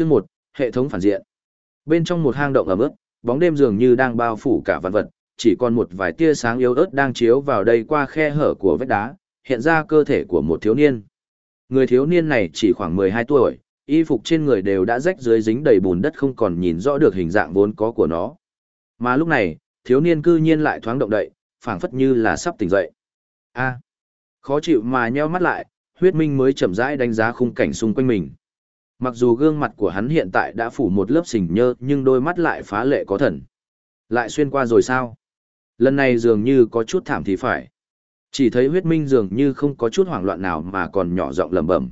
Chương một hệ thống phản diện. Bên trong một hang động ẩm ướt, bóng đêm dường như đang bao phủ cả vạn vật, chỉ còn một vài tia sáng yếu ớt đang chiếu vào đây qua khe hở của vách đá, hiện ra cơ thể của một thiếu niên. Người thiếu niên này chỉ khoảng 12 tuổi, y phục trên người đều đã rách dưới dính đầy bùn đất không còn nhìn rõ được hình dạng vốn có của nó. Mà lúc này, thiếu niên cư nhiên lại thoáng động đậy, phảng phất như là sắp tỉnh dậy. A, khó chịu mà nheo mắt lại, huyết minh mới chậm rãi đánh giá khung cảnh xung quanh mình. Mặc dù gương mặt của hắn hiện tại đã phủ một lớp sình nhơ nhưng đôi mắt lại phá lệ có thần. Lại xuyên qua rồi sao? Lần này dường như có chút thảm thì phải. Chỉ thấy huyết minh dường như không có chút hoảng loạn nào mà còn nhỏ giọng lẩm bẩm.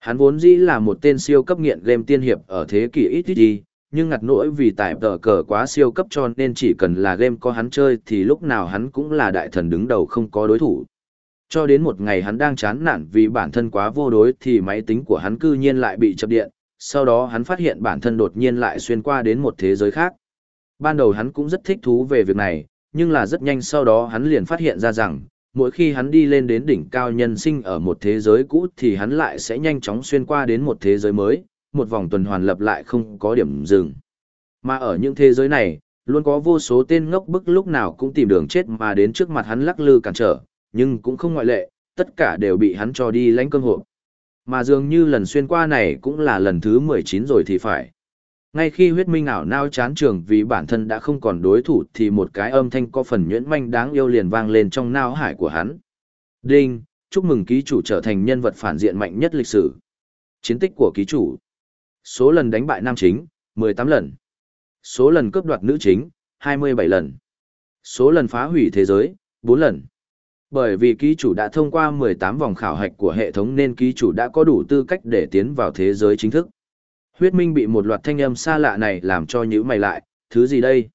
Hắn vốn dĩ là một tên siêu cấp nghiện game tiên hiệp ở thế kỷ ít ít đi, nhưng ngặt nỗi vì tải tờ cờ quá siêu cấp cho nên chỉ cần là game có hắn chơi thì lúc nào hắn cũng là đại thần đứng đầu không có đối thủ. Cho đến một ngày hắn đang chán nản vì bản thân quá vô đối thì máy tính của hắn cư nhiên lại bị chập điện, sau đó hắn phát hiện bản thân đột nhiên lại xuyên qua đến một thế giới khác. Ban đầu hắn cũng rất thích thú về việc này, nhưng là rất nhanh sau đó hắn liền phát hiện ra rằng, mỗi khi hắn đi lên đến đỉnh cao nhân sinh ở một thế giới cũ thì hắn lại sẽ nhanh chóng xuyên qua đến một thế giới mới, một vòng tuần hoàn lập lại không có điểm dừng. Mà ở những thế giới này, luôn có vô số tên ngốc bức lúc nào cũng tìm đường chết mà đến trước mặt hắn lắc lư cản trở, nhưng cũng không ngoại lệ, tất cả đều bị hắn cho đi lãnh cơm hộ. Mà dường như lần xuyên qua này cũng là lần thứ 19 rồi thì phải. Ngay khi huyết minh ảo nao chán trường vì bản thân đã không còn đối thủ thì một cái âm thanh có phần nhuyễn manh đáng yêu liền vang lên trong nao hải của hắn. Đinh, chúc mừng ký chủ trở thành nhân vật phản diện mạnh nhất lịch sử. Chiến tích của ký chủ. Số lần đánh bại nam chính, 18 lần. Số lần cướp đoạt nữ chính, 27 lần. Số lần phá hủy thế giới, 4 lần. Bởi vì ký chủ đã thông qua 18 vòng khảo hạch của hệ thống nên ký chủ đã có đủ tư cách để tiến vào thế giới chính thức. Huyết Minh bị một loạt thanh âm xa lạ này làm cho nhíu mày lại, thứ gì đây?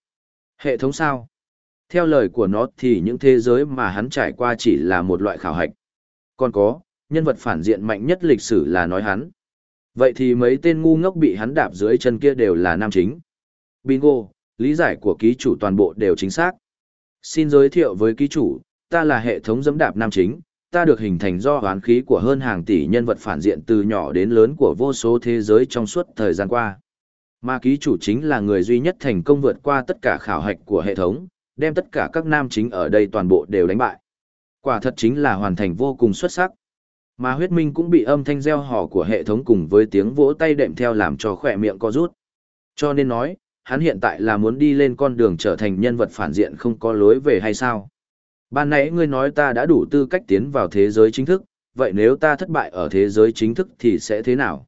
Hệ thống sao? Theo lời của nó thì những thế giới mà hắn trải qua chỉ là một loại khảo hạch. Còn có, nhân vật phản diện mạnh nhất lịch sử là nói hắn. Vậy thì mấy tên ngu ngốc bị hắn đạp dưới chân kia đều là nam chính. Bingo, lý giải của ký chủ toàn bộ đều chính xác. Xin giới thiệu với ký chủ, ta là hệ thống dẫm đạp nam chính, ta được hình thành do hoán khí của hơn hàng tỷ nhân vật phản diện từ nhỏ đến lớn của vô số thế giới trong suốt thời gian qua. Mà ký chủ chính là người duy nhất thành công vượt qua tất cả khảo hạch của hệ thống, đem tất cả các nam chính ở đây toàn bộ đều đánh bại. Quả thật chính là hoàn thành vô cùng xuất sắc. Mà huyết minh cũng bị âm thanh reo hò của hệ thống cùng với tiếng vỗ tay đệm theo làm cho khỏe miệng co rút. Cho nên nói, hắn hiện tại là muốn đi lên con đường trở thành nhân vật phản diện không có lối về hay sao? Ban nãy ngươi nói ta đã đủ tư cách tiến vào thế giới chính thức, vậy nếu ta thất bại ở thế giới chính thức thì sẽ thế nào?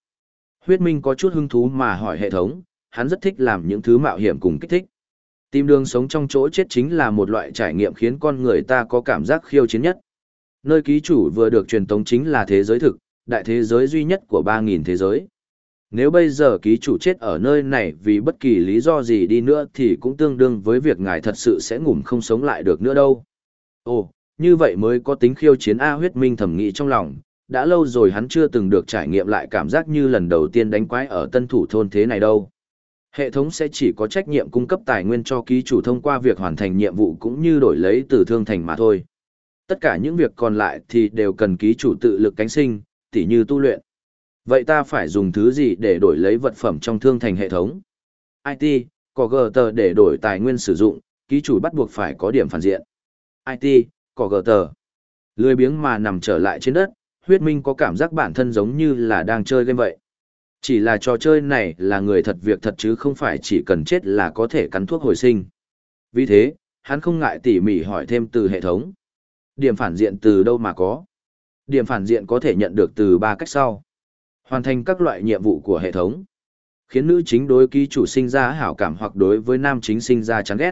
Huyết Minh có chút hứng thú mà hỏi hệ thống, hắn rất thích làm những thứ mạo hiểm cùng kích thích. Tìm đường sống trong chỗ chết chính là một loại trải nghiệm khiến con người ta có cảm giác khiêu chiến nhất. Nơi ký chủ vừa được truyền tống chính là thế giới thực, đại thế giới duy nhất của 3.000 thế giới. Nếu bây giờ ký chủ chết ở nơi này vì bất kỳ lý do gì đi nữa thì cũng tương đương với việc ngài thật sự sẽ ngủm không sống lại được nữa đâu. Ồ, như vậy mới có tính khiêu chiến A huyết minh thẩm nghĩ trong lòng, đã lâu rồi hắn chưa từng được trải nghiệm lại cảm giác như lần đầu tiên đánh quái ở tân thủ thôn thế này đâu. Hệ thống sẽ chỉ có trách nhiệm cung cấp tài nguyên cho ký chủ thông qua việc hoàn thành nhiệm vụ cũng như đổi lấy từ thương thành mà thôi. Tất cả những việc còn lại thì đều cần ký chủ tự lực cánh sinh, tỉ như tu luyện. Vậy ta phải dùng thứ gì để đổi lấy vật phẩm trong thương thành hệ thống? IT, có gờ tờ để đổi tài nguyên sử dụng, ký chủ bắt buộc phải có điểm phản diện. IT, cỏ gờ tờ. Lười biếng mà nằm trở lại trên đất, huyết minh có cảm giác bản thân giống như là đang chơi game vậy. Chỉ là trò chơi này là người thật việc thật chứ không phải chỉ cần chết là có thể cắn thuốc hồi sinh. Vì thế, hắn không ngại tỉ mỉ hỏi thêm từ hệ thống. Điểm phản diện từ đâu mà có? Điểm phản diện có thể nhận được từ ba cách sau. Hoàn thành các loại nhiệm vụ của hệ thống. Khiến nữ chính đối ký chủ sinh ra hảo cảm hoặc đối với nam chính sinh ra chán ghét.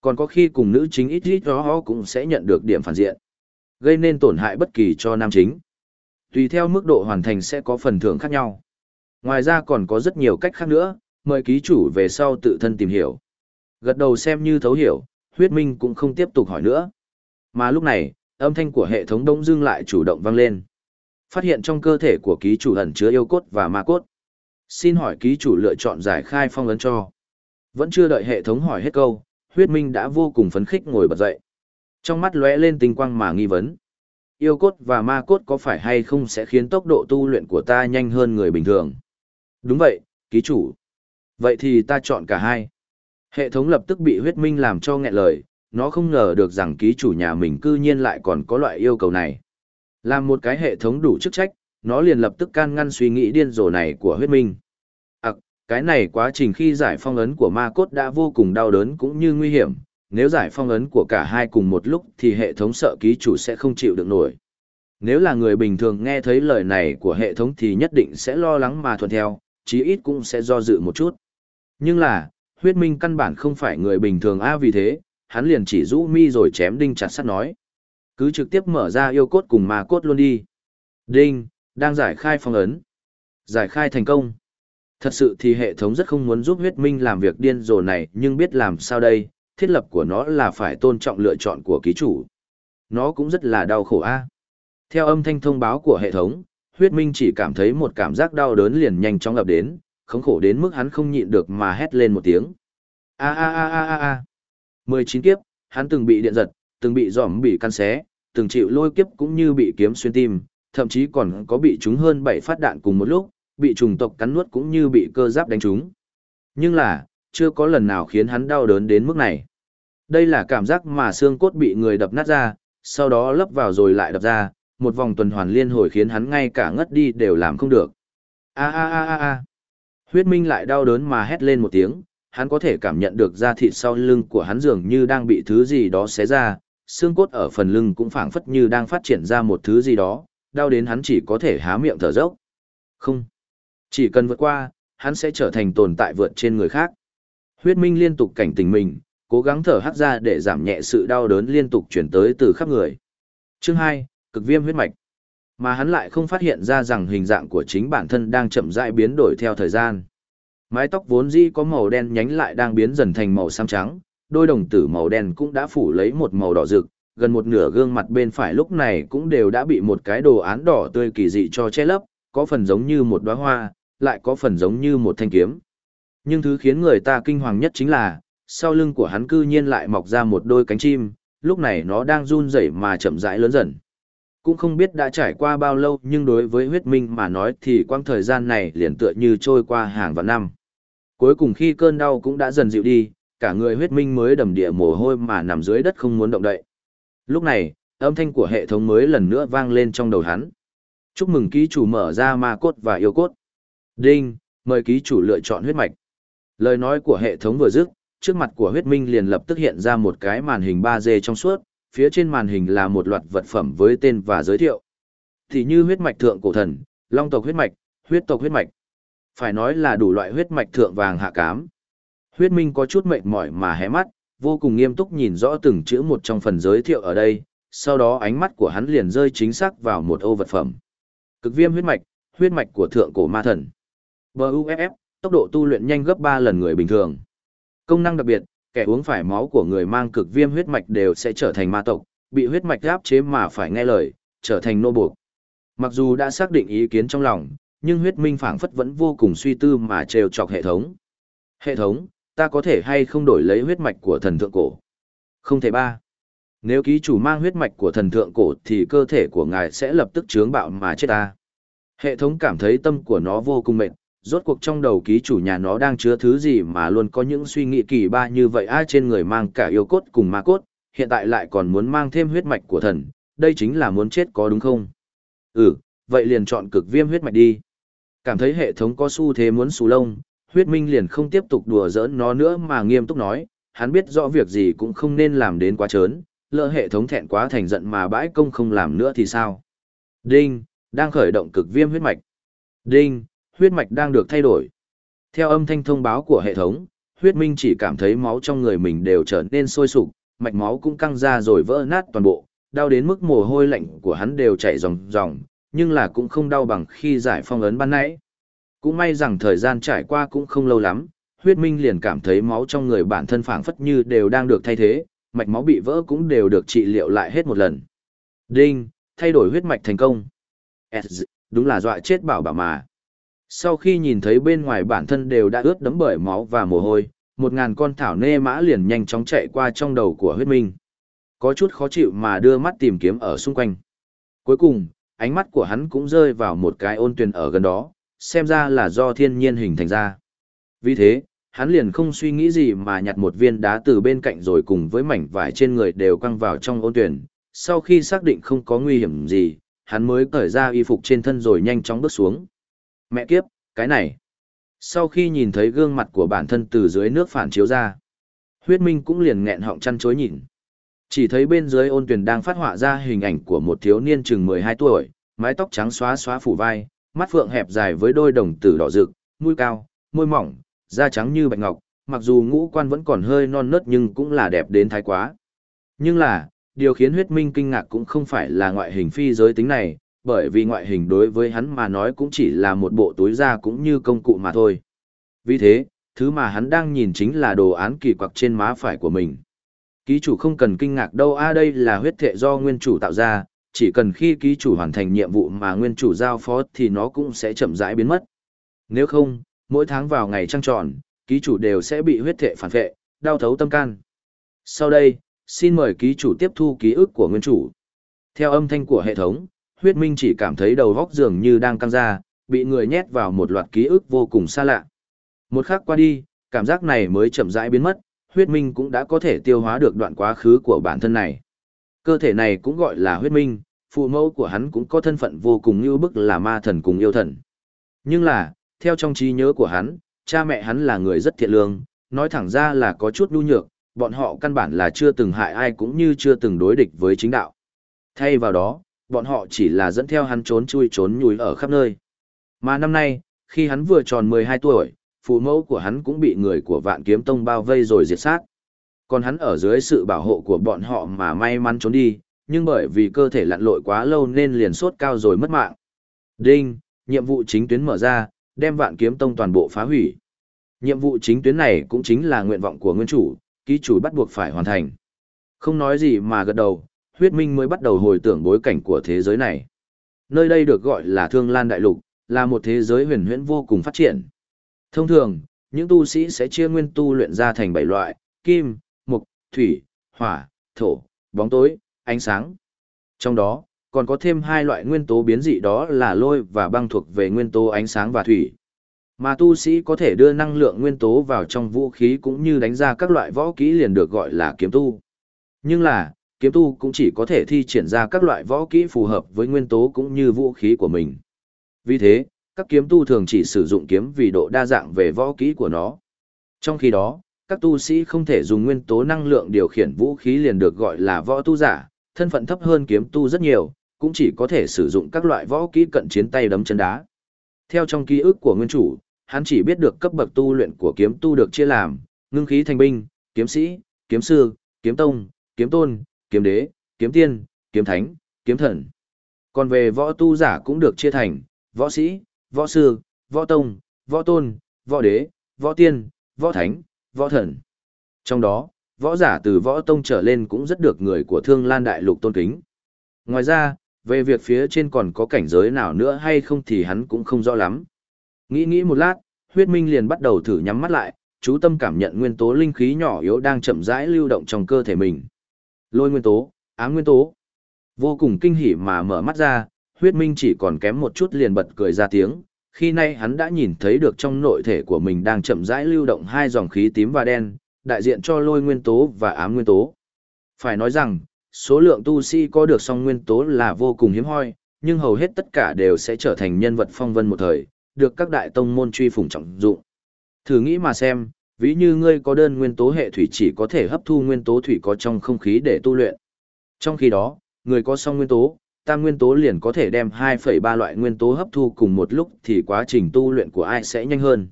Còn có khi cùng nữ chính ít ít đó cũng sẽ nhận được điểm phản diện. Gây nên tổn hại bất kỳ cho nam chính. Tùy theo mức độ hoàn thành sẽ có phần thưởng khác nhau. Ngoài ra còn có rất nhiều cách khác nữa, mời ký chủ về sau tự thân tìm hiểu. Gật đầu xem như thấu hiểu, huyết minh cũng không tiếp tục hỏi nữa. Mà lúc này, âm thanh của hệ thống đông dương lại chủ động vang lên. Phát hiện trong cơ thể của ký chủ ẩn chứa yêu cốt và ma cốt. Xin hỏi ký chủ lựa chọn giải khai phong ấn cho. Vẫn chưa đợi hệ thống hỏi hết câu, huyết minh đã vô cùng phấn khích ngồi bật dậy. Trong mắt lóe lên tinh quang mà nghi vấn. Yêu cốt và ma cốt có phải hay không sẽ khiến tốc độ tu luyện của ta nhanh hơn người bình thường? Đúng vậy, ký chủ. Vậy thì ta chọn cả hai. Hệ thống lập tức bị huyết minh làm cho nghẹn lời, nó không ngờ được rằng ký chủ nhà mình cư nhiên lại còn có loại yêu cầu này. Làm một cái hệ thống đủ chức trách, nó liền lập tức can ngăn suy nghĩ điên rồ này của huyết minh. Cái này quá trình khi giải phong ấn của ma cốt đã vô cùng đau đớn cũng như nguy hiểm, nếu giải phong ấn của cả hai cùng một lúc thì hệ thống sợ ký chủ sẽ không chịu được nổi. Nếu là người bình thường nghe thấy lời này của hệ thống thì nhất định sẽ lo lắng mà thuận theo, chí ít cũng sẽ do dự một chút. Nhưng là, huyết minh căn bản không phải người bình thường a vì thế, hắn liền chỉ rũ mi rồi chém đinh chặt sắt nói. Cứ trực tiếp mở ra yêu cốt cùng ma cốt luôn đi. Đinh, đang giải khai phong ấn. Giải khai thành công. Thật sự thì hệ thống rất không muốn giúp huyết minh làm việc điên rồ này nhưng biết làm sao đây, thiết lập của nó là phải tôn trọng lựa chọn của ký chủ. Nó cũng rất là đau khổ a. Theo âm thanh thông báo của hệ thống, huyết minh chỉ cảm thấy một cảm giác đau đớn liền nhanh chóng ập đến, khống khổ đến mức hắn không nhịn được mà hét lên một tiếng. A a a a a a. 19 kiếp, hắn từng bị điện giật, từng bị giòm bị căn xé, từng chịu lôi kiếp cũng như bị kiếm xuyên tim, thậm chí còn có bị trúng hơn 7 phát đạn cùng một lúc, bị trùng tộc cắn nuốt cũng như bị cơ giáp đánh trúng. Nhưng là, chưa có lần nào khiến hắn đau đớn đến mức này. Đây là cảm giác mà xương cốt bị người đập nát ra, sau đó lấp vào rồi lại đập ra, một vòng tuần hoàn liên hồi khiến hắn ngay cả ngất đi đều làm không được. A a a a a. Huyết Minh lại đau đớn mà hét lên một tiếng, hắn có thể cảm nhận được da thịt sau lưng của hắn dường như đang bị thứ gì đó xé ra, xương cốt ở phần lưng cũng phảng phất như đang phát triển ra một thứ gì đó, đau đến hắn chỉ có thể há miệng thở dốc. Không. Chỉ cần vượt qua, hắn sẽ trở thành tồn tại vượt trên người khác. Huyết Minh liên tục cảnh tỉnh mình, cố gắng thở hắt ra để giảm nhẹ sự đau đớn liên tục chuyển tới từ khắp người. Chương 2, cực viêm huyết mạch. Mà hắn lại không phát hiện ra rằng hình dạng của chính bản thân đang chậm rãi biến đổi theo thời gian. Mái tóc vốn dĩ có màu đen nhánh lại đang biến dần thành màu xám trắng, đôi đồng tử màu đen cũng đã phủ lấy một màu đỏ rực, gần một nửa gương mặt bên phải lúc này cũng đều đã bị một cái đồ án đỏ tươi kỳ dị cho che lấp, có phần giống như một đóa hoa, lại có phần giống như một thanh kiếm. Nhưng thứ khiến người ta kinh hoàng nhất chính là, sau lưng của hắn cư nhiên lại mọc ra một đôi cánh chim, lúc này nó đang run rẩy mà chậm rãi lớn dần. Cũng không biết đã trải qua bao lâu nhưng đối với huyết minh mà nói thì quang thời gian này liền tựa như trôi qua hàng vạn năm. Cuối cùng khi cơn đau cũng đã dần dịu đi, cả người huyết minh mới đầm địa mồ hôi mà nằm dưới đất không muốn động đậy. Lúc này, âm thanh của hệ thống mới lần nữa vang lên trong đầu hắn. Chúc mừng ký chủ mở ra ma cốt và yêu cốt. Đinh, mời ký chủ lựa chọn huyết mạch. Lời nói của hệ thống vừa dứt, trước mặt của huyết minh liền lập tức hiện ra một cái màn hình 3D trong suốt, phía trên màn hình là một loạt vật phẩm với tên và giới thiệu. Thì như huyết mạch thượng cổ thần, long tộc huyết mạch, huyết tộc huyết mạch. Phải nói là đủ loại huyết mạch thượng vàng hạ cám. Huyết minh có chút mệt mỏi mà hé mắt, vô cùng nghiêm túc nhìn rõ từng chữ một trong phần giới thiệu ở đây, sau đó ánh mắt của hắn liền rơi chính xác vào một ô vật phẩm. Cực viêm huyết mạch, huyết mạch của thượng cổ ma thần. BUFF, tốc độ tu luyện nhanh gấp 3 lần người bình thường. Công năng đặc biệt, kẻ uống phải máu của người mang cực viêm huyết mạch đều sẽ trở thành ma tộc, bị huyết mạch áp chế mà phải nghe lời, trở thành nô buộc. Mặc dù đã xác định ý kiến trong lòng, nhưng huyết minh phảng phất vẫn vô cùng suy tư mà trêu chọc hệ thống. Hệ thống, ta có thể hay không đổi lấy huyết mạch của thần thượng cổ? Không thể ba. Nếu ký chủ mang huyết mạch của thần thượng cổ thì cơ thể của ngài sẽ lập tức chướng bạo mà chết ta. Hệ thống cảm thấy tâm của nó vô cùng mệt, rốt cuộc trong đầu ký chủ nhà nó đang chứa thứ gì mà luôn có những suy nghĩ kỳ ba như vậy ai trên người mang cả yêu cốt cùng ma cốt, hiện tại lại còn muốn mang thêm huyết mạch của thần, đây chính là muốn chết có đúng không? Ừ, vậy liền chọn cực viêm huyết mạch đi. Cảm thấy hệ thống có xu thế muốn xù lông, huyết minh liền không tiếp tục đùa giỡn nó nữa mà nghiêm túc nói, hắn biết rõ việc gì cũng không nên làm đến quá trớn, lỡ hệ thống thẹn quá thành giận mà bãi công không làm nữa thì sao? Đinh, đang khởi động cực viêm huyết mạch. Đinh, huyết mạch đang được thay đổi. Theo âm thanh thông báo của hệ thống, huyết minh chỉ cảm thấy máu trong người mình đều trở nên sôi sục, mạch máu cũng căng ra rồi vỡ nát toàn bộ, đau đến mức mồ hôi lạnh của hắn đều chảy ròng ròng, nhưng là cũng không đau bằng khi giải phong ấn ban nãy. Cũng may rằng thời gian trải qua cũng không lâu lắm, huyết minh liền cảm thấy máu trong người bản thân phảng phất như đều đang được thay thế, mạch máu bị vỡ cũng đều được trị liệu lại hết một lần. Đinh, thay đổi huyết mạch thành công. đúng là dọa chết bảo bảo mà. Sau khi nhìn thấy bên ngoài bản thân đều đã ướt đẫm bởi máu và mồ hôi, một ngàn con thảo nê mã liền nhanh chóng chạy qua trong đầu của huyết minh. Có chút khó chịu mà đưa mắt tìm kiếm ở xung quanh. Cuối cùng, ánh mắt của hắn cũng rơi vào một cái ôn tuyền ở gần đó, xem ra là do thiên nhiên hình thành ra. Vì thế, hắn liền không suy nghĩ gì mà nhặt một viên đá từ bên cạnh rồi cùng với mảnh vải trên người đều quăng vào trong ôn tuyển. Sau khi xác định không có nguy hiểm gì, hắn mới cởi ra y phục trên thân rồi nhanh chóng bước xuống. Mẹ kiếp, cái này. Sau khi nhìn thấy gương mặt của bản thân từ dưới nước phản chiếu ra, huyết minh cũng liền nghẹn họng chăn chối nhìn. Chỉ thấy bên dưới ôn tuyển đang phát họa ra hình ảnh của một thiếu niên chừng 12 tuổi, mái tóc trắng xóa xóa phủ vai, mắt phượng hẹp dài với đôi đồng tử đỏ rực, mũi cao, môi mỏng, da trắng như bạch ngọc, mặc dù ngũ quan vẫn còn hơi non nớt nhưng cũng là đẹp đến thái quá. Nhưng là, điều khiến huyết minh kinh ngạc cũng không phải là ngoại hình phi giới tính này, bởi vì ngoại hình đối với hắn mà nói cũng chỉ là một bộ túi da cũng như công cụ mà thôi. Vì thế, thứ mà hắn đang nhìn chính là đồ án kỳ quặc trên má phải của mình. Ký chủ không cần kinh ngạc đâu a đây là huyết thệ do nguyên chủ tạo ra, chỉ cần khi ký chủ hoàn thành nhiệm vụ mà nguyên chủ giao phó thì nó cũng sẽ chậm rãi biến mất. Nếu không, mỗi tháng vào ngày trăng tròn, ký chủ đều sẽ bị huyết thệ phản vệ, đau thấu tâm can. Sau đây, xin mời ký chủ tiếp thu ký ức của nguyên chủ. Theo âm thanh của hệ thống, huyết minh chỉ cảm thấy đầu góc dường như đang căng ra, bị người nhét vào một loạt ký ức vô cùng xa lạ. Một khắc qua đi, cảm giác này mới chậm rãi biến mất, huyết minh cũng đã có thể tiêu hóa được đoạn quá khứ của bản thân này. Cơ thể này cũng gọi là huyết minh, phụ mẫu của hắn cũng có thân phận vô cùng như bức là ma thần cùng yêu thần. Nhưng là, theo trong trí nhớ của hắn, cha mẹ hắn là người rất thiện lương, nói thẳng ra là có chút nhu nhược, bọn họ căn bản là chưa từng hại ai cũng như chưa từng đối địch với chính đạo. Thay vào đó, bọn họ chỉ là dẫn theo hắn trốn chui trốn nhùi ở khắp nơi. Mà năm nay, khi hắn vừa tròn 12 tuổi, phụ mẫu của hắn cũng bị người của vạn kiếm tông bao vây rồi diệt sát. Còn hắn ở dưới sự bảo hộ của bọn họ mà may mắn trốn đi, nhưng bởi vì cơ thể lặn lội quá lâu nên liền sốt cao rồi mất mạng. Đinh, nhiệm vụ chính tuyến mở ra, đem vạn kiếm tông toàn bộ phá hủy. Nhiệm vụ chính tuyến này cũng chính là nguyện vọng của nguyên chủ, ký chủ bắt buộc phải hoàn thành. Không nói gì mà gật đầu, huyết minh mới bắt đầu hồi tưởng bối cảnh của thế giới này. Nơi đây được gọi là Thương Lan Đại Lục, là một thế giới huyền huyễn vô cùng phát triển. Thông thường, những tu sĩ sẽ chia nguyên tu luyện ra thành bảy loại, kim, mục, thủy, hỏa, thổ, bóng tối, ánh sáng. Trong đó, còn có thêm hai loại nguyên tố biến dị đó là lôi và băng thuộc về nguyên tố ánh sáng và thủy. Mà tu sĩ có thể đưa năng lượng nguyên tố vào trong vũ khí cũng như đánh ra các loại võ kỹ liền được gọi là kiếm tu. Nhưng là, kiếm tu cũng chỉ có thể thi triển ra các loại võ kỹ phù hợp với nguyên tố cũng như vũ khí của mình. Vì thế, các kiếm tu thường chỉ sử dụng kiếm vì độ đa dạng về võ kỹ của nó. Trong khi đó, các tu sĩ không thể dùng nguyên tố năng lượng điều khiển vũ khí liền được gọi là võ tu giả, thân phận thấp hơn kiếm tu rất nhiều, cũng chỉ có thể sử dụng các loại võ kỹ cận chiến tay đấm chân đá. Theo trong ký ức của nguyên chủ, hắn chỉ biết được cấp bậc tu luyện của kiếm tu được chia làm, ngưng khí thành binh, kiếm sĩ, kiếm sư, kiếm tông, kiếm tôn, kiếm đế, kiếm tiên, kiếm thánh, kiếm thần. Còn về võ tu giả cũng được chia thành, võ sĩ, võ sư, võ tông, võ tôn, võ đế, võ tiên, võ thánh, võ thần. Trong đó, võ giả từ võ tông trở lên cũng rất được người của thương lan đại lục tôn kính. Ngoài ra, về việc phía trên còn có cảnh giới nào nữa hay không thì hắn cũng không rõ lắm. Nghĩ nghĩ một lát, huyết minh liền bắt đầu thử nhắm mắt lại, chú tâm cảm nhận nguyên tố linh khí nhỏ yếu đang chậm rãi lưu động trong cơ thể mình. Lôi nguyên tố, ám nguyên tố. Vô cùng kinh hỉ mà mở mắt ra, huyết minh chỉ còn kém một chút liền bật cười ra tiếng. Khi nay hắn đã nhìn thấy được trong nội thể của mình đang chậm rãi lưu động hai dòng khí tím và đen, đại diện cho lôi nguyên tố và ám nguyên tố. Phải nói rằng, số lượng tu sĩ có được song nguyên tố là vô cùng hiếm hoi, nhưng hầu hết tất cả đều sẽ trở thành nhân vật phong vân một thời, được các đại tông môn truy phủng trọng dụng. Thử nghĩ mà xem, ví như ngươi có đơn nguyên tố hệ thủy chỉ có thể hấp thu nguyên tố thủy có trong không khí để tu luyện. Trong khi đó, người có song nguyên tố, tam nguyên tố liền có thể đem 2,3 loại nguyên tố hấp thu cùng một lúc thì quá trình tu luyện của ai sẽ nhanh hơn.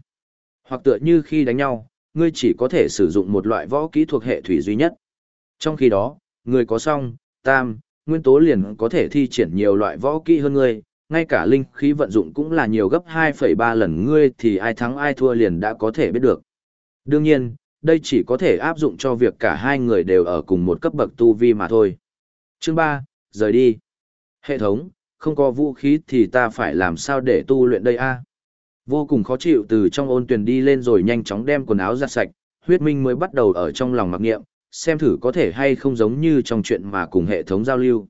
Hoặc tựa như khi đánh nhau, ngươi chỉ có thể sử dụng một loại võ kỹ thuộc hệ thủy duy nhất. Trong khi đó, người có song, tam, nguyên tố liền có thể thi triển nhiều loại võ kỹ hơn ngươi, ngay cả linh khí vận dụng cũng là nhiều gấp 2,3 lần ngươi thì ai thắng ai thua liền đã có thể biết được. Đương nhiên, đây chỉ có thể áp dụng cho việc cả hai người đều ở cùng một cấp bậc tu vi mà thôi. Chương 3, rời đi. Hệ thống, không có vũ khí thì ta phải làm sao để tu luyện đây a? Vô cùng khó chịu từ trong ôn tuyển đi lên rồi nhanh chóng đem quần áo giặt sạch, huyết minh mới bắt đầu ở trong lòng mặc nghiệm, xem thử có thể hay không giống như trong chuyện mà cùng hệ thống giao lưu.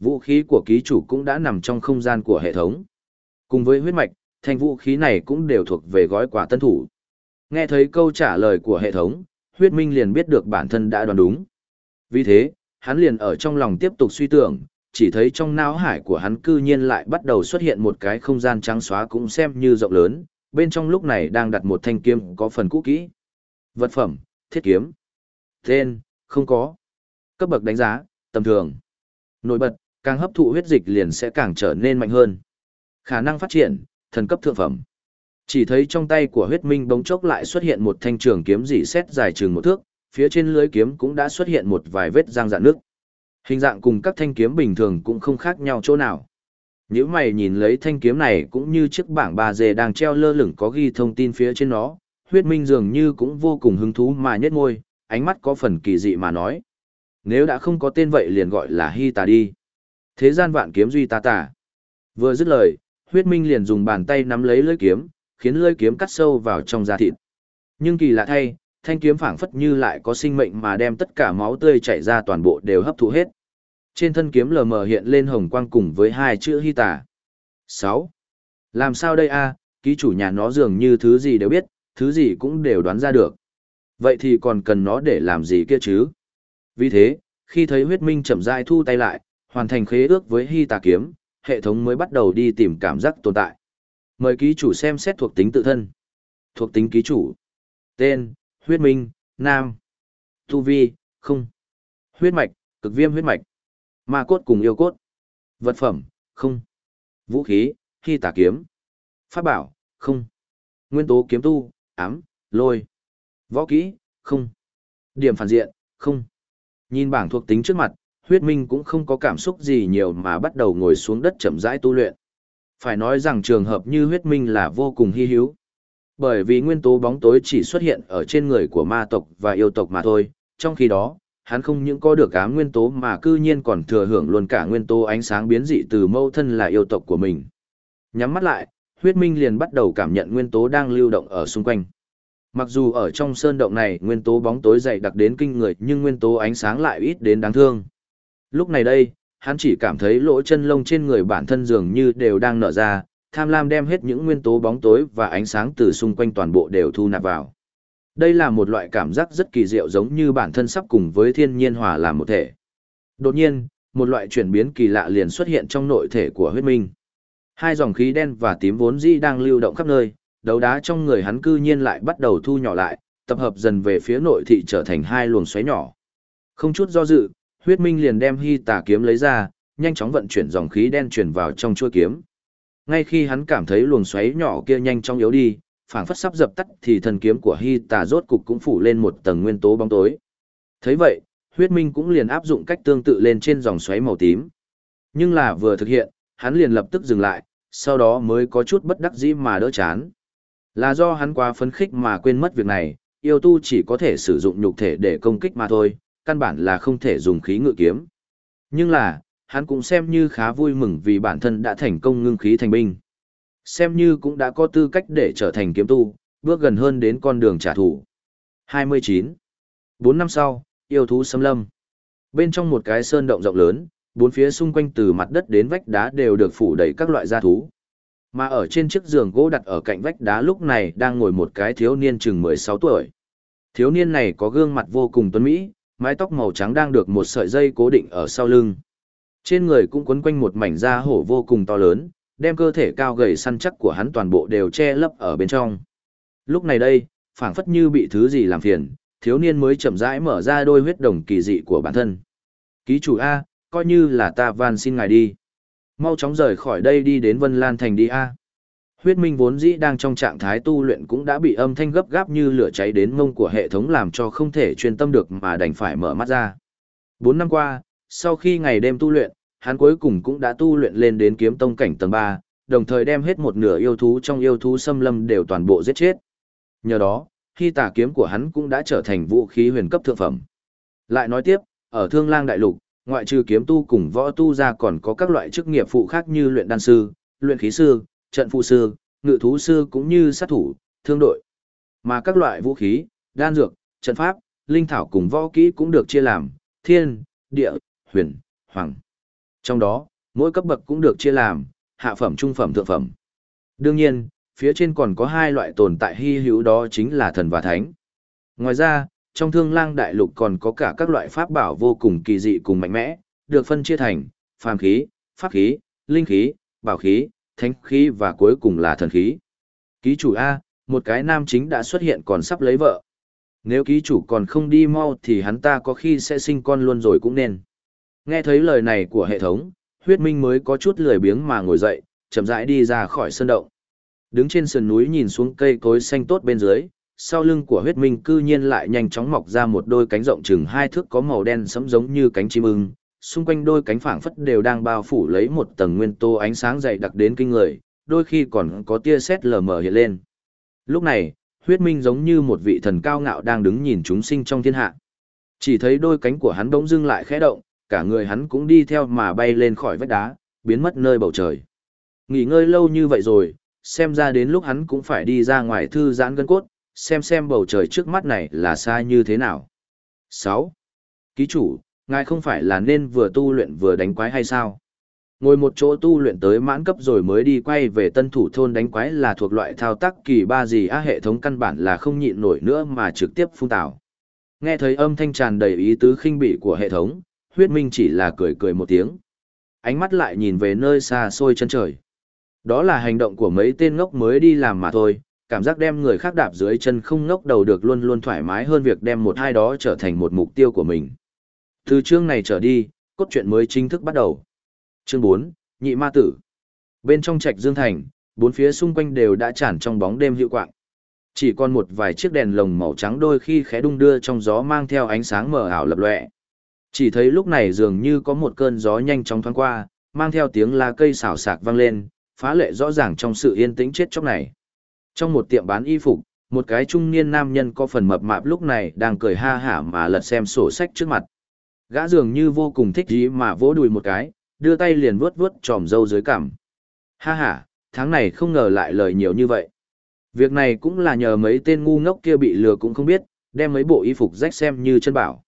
Vũ khí của ký chủ cũng đã nằm trong không gian của hệ thống. Cùng với huyết mạch, thanh vũ khí này cũng đều thuộc về gói quà tân thủ. Nghe thấy câu trả lời của hệ thống, huyết minh liền biết được bản thân đã đoán đúng. Vì thế, hắn liền ở trong lòng tiếp tục suy tưởng, chỉ thấy trong não hải của hắn cư nhiên lại bắt đầu xuất hiện một cái không gian trắng xóa cũng xem như rộng lớn, bên trong lúc này đang đặt một thanh kiếm có phần cũ kỹ. Vật phẩm, thiết kiếm. Tên, không có. Cấp bậc đánh giá, tầm thường. Nổi bật, càng hấp thụ huyết dịch liền sẽ càng trở nên mạnh hơn. Khả năng phát triển, thần cấp thượng phẩm. Chỉ thấy trong tay của huyết minh bỗng chốc lại xuất hiện một thanh trường kiếm dị xét dài chừng một thước, phía trên lưới kiếm cũng đã xuất hiện một vài vết răng dạn nước. Hình dạng cùng các thanh kiếm bình thường cũng không khác nhau chỗ nào. Nếu mày nhìn lấy thanh kiếm này cũng như chiếc bảng ba dê đang treo lơ lửng có ghi thông tin phía trên nó, huyết minh dường như cũng vô cùng hứng thú mà nhất ngôi, ánh mắt có phần kỳ dị mà nói. Nếu đã không có tên vậy liền gọi là Hy Tà đi. Thế gian vạn kiếm duy ta tà. Vừa dứt lời, huyết minh liền dùng bàn tay nắm lấy lưỡi kiếm, khiến lưỡi kiếm cắt sâu vào trong da thịt. Nhưng kỳ lạ thay, thanh kiếm phảng phất như lại có sinh mệnh mà đem tất cả máu tươi chảy ra toàn bộ đều hấp thụ hết. Trên thân kiếm lờ mờ hiện lên hồng quang cùng với hai chữ hy tả. 6. Làm sao đây a? ký chủ nhà nó dường như thứ gì đều biết, thứ gì cũng đều đoán ra được. Vậy thì còn cần nó để làm gì kia chứ? Vì thế, khi thấy huyết minh chậm rãi thu tay lại, hoàn thành khế ước với hy tà kiếm, hệ thống mới bắt đầu đi tìm cảm giác tồn tại. Mời ký chủ xem xét thuộc tính tự thân. Thuộc tính ký chủ. Tên, huyết minh, nam. Tu vi, không. Huyết mạch, cực viêm huyết mạch. Ma cốt cùng yêu cốt. Vật phẩm, không. Vũ khí, khi tả kiếm. Pháp bảo, không. Nguyên tố kiếm tu, ám, lôi. Võ kỹ, không. Điểm phản diện, không. Nhìn bảng thuộc tính trước mặt, huyết minh cũng không có cảm xúc gì nhiều mà bắt đầu ngồi xuống đất chậm rãi tu luyện. Phải nói rằng trường hợp như huyết minh là vô cùng hy hữu. Bởi vì nguyên tố bóng tối chỉ xuất hiện ở trên người của ma tộc và yêu tộc mà thôi, trong khi đó, hắn không những có được ám nguyên tố mà cư nhiên còn thừa hưởng luôn cả nguyên tố ánh sáng biến dị từ mâu thân là yêu tộc của mình. Nhắm mắt lại, huyết minh liền bắt đầu cảm nhận nguyên tố đang lưu động ở xung quanh. Mặc dù ở trong sơn động này nguyên tố bóng tối dày đặc đến kinh người nhưng nguyên tố ánh sáng lại ít đến đáng thương. Lúc này đây, hắn chỉ cảm thấy lỗ chân lông trên người bản thân dường như đều đang nở ra, tham lam đem hết những nguyên tố bóng tối và ánh sáng từ xung quanh toàn bộ đều thu nạp vào. Đây là một loại cảm giác rất kỳ diệu giống như bản thân sắp cùng với thiên nhiên hòa làm một thể. Đột nhiên, một loại chuyển biến kỳ lạ liền xuất hiện trong nội thể của huyết minh. Hai dòng khí đen và tím vốn dĩ đang lưu động khắp nơi, đấu đá trong người hắn cư nhiên lại bắt đầu thu nhỏ lại, tập hợp dần về phía nội thị trở thành hai luồng xoáy nhỏ. Không chút do dự, huyết minh liền đem hy tà kiếm lấy ra, nhanh chóng vận chuyển dòng khí đen chuyển vào trong chuôi kiếm. Ngay khi hắn cảm thấy luồng xoáy nhỏ kia nhanh chóng yếu đi, phảng phất sắp dập tắt thì thần kiếm của hy tà rốt cục cũng phủ lên một tầng nguyên tố bóng tối. thấy vậy, huyết minh cũng liền áp dụng cách tương tự lên trên dòng xoáy màu tím. Nhưng là vừa thực hiện, hắn liền lập tức dừng lại, sau đó mới có chút bất đắc dĩ mà đỡ chán. Là do hắn quá phấn khích mà quên mất việc này, yêu tu chỉ có thể sử dụng nhục thể để công kích mà thôi, căn bản là không thể dùng khí ngự kiếm. Nhưng là, hắn cũng xem như khá vui mừng vì bản thân đã thành công ngưng khí thành binh. Xem như cũng đã có tư cách để trở thành kiếm tu, bước gần hơn đến con đường trả thù. 29. Bốn năm sau, yêu thú xâm lâm. Bên trong một cái sơn động rộng lớn, bốn phía xung quanh từ mặt đất đến vách đá đều được phủ đầy các loại gia thú. Mà ở trên chiếc giường gỗ đặt ở cạnh vách đá lúc này đang ngồi một cái thiếu niên chừng 16 tuổi. Thiếu niên này có gương mặt vô cùng tuấn mỹ, mái tóc màu trắng đang được một sợi dây cố định ở sau lưng. Trên người cũng quấn quanh một mảnh da hổ vô cùng to lớn, đem cơ thể cao gầy săn chắc của hắn toàn bộ đều che lấp ở bên trong. Lúc này đây, phảng phất như bị thứ gì làm phiền, thiếu niên mới chậm rãi mở ra đôi huyết đồng kỳ dị của bản thân. Ký chủ A, coi như là ta van xin ngài đi. Mau chóng rời khỏi đây đi đến Vân Lan Thành đi A. Huyết minh vốn dĩ đang trong trạng thái tu luyện cũng đã bị âm thanh gấp gáp như lửa cháy đến mông của hệ thống làm cho không thể chuyên tâm được mà đành phải mở mắt ra. Bốn năm qua, sau khi ngày đêm tu luyện, hắn cuối cùng cũng đã tu luyện lên đến kiếm tông cảnh tầng 3, đồng thời đem hết một nửa yêu thú trong yêu thú xâm lâm đều toàn bộ giết chết. Nhờ đó, khi tà kiếm của hắn cũng đã trở thành vũ khí huyền cấp thượng phẩm. Lại nói tiếp, ở Thương Lang Đại Lục, ngoại trừ kiếm tu cùng võ tu ra còn có các loại chức nghiệp phụ khác như luyện đan sư, luyện khí sư, trận phụ sư, ngự thú sư cũng như sát thủ, thương đội. Mà các loại vũ khí, đan dược, trận pháp, linh thảo cùng võ kỹ cũng được chia làm thiên, địa, huyền, hoàng. Trong đó, mỗi cấp bậc cũng được chia làm hạ phẩm, trung phẩm, thượng phẩm. Đương nhiên, phía trên còn có hai loại tồn tại hy hữu đó chính là thần và thánh. Ngoài ra, trong thương lang đại lục còn có cả các loại pháp bảo vô cùng kỳ dị cùng mạnh mẽ, được phân chia thành phàm khí, pháp khí, linh khí, bảo khí, thánh khí và cuối cùng là thần khí. Ký chủ A, một cái nam chính đã xuất hiện còn sắp lấy vợ. Nếu ký chủ còn không đi mau thì hắn ta có khi sẽ sinh con luôn rồi cũng nên. Nghe thấy lời này của hệ thống, huyết minh mới có chút lười biếng mà ngồi dậy, chậm rãi đi ra khỏi sân động. Đứng trên sườn núi nhìn xuống cây cối xanh tốt bên dưới, sau lưng của huyết minh cư nhiên lại nhanh chóng mọc ra một đôi cánh rộng chừng hai thước có màu đen sẫm giống như cánh chim ưng, xung quanh đôi cánh phảng phất đều đang bao phủ lấy một tầng nguyên tố ánh sáng dày đặc đến kinh người, đôi khi còn có tia sét lờ mờ hiện lên. Lúc này, huyết minh giống như một vị thần cao ngạo đang đứng nhìn chúng sinh trong thiên hạ. Chỉ thấy đôi cánh của hắn bỗng dưng lại khẽ động, cả người hắn cũng đi theo mà bay lên khỏi vách đá, biến mất nơi bầu trời. Nghỉ ngơi lâu như vậy rồi, xem ra đến lúc hắn cũng phải đi ra ngoài thư giãn gân cốt, xem xem bầu trời trước mắt này là xa như thế nào. 6. Ký chủ, ngài không phải là nên vừa tu luyện vừa đánh quái hay sao? Ngồi một chỗ tu luyện tới mãn cấp rồi mới đi quay về tân thủ thôn đánh quái là thuộc loại thao tác kỳ ba gì á hệ thống căn bản là không nhịn nổi nữa mà trực tiếp phun tảo. Nghe thấy âm thanh tràn đầy ý tứ khinh bỉ của hệ thống, huyết minh chỉ là cười cười một tiếng. Ánh mắt lại nhìn về nơi xa xôi chân trời. Đó là hành động của mấy tên ngốc mới đi làm mà thôi, cảm giác đem người khác đạp dưới chân không ngốc đầu được luôn luôn thoải mái hơn việc đem một hai đó trở thành một mục tiêu của mình. Từ chương này trở đi, cốt truyện mới chính thức bắt đầu. Chương 4, Nhị Ma Tử. Bên trong trạch Dương Thành, bốn phía xung quanh đều đã tràn trong bóng đêm hiệu quạng. Chỉ còn một vài chiếc đèn lồng màu trắng đôi khi khẽ đung đưa trong gió mang theo ánh sáng mờ ảo lập lòe. Chỉ thấy lúc này dường như có một cơn gió nhanh chóng thoáng qua, mang theo tiếng lá cây xào xạc vang lên, phá lệ rõ ràng trong sự yên tĩnh chết chóc này. Trong một tiệm bán y phục, một cái trung niên nam nhân có phần mập mạp lúc này đang cười ha hả mà lật xem sổ sách trước mặt. Gã dường như vô cùng thích gì mà vỗ đùi một cái, đưa tay liền vuốt vuốt tròm râu dưới cằm. Ha ha, tháng này không ngờ lại lời nhiều như vậy. Việc này cũng là nhờ mấy tên ngu ngốc kia bị lừa cũng không biết, đem mấy bộ y phục rách xem như chân bảo.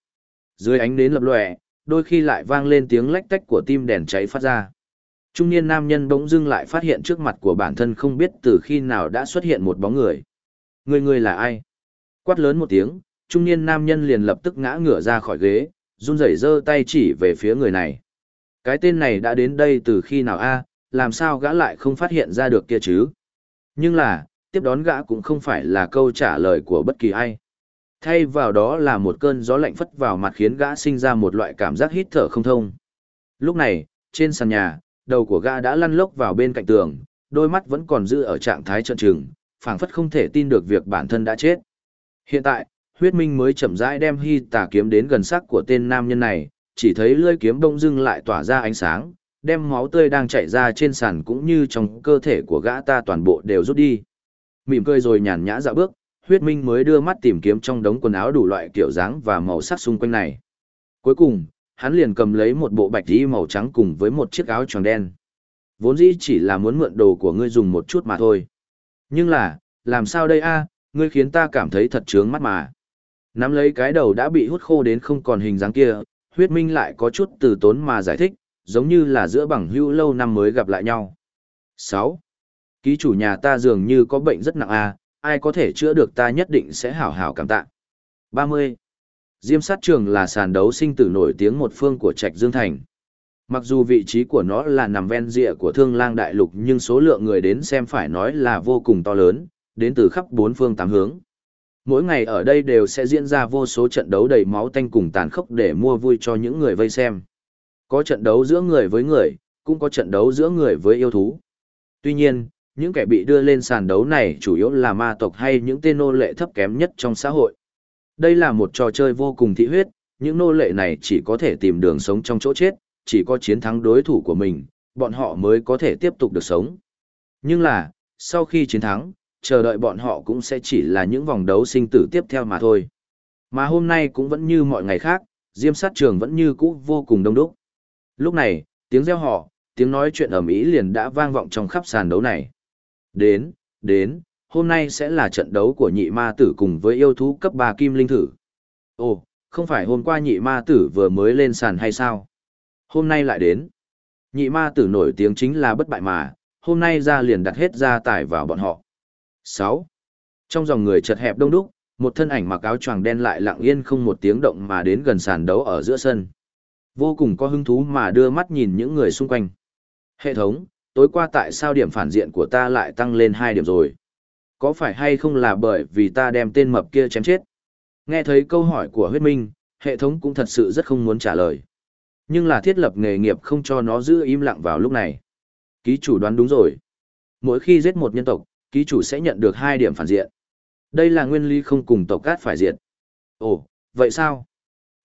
Dưới ánh nến lập lòe, đôi khi lại vang lên tiếng lách tách của tim đèn cháy phát ra. Trung niên nam nhân bỗng dưng lại phát hiện trước mặt của bản thân không biết từ khi nào đã xuất hiện một bóng người. Người người là ai? Quát lớn một tiếng, trung niên nam nhân liền lập tức ngã ngửa ra khỏi ghế, run rẩy giơ tay chỉ về phía người này. Cái tên này đã đến đây từ khi nào a? làm sao gã lại không phát hiện ra được kia chứ? Nhưng là, tiếp đón gã cũng không phải là câu trả lời của bất kỳ ai. Thay vào đó là một cơn gió lạnh phất vào mặt khiến gã sinh ra một loại cảm giác hít thở không thông. Lúc này, trên sàn nhà, đầu của gã đã lăn lốc vào bên cạnh tường, đôi mắt vẫn còn giữ ở trạng thái trợn trừng, phảng phất không thể tin được việc bản thân đã chết. Hiện tại, huyết minh mới chậm rãi đem hy tà kiếm đến gần sắc của tên nam nhân này, chỉ thấy lưỡi kiếm đông dưng lại tỏa ra ánh sáng, đem máu tươi đang chảy ra trên sàn cũng như trong cơ thể của gã ta toàn bộ đều rút đi. Mỉm cười rồi nhàn nhã dạo bước, huyết minh mới đưa mắt tìm kiếm trong đống quần áo đủ loại kiểu dáng và màu sắc xung quanh này. Cuối cùng, hắn liền cầm lấy một bộ bạch y màu trắng cùng với một chiếc áo tròn đen. Vốn dĩ chỉ là muốn mượn đồ của ngươi dùng một chút mà thôi. Nhưng là, làm sao đây a? ngươi khiến ta cảm thấy thật trướng mắt mà. Nắm lấy cái đầu đã bị hút khô đến không còn hình dáng kia, huyết minh lại có chút từ tốn mà giải thích, giống như là giữa bằng hữu lâu năm mới gặp lại nhau. 6. Ký chủ nhà ta dường như có bệnh rất nặng a, ai có thể chữa được ta nhất định sẽ hảo hảo cảm tạ. 30. Diêm sát trường là sàn đấu sinh tử nổi tiếng một phương của Trạch Dương Thành. Mặc dù vị trí của nó là nằm ven rìa của thương lang đại lục nhưng số lượng người đến xem phải nói là vô cùng to lớn, đến từ khắp bốn phương tám hướng. Mỗi ngày ở đây đều sẽ diễn ra vô số trận đấu đầy máu tanh cùng tàn khốc để mua vui cho những người vây xem. Có trận đấu giữa người với người, cũng có trận đấu giữa người với yêu thú. Tuy nhiên, những kẻ bị đưa lên sàn đấu này chủ yếu là ma tộc hay những tên nô lệ thấp kém nhất trong xã hội. Đây là một trò chơi vô cùng thị huyết, những nô lệ này chỉ có thể tìm đường sống trong chỗ chết, chỉ có chiến thắng đối thủ của mình, bọn họ mới có thể tiếp tục được sống. Nhưng là, sau khi chiến thắng, chờ đợi bọn họ cũng sẽ chỉ là những vòng đấu sinh tử tiếp theo mà thôi. Mà hôm nay cũng vẫn như mọi ngày khác, diêm sát trường vẫn như cũ vô cùng đông đúc. Lúc này, tiếng reo họ, tiếng nói chuyện ầm ĩ liền đã vang vọng trong khắp sàn đấu này. Đến, đến, hôm nay sẽ là trận đấu của nhị ma tử cùng với yêu thú cấp 3 kim linh thử. Ồ, không phải hôm qua nhị ma tử vừa mới lên sàn hay sao? Hôm nay lại đến. Nhị ma tử nổi tiếng chính là bất bại mà, hôm nay ra liền đặt hết gia tài vào bọn họ. 6. Trong dòng người chật hẹp đông đúc, một thân ảnh mặc áo choàng đen lại lặng yên không một tiếng động mà đến gần sàn đấu ở giữa sân. Vô cùng có hứng thú mà đưa mắt nhìn những người xung quanh. Hệ thống, tối qua tại sao điểm phản diện của ta lại tăng lên 2 điểm rồi? Có phải hay không là bởi vì ta đem tên mập kia chém chết? Nghe thấy câu hỏi của huyết minh, hệ thống cũng thật sự rất không muốn trả lời. Nhưng là thiết lập nghề nghiệp không cho nó giữ im lặng vào lúc này. Ký chủ đoán đúng rồi. Mỗi khi giết một nhân tộc, ký chủ sẽ nhận được hai điểm phản diện. Đây là nguyên lý không cùng tộc cát phải diệt. Ồ, vậy sao?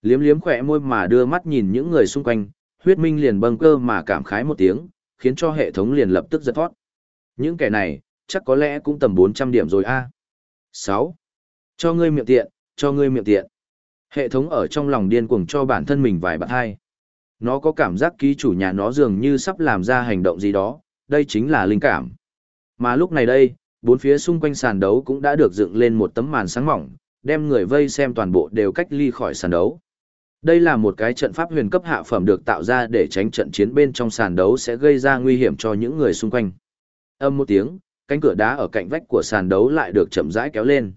Liếm liếm khỏe môi mà đưa mắt nhìn những người xung quanh, huyết minh liền bâng cơ mà cảm khái một tiếng, khiến cho hệ thống liền lập tức giật thoát. Những kẻ này, chắc có lẽ cũng tầm 400 điểm rồi a. À. 6. Cho ngươi miệng tiện, cho ngươi miệng tiện. Hệ thống ở trong lòng điên cuồng cho bản thân mình vài bạn hai. Nó có cảm giác ký chủ nhà nó dường như sắp làm ra hành động gì đó, đây chính là linh cảm. Mà lúc này đây, bốn phía xung quanh sàn đấu cũng đã được dựng lên một tấm màn sáng mỏng, đem người vây xem toàn bộ đều cách ly khỏi sàn đấu. Đây là một cái trận pháp huyền cấp hạ phẩm được tạo ra để tránh trận chiến bên trong sàn đấu sẽ gây ra nguy hiểm cho những người xung quanh. Âm một tiếng, cánh cửa đá ở cạnh vách của sàn đấu lại được chậm rãi kéo lên.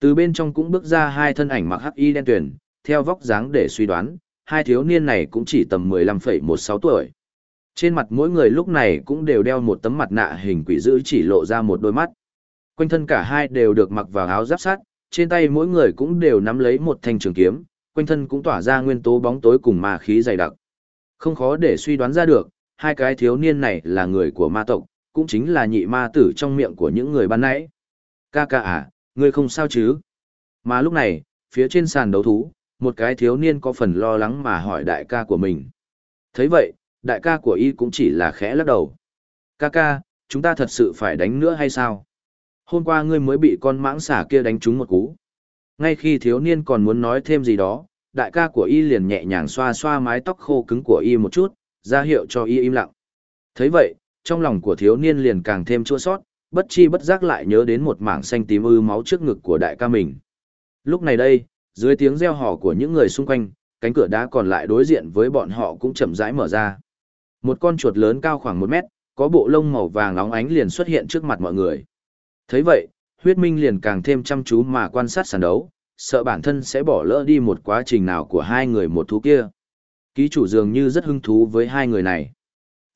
Từ bên trong cũng bước ra hai thân ảnh mặc hắc y đen tuyển, theo vóc dáng để suy đoán, hai thiếu niên này cũng chỉ tầm 15,16 tuổi. Trên mặt mỗi người lúc này cũng đều đeo một tấm mặt nạ hình quỷ dữ chỉ lộ ra một đôi mắt. Quanh thân cả hai đều được mặc vào áo giáp sắt, trên tay mỗi người cũng đều nắm lấy một thanh trường kiếm, quanh thân cũng tỏa ra nguyên tố bóng tối cùng ma khí dày đặc. Không khó để suy đoán ra được, hai cái thiếu niên này là người của ma tộc, cũng chính là nhị ma tử trong miệng của những người ban nãy. Ca ca à, ngươi không sao chứ? Mà lúc này, phía trên sàn đấu thú, một cái thiếu niên có phần lo lắng mà hỏi đại ca của mình. thấy vậy, đại ca của y cũng chỉ là khẽ lắc đầu. Ca ca, chúng ta thật sự phải đánh nữa hay sao? Hôm qua ngươi mới bị con mãng xà kia đánh trúng một cú. Ngay khi thiếu niên còn muốn nói thêm gì đó, đại ca của y liền nhẹ nhàng xoa xoa mái tóc khô cứng của y một chút, ra hiệu cho y im lặng. thấy vậy, trong lòng của thiếu niên liền càng thêm chua sót, bất chi bất giác lại nhớ đến một mảng xanh tím ư máu trước ngực của đại ca mình. Lúc này đây, dưới tiếng reo hò của những người xung quanh, cánh cửa đá còn lại đối diện với bọn họ cũng chậm rãi mở ra. Một con chuột lớn cao khoảng một mét, có bộ lông màu vàng óng ánh liền xuất hiện trước mặt mọi người. thấy vậy, huyết minh liền càng thêm chăm chú mà quan sát sàn đấu, sợ bản thân sẽ bỏ lỡ đi một quá trình nào của hai người một thú kia. Ký chủ dường như rất hứng thú với hai người này.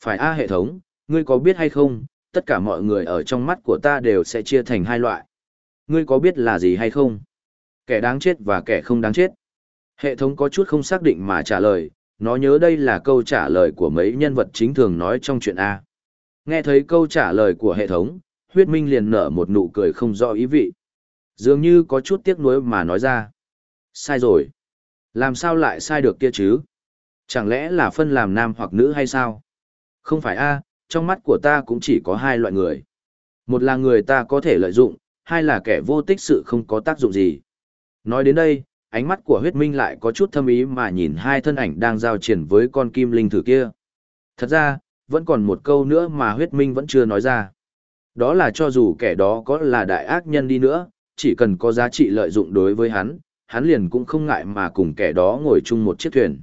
Phải A hệ thống, ngươi có biết hay không, tất cả mọi người ở trong mắt của ta đều sẽ chia thành hai loại. Ngươi có biết là gì hay không? Kẻ đáng chết và kẻ không đáng chết. Hệ thống có chút không xác định mà trả lời, nó nhớ đây là câu trả lời của mấy nhân vật chính thường nói trong chuyện A. Nghe thấy câu trả lời của hệ thống, huyết minh liền nở một nụ cười không rõ ý vị. Dường như có chút tiếc nuối mà nói ra. Sai rồi. Làm sao lại sai được kia chứ? Chẳng lẽ là phân làm nam hoặc nữ hay sao? Không phải a, trong mắt của ta cũng chỉ có hai loại người. Một là người ta có thể lợi dụng, hai là kẻ vô tích sự không có tác dụng gì. Nói đến đây, ánh mắt của huyết minh lại có chút thâm ý mà nhìn hai thân ảnh đang giao triển với con kim linh thử kia. Thật ra, vẫn còn một câu nữa mà huyết minh vẫn chưa nói ra. Đó là cho dù kẻ đó có là đại ác nhân đi nữa, chỉ cần có giá trị lợi dụng đối với hắn, hắn liền cũng không ngại mà cùng kẻ đó ngồi chung một chiếc thuyền.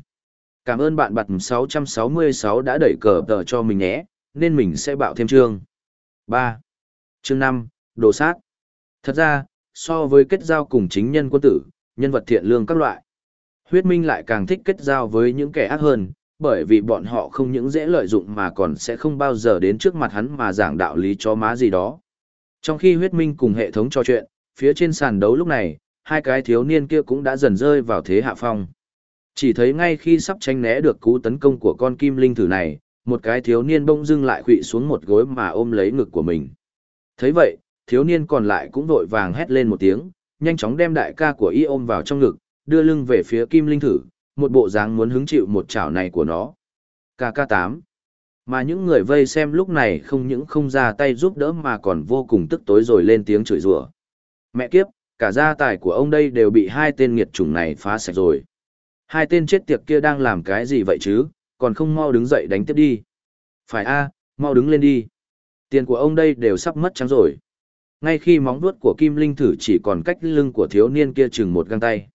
Cảm ơn bạn bật 666 đã đẩy cờ tờ cho mình nhé, nên mình sẽ bạo thêm chương. 3. Chương 5, Đồ sát. Thật ra, so với kết giao cùng chính nhân quân tử, nhân vật thiện lương các loại, huyết minh lại càng thích kết giao với những kẻ ác hơn, bởi vì bọn họ không những dễ lợi dụng mà còn sẽ không bao giờ đến trước mặt hắn mà giảng đạo lý cho má gì đó. Trong khi huyết minh cùng hệ thống trò chuyện, phía trên sàn đấu lúc này, hai cái thiếu niên kia cũng đã dần rơi vào thế hạ phong. Chỉ thấy ngay khi sắp tranh né được cú tấn công của con kim linh thử này, một cái thiếu niên bỗng dưng lại quỵ xuống một gối mà ôm lấy ngực của mình. thấy vậy, thiếu niên còn lại cũng vội vàng hét lên một tiếng, nhanh chóng đem đại ca của y ôm vào trong ngực, đưa lưng về phía kim linh thử, một bộ dáng muốn hứng chịu một chảo này của nó. KK8 Mà những người vây xem lúc này không những không ra tay giúp đỡ mà còn vô cùng tức tối rồi lên tiếng chửi rủa. Mẹ kiếp, cả gia tài của ông đây đều bị hai tên nghiệt chủng này phá sạch rồi. Hai tên chết tiệt kia đang làm cái gì vậy chứ, còn không mau đứng dậy đánh tiếp đi. Phải a, mau đứng lên đi. Tiền của ông đây đều sắp mất trắng rồi. Ngay khi móng vuốt của Kim Linh thử chỉ còn cách lưng của thiếu niên kia chừng một găng tay.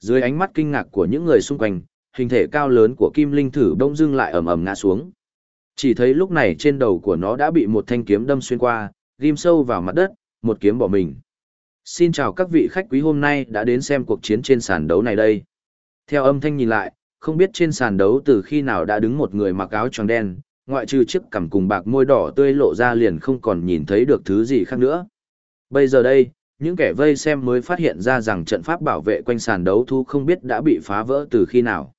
Dưới ánh mắt kinh ngạc của những người xung quanh, hình thể cao lớn của Kim Linh thử bỗng dưng lại ầm ầm ngã xuống. Chỉ thấy lúc này trên đầu của nó đã bị một thanh kiếm đâm xuyên qua, ghim sâu vào mặt đất, một kiếm bỏ mình. Xin chào các vị khách quý hôm nay đã đến xem cuộc chiến trên sàn đấu này đây. Theo âm thanh nhìn lại, không biết trên sàn đấu từ khi nào đã đứng một người mặc áo tròn đen, ngoại trừ chiếc cằm cùng bạc môi đỏ tươi lộ ra liền không còn nhìn thấy được thứ gì khác nữa. Bây giờ đây, những kẻ vây xem mới phát hiện ra rằng trận pháp bảo vệ quanh sàn đấu thu không biết đã bị phá vỡ từ khi nào.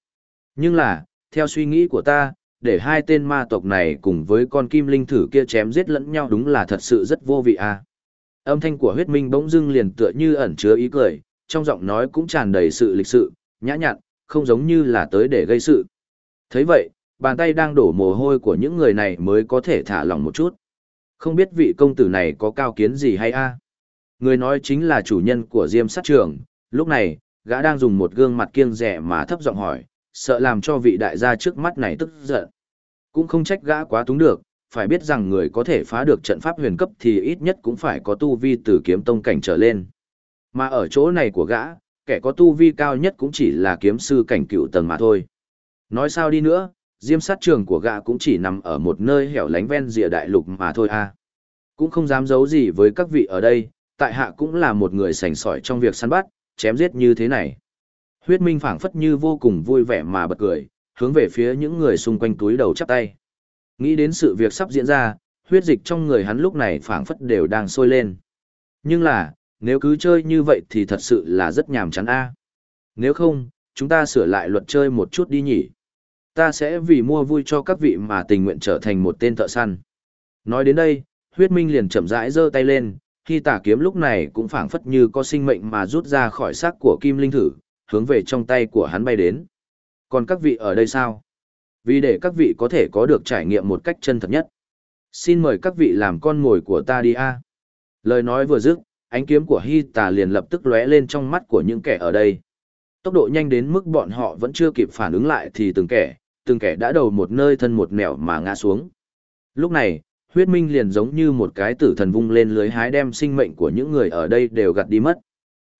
Nhưng là, theo suy nghĩ của ta, để hai tên ma tộc này cùng với con kim linh thử kia chém giết lẫn nhau đúng là thật sự rất vô vị à. Âm thanh của huyết minh bỗng dưng liền tựa như ẩn chứa ý cười, trong giọng nói cũng tràn đầy sự lịch sự, nhã nhặn, không giống như là tới để gây sự. thấy vậy, bàn tay đang đổ mồ hôi của những người này mới có thể thả lỏng một chút. Không biết vị công tử này có cao kiến gì hay a? Người nói chính là chủ nhân của Diêm sát trường, lúc này, gã đang dùng một gương mặt kiêng rẻ mà thấp giọng hỏi, sợ làm cho vị đại gia trước mắt này tức giận. Cũng không trách gã quá túng được, phải biết rằng người có thể phá được trận pháp huyền cấp thì ít nhất cũng phải có tu vi từ kiếm tông cảnh trở lên. Mà ở chỗ này của gã, kẻ có tu vi cao nhất cũng chỉ là kiếm sư cảnh cựu tầng mà thôi. Nói sao đi nữa, diêm sát trường của gã cũng chỉ nằm ở một nơi hẻo lánh ven rìa đại lục mà thôi à. Cũng không dám giấu gì với các vị ở đây, tại hạ cũng là một người sành sỏi trong việc săn bắt, chém giết như thế này. Huyết Minh phảng phất như vô cùng vui vẻ mà bật cười, hướng về phía những người xung quanh túi đầu chắp tay. Nghĩ đến sự việc sắp diễn ra, huyết dịch trong người hắn lúc này phảng phất đều đang sôi lên. Nhưng là, nếu cứ chơi như vậy thì thật sự là rất nhàm chán a. Nếu không, chúng ta sửa lại luật chơi một chút đi nhỉ. Ta sẽ vì mua vui cho các vị mà tình nguyện trở thành một tên thợ săn. Nói đến đây, huyết minh liền chậm rãi giơ tay lên, khi tả kiếm lúc này cũng phảng phất như có sinh mệnh mà rút ra khỏi xác của kim linh thử, hướng về trong tay của hắn bay đến. Còn các vị ở đây sao? Vì để các vị có thể có được trải nghiệm một cách chân thật nhất. Xin mời các vị làm con mồi của ta đi a. Lời nói vừa dứt, ánh kiếm của Hy Tà liền lập tức lóe lên trong mắt của những kẻ ở đây. Tốc độ nhanh đến mức bọn họ vẫn chưa kịp phản ứng lại thì từng kẻ, từng kẻ đã đầu một nơi thân một nẻo mà ngã xuống. Lúc này, huyết minh liền giống như một cái tử thần vung lên lưới hái đem sinh mệnh của những người ở đây đều gặt đi mất.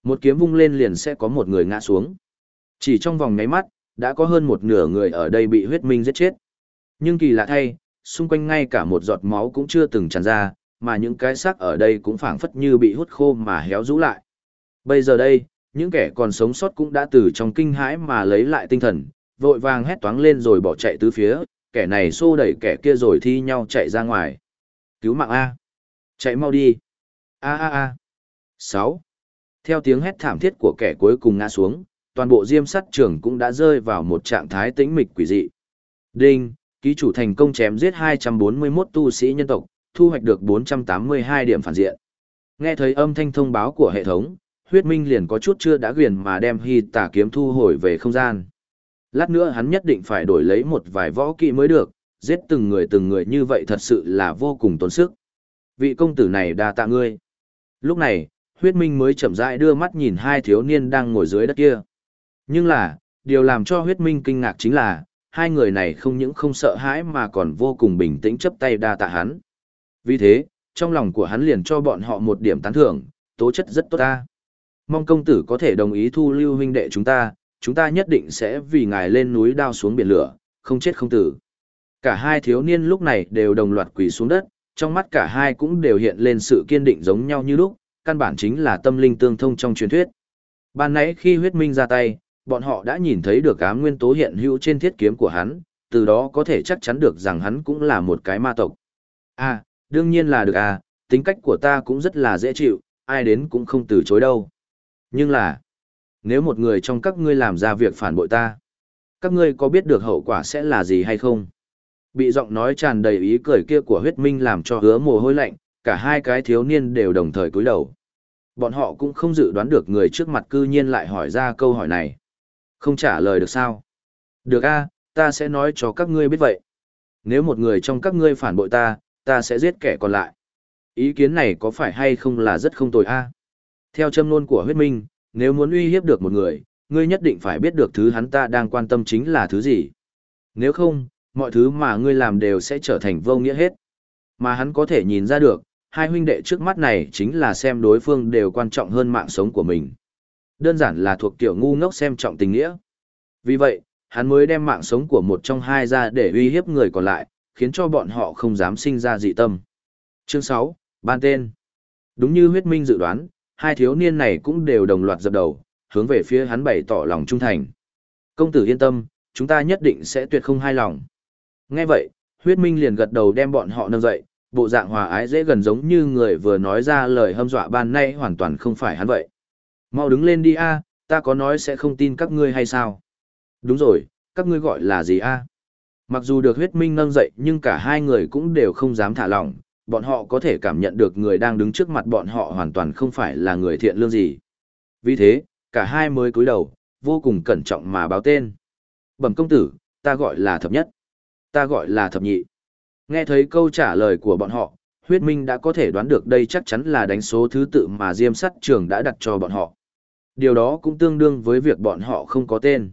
Một kiếm vung lên liền sẽ có một người ngã xuống. Chỉ trong vòng nháy mắt, đã có hơn một nửa người ở đây bị huyết minh giết chết. Nhưng kỳ lạ thay, xung quanh ngay cả một giọt máu cũng chưa từng tràn ra, mà những cái xác ở đây cũng phảng phất như bị hút khô mà héo rũ lại. Bây giờ đây, những kẻ còn sống sót cũng đã từ trong kinh hãi mà lấy lại tinh thần, vội vàng hét toáng lên rồi bỏ chạy tứ phía, kẻ này xô đẩy kẻ kia rồi thi nhau chạy ra ngoài. Cứu mạng A. Chạy mau đi. A A A. 6. Theo tiếng hét thảm thiết của kẻ cuối cùng ngã xuống, toàn bộ diêm sắt trường cũng đã rơi vào một trạng thái tĩnh mịch quỷ dị. Đinh, ký chủ thành công chém giết 241 tu sĩ nhân tộc, thu hoạch được 482 điểm phản diện. Nghe thấy âm thanh thông báo của hệ thống, huyết minh liền có chút chưa đã ghiền mà đem hy tà kiếm thu hồi về không gian. Lát nữa hắn nhất định phải đổi lấy một vài võ kỹ mới được, giết từng người từng người như vậy thật sự là vô cùng tốn sức. Vị công tử này đa tạ ngươi. Lúc này, huyết minh mới chậm rãi đưa mắt nhìn hai thiếu niên đang ngồi dưới đất kia. Nhưng là, điều làm cho huyết minh kinh ngạc chính là, hai người này không những không sợ hãi mà còn vô cùng bình tĩnh chấp tay đa tạ hắn. Vì thế, trong lòng của hắn liền cho bọn họ một điểm tán thưởng, tố chất rất tốt ta. Mong công tử có thể đồng ý thu lưu huynh đệ chúng ta, chúng ta nhất định sẽ vì ngài lên núi đao xuống biển lửa, không chết không tử. Cả hai thiếu niên lúc này đều đồng loạt quỳ xuống đất, trong mắt cả hai cũng đều hiện lên sự kiên định giống nhau như lúc, căn bản chính là tâm linh tương thông trong truyền thuyết. Ban nãy khi huyết minh ra tay, bọn họ đã nhìn thấy được ám nguyên tố hiện hữu trên thiết kiếm của hắn, từ đó có thể chắc chắn được rằng hắn cũng là một cái ma tộc. À, đương nhiên là được à, tính cách của ta cũng rất là dễ chịu, ai đến cũng không từ chối đâu. Nhưng là, nếu một người trong các ngươi làm ra việc phản bội ta, các ngươi có biết được hậu quả sẽ là gì hay không? Bị giọng nói tràn đầy ý cười kia của huyết minh làm cho hứa mồ hôi lạnh, cả hai cái thiếu niên đều đồng thời cúi đầu. Bọn họ cũng không dự đoán được người trước mặt cư nhiên lại hỏi ra câu hỏi này. Không trả lời được sao? Được a, ta sẽ nói cho các ngươi biết vậy. Nếu một người trong các ngươi phản bội ta, ta sẽ giết kẻ còn lại. Ý kiến này có phải hay không là rất không tồi a? Theo châm nôn của huyết minh, nếu muốn uy hiếp được một người, ngươi nhất định phải biết được thứ hắn ta đang quan tâm chính là thứ gì. Nếu không, mọi thứ mà ngươi làm đều sẽ trở thành vô nghĩa hết. Mà hắn có thể nhìn ra được, hai huynh đệ trước mắt này chính là xem đối phương đều quan trọng hơn mạng sống của mình. Đơn giản là thuộc kiểu ngu ngốc xem trọng tình nghĩa. Vì vậy, hắn mới đem mạng sống của một trong hai ra để uy hiếp người còn lại, khiến cho bọn họ không dám sinh ra dị tâm. Chương 6, ban tên. Đúng như huyết minh dự đoán, hai thiếu niên này cũng đều đồng loạt dập đầu, hướng về phía hắn bày tỏ lòng trung thành. Công tử yên tâm, chúng ta nhất định sẽ tuyệt không hai lòng. Nghe vậy, huyết minh liền gật đầu đem bọn họ nâng dậy, bộ dạng hòa ái dễ gần giống như người vừa nói ra lời hâm dọa ban nay hoàn toàn không phải hắn vậy. Mau đứng lên đi a, ta có nói sẽ không tin các ngươi hay sao? Đúng rồi, các ngươi gọi là gì a? Mặc dù được huyết minh nâng dậy nhưng cả hai người cũng đều không dám thả lỏng, bọn họ có thể cảm nhận được người đang đứng trước mặt bọn họ hoàn toàn không phải là người thiện lương gì. Vì thế, cả hai mới cúi đầu, vô cùng cẩn trọng mà báo tên. Bẩm công tử, ta gọi là thập nhất. Ta gọi là thập nhị. Nghe thấy câu trả lời của bọn họ, huyết minh đã có thể đoán được đây chắc chắn là đánh số thứ tự mà diêm sắt trường đã đặt cho bọn họ. Điều đó cũng tương đương với việc bọn họ không có tên.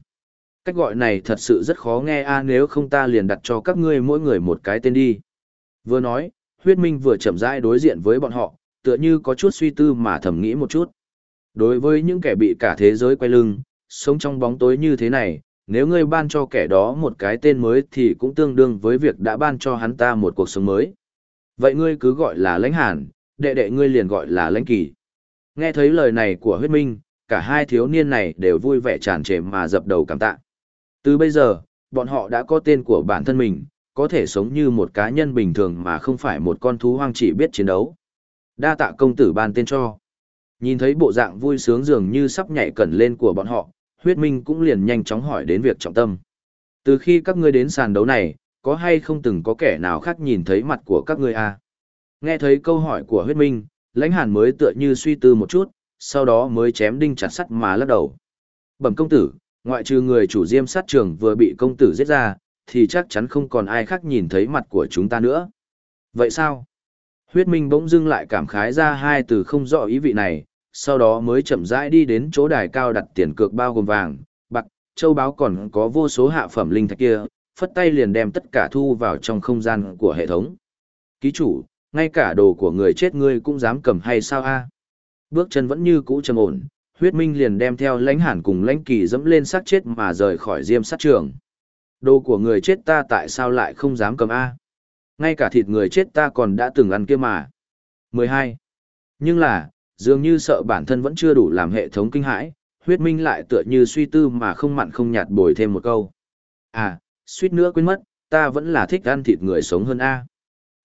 Cách gọi này thật sự rất khó nghe a nếu không ta liền đặt cho các ngươi mỗi người một cái tên đi. Vừa nói, huyết minh vừa chậm rãi đối diện với bọn họ, tựa như có chút suy tư mà thầm nghĩ một chút. Đối với những kẻ bị cả thế giới quay lưng, sống trong bóng tối như thế này, nếu ngươi ban cho kẻ đó một cái tên mới thì cũng tương đương với việc đã ban cho hắn ta một cuộc sống mới. Vậy ngươi cứ gọi là lãnh hàn, đệ đệ ngươi liền gọi là lãnh kỳ. Nghe thấy lời này của huyết minh, cả hai thiếu niên này đều vui vẻ tràn trề mà dập đầu cảm tạ. Từ bây giờ, bọn họ đã có tên của bản thân mình, có thể sống như một cá nhân bình thường mà không phải một con thú hoang chỉ biết chiến đấu. Đa tạ công tử ban tên cho. Nhìn thấy bộ dạng vui sướng dường như sắp nhảy cẩn lên của bọn họ, huyết minh cũng liền nhanh chóng hỏi đến việc trọng tâm. Từ khi các ngươi đến sàn đấu này, có hay không từng có kẻ nào khác nhìn thấy mặt của các ngươi à? Nghe thấy câu hỏi của huyết minh, lãnh hàn mới tựa như suy tư một chút, sau đó mới chém đinh chặt sắt mà lắc đầu. Bẩm công tử, ngoại trừ người chủ diêm sát trường vừa bị công tử giết ra, thì chắc chắn không còn ai khác nhìn thấy mặt của chúng ta nữa. Vậy sao? Huyết Minh bỗng dưng lại cảm khái ra hai từ không rõ ý vị này, sau đó mới chậm rãi đi đến chỗ đài cao đặt tiền cược bao gồm vàng, bạc, châu báu còn có vô số hạ phẩm linh thạch kia, phất tay liền đem tất cả thu vào trong không gian của hệ thống. Ký chủ, ngay cả đồ của người chết ngươi cũng dám cầm hay sao a? Bước chân vẫn như cũ trầm ổn, huyết minh liền đem theo lãnh hàn cùng lãnh kỳ dẫm lên xác chết mà rời khỏi diêm sát trường. Đồ của người chết ta tại sao lại không dám cầm A? Ngay cả thịt người chết ta còn đã từng ăn kia mà. 12. Nhưng là, dường như sợ bản thân vẫn chưa đủ làm hệ thống kinh hãi, huyết minh lại tựa như suy tư mà không mặn không nhạt bồi thêm một câu. À, suýt nữa quên mất, ta vẫn là thích ăn thịt người sống hơn A.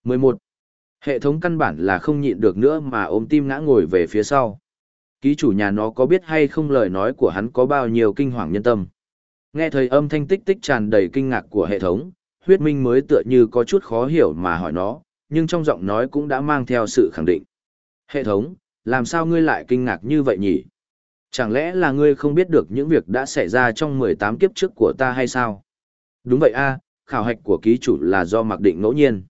11. Hệ thống căn bản là không nhịn được nữa mà ôm tim ngã ngồi về phía sau. Ký chủ nhà nó có biết hay không lời nói của hắn có bao nhiêu kinh hoàng nhân tâm. Nghe thấy âm thanh tích tích tràn đầy kinh ngạc của hệ thống, huyết minh mới tựa như có chút khó hiểu mà hỏi nó, nhưng trong giọng nói cũng đã mang theo sự khẳng định. Hệ thống, làm sao ngươi lại kinh ngạc như vậy nhỉ? Chẳng lẽ là ngươi không biết được những việc đã xảy ra trong 18 kiếp trước của ta hay sao? Đúng vậy a, khảo hạch của ký chủ là do mặc định ngẫu nhiên.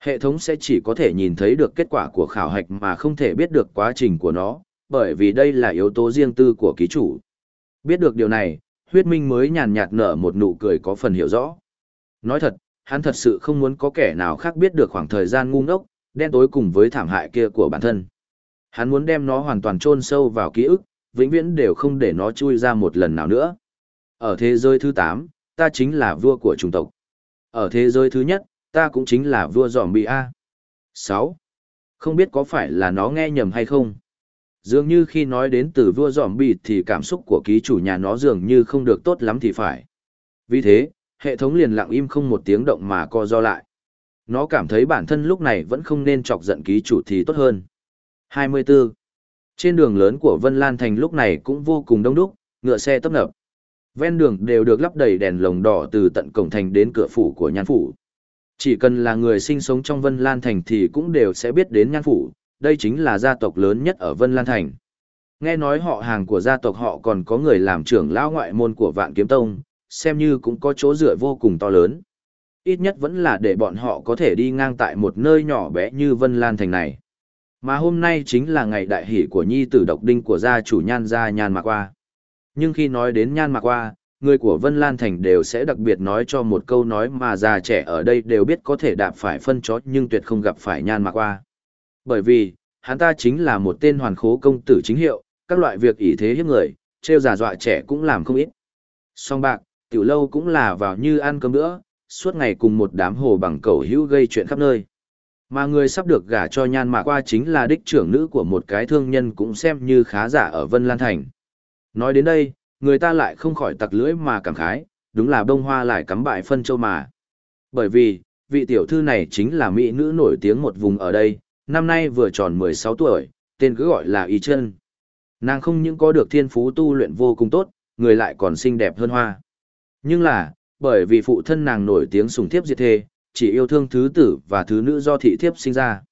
Hệ thống sẽ chỉ có thể nhìn thấy được kết quả của khảo hạch mà không thể biết được quá trình của nó, bởi vì đây là yếu tố riêng tư của ký chủ. Biết được điều này, huyết minh mới nhàn nhạt nở một nụ cười có phần hiểu rõ. Nói thật, hắn thật sự không muốn có kẻ nào khác biết được khoảng thời gian ngu ngốc, đen tối cùng với thảm hại kia của bản thân. Hắn muốn đem nó hoàn toàn chôn sâu vào ký ức, vĩnh viễn đều không để nó chui ra một lần nào nữa. Ở thế giới thứ 8, ta chính là vua của chủng tộc. Ở thế giới thứ nhất, ta cũng chính là vua giòm bị A. 6. Không biết có phải là nó nghe nhầm hay không? Dường như khi nói đến từ vua giòm bị thì cảm xúc của ký chủ nhà nó dường như không được tốt lắm thì phải. Vì thế, hệ thống liền lặng im không một tiếng động mà co do lại. Nó cảm thấy bản thân lúc này vẫn không nên chọc giận ký chủ thì tốt hơn. 24. Trên đường lớn của Vân Lan Thành lúc này cũng vô cùng đông đúc, ngựa xe tấp nập. Ven đường đều được lắp đầy đèn lồng đỏ từ tận cổng thành đến cửa phủ của nhan phủ. Chỉ cần là người sinh sống trong Vân Lan Thành thì cũng đều sẽ biết đến nhan phủ, đây chính là gia tộc lớn nhất ở Vân Lan Thành. Nghe nói họ hàng của gia tộc họ còn có người làm trưởng lão ngoại môn của Vạn Kiếm Tông, xem như cũng có chỗ dựa vô cùng to lớn. Ít nhất vẫn là để bọn họ có thể đi ngang tại một nơi nhỏ bé như Vân Lan Thành này. Mà hôm nay chính là ngày đại hỷ của nhi tử độc đinh của gia chủ nhan gia nhan mạc qua. Nhưng khi nói đến nhan mạc qua, người của Vân Lan Thành đều sẽ đặc biệt nói cho một câu nói mà già trẻ ở đây đều biết có thể đạp phải phân chó nhưng tuyệt không gặp phải nhan mạc qua. Bởi vì, hắn ta chính là một tên hoàn khố công tử chính hiệu, các loại việc ỷ thế hiếp người, trêu giả dọa trẻ cũng làm không ít. Song bạc, tiểu lâu cũng là vào như ăn cơm nữa, suốt ngày cùng một đám hồ bằng cầu hữu gây chuyện khắp nơi. Mà người sắp được gả cho nhan mạc qua chính là đích trưởng nữ của một cái thương nhân cũng xem như khá giả ở Vân Lan Thành. Nói đến đây, người ta lại không khỏi tặc lưỡi mà cảm khái, đúng là bông hoa lại cắm bại phân châu mà. Bởi vì, vị tiểu thư này chính là mỹ nữ nổi tiếng một vùng ở đây, năm nay vừa tròn 16 tuổi, tên cứ gọi là Y Chân. Nàng không những có được thiên phú tu luyện vô cùng tốt, người lại còn xinh đẹp hơn hoa. Nhưng là, bởi vì phụ thân nàng nổi tiếng sùng thiếp diệt thê, chỉ yêu thương thứ tử và thứ nữ do thị thiếp sinh ra.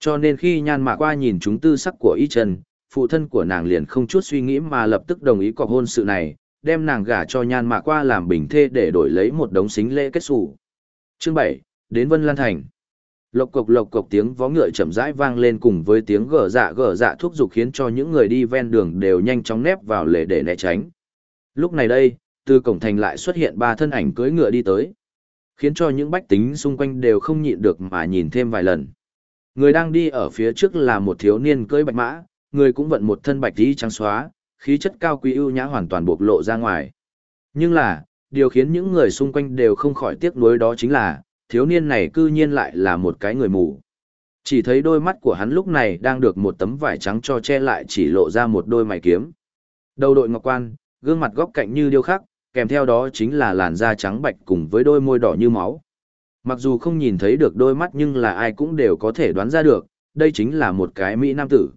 Cho nên khi nhan mạ qua nhìn chúng tư sắc của Y trần phụ thân của nàng liền không chút suy nghĩ mà lập tức đồng ý cọc hôn sự này, đem nàng gả cho nhan mạ qua làm bình thê để đổi lấy một đống xính lễ kết sủ. Chương 7, đến Vân Lan Thành. Lộc cộc lộc cộc tiếng vó ngựa chậm rãi vang lên cùng với tiếng gở dạ gở dạ thúc giục khiến cho những người đi ven đường đều nhanh chóng nép vào lề để né tránh. Lúc này đây, từ cổng thành lại xuất hiện ba thân ảnh cưỡi ngựa đi tới, khiến cho những bách tính xung quanh đều không nhịn được mà nhìn thêm vài lần. Người đang đi ở phía trước là một thiếu niên cưỡi bạch mã, người cũng vận một thân bạch tí trắng xóa, khí chất cao quý ưu nhã hoàn toàn bộc lộ ra ngoài. Nhưng là, điều khiến những người xung quanh đều không khỏi tiếc nuối đó chính là, thiếu niên này cư nhiên lại là một cái người mù. Chỉ thấy đôi mắt của hắn lúc này đang được một tấm vải trắng cho che lại chỉ lộ ra một đôi mày kiếm. Đầu đội ngọc quan, gương mặt góc cạnh như điêu khắc, kèm theo đó chính là làn da trắng bạch cùng với đôi môi đỏ như máu. Mặc dù không nhìn thấy được đôi mắt nhưng là ai cũng đều có thể đoán ra được, đây chính là một cái Mỹ Nam tử.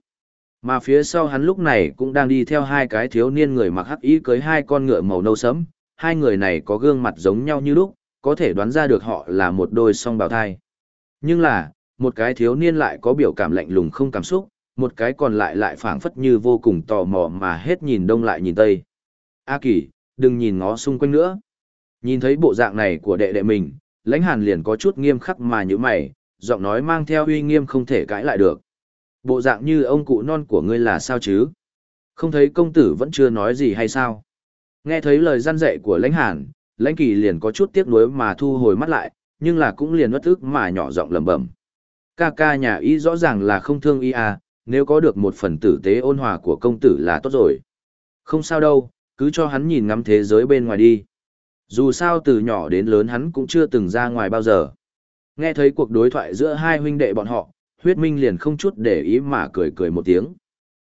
Mà phía sau hắn lúc này cũng đang đi theo hai cái thiếu niên người mặc hắc y cưới hai con ngựa màu nâu sẫm, hai người này có gương mặt giống nhau như lúc, có thể đoán ra được họ là một đôi song bào thai. Nhưng là, một cái thiếu niên lại có biểu cảm lạnh lùng không cảm xúc, một cái còn lại lại phảng phất như vô cùng tò mò mà hết nhìn đông lại nhìn tây. A Kỳ, đừng nhìn ngó xung quanh nữa. Nhìn thấy bộ dạng này của đệ đệ mình, lãnh hàn liền có chút nghiêm khắc mà như mày, giọng nói mang theo uy nghiêm không thể cãi lại được. Bộ dạng như ông cụ non của ngươi là sao chứ? Không thấy công tử vẫn chưa nói gì hay sao? Nghe thấy lời gian dạy của lãnh hàn, lãnh kỳ liền có chút tiếc nuối mà thu hồi mắt lại, nhưng là cũng liền bất ức mà nhỏ giọng lẩm bẩm. Ca ca nhà y rõ ràng là không thương y à, nếu có được một phần tử tế ôn hòa của công tử là tốt rồi. Không sao đâu, cứ cho hắn nhìn ngắm thế giới bên ngoài đi. Dù sao từ nhỏ đến lớn hắn cũng chưa từng ra ngoài bao giờ. Nghe thấy cuộc đối thoại giữa hai huynh đệ bọn họ, huyết minh liền không chút để ý mà cười cười một tiếng.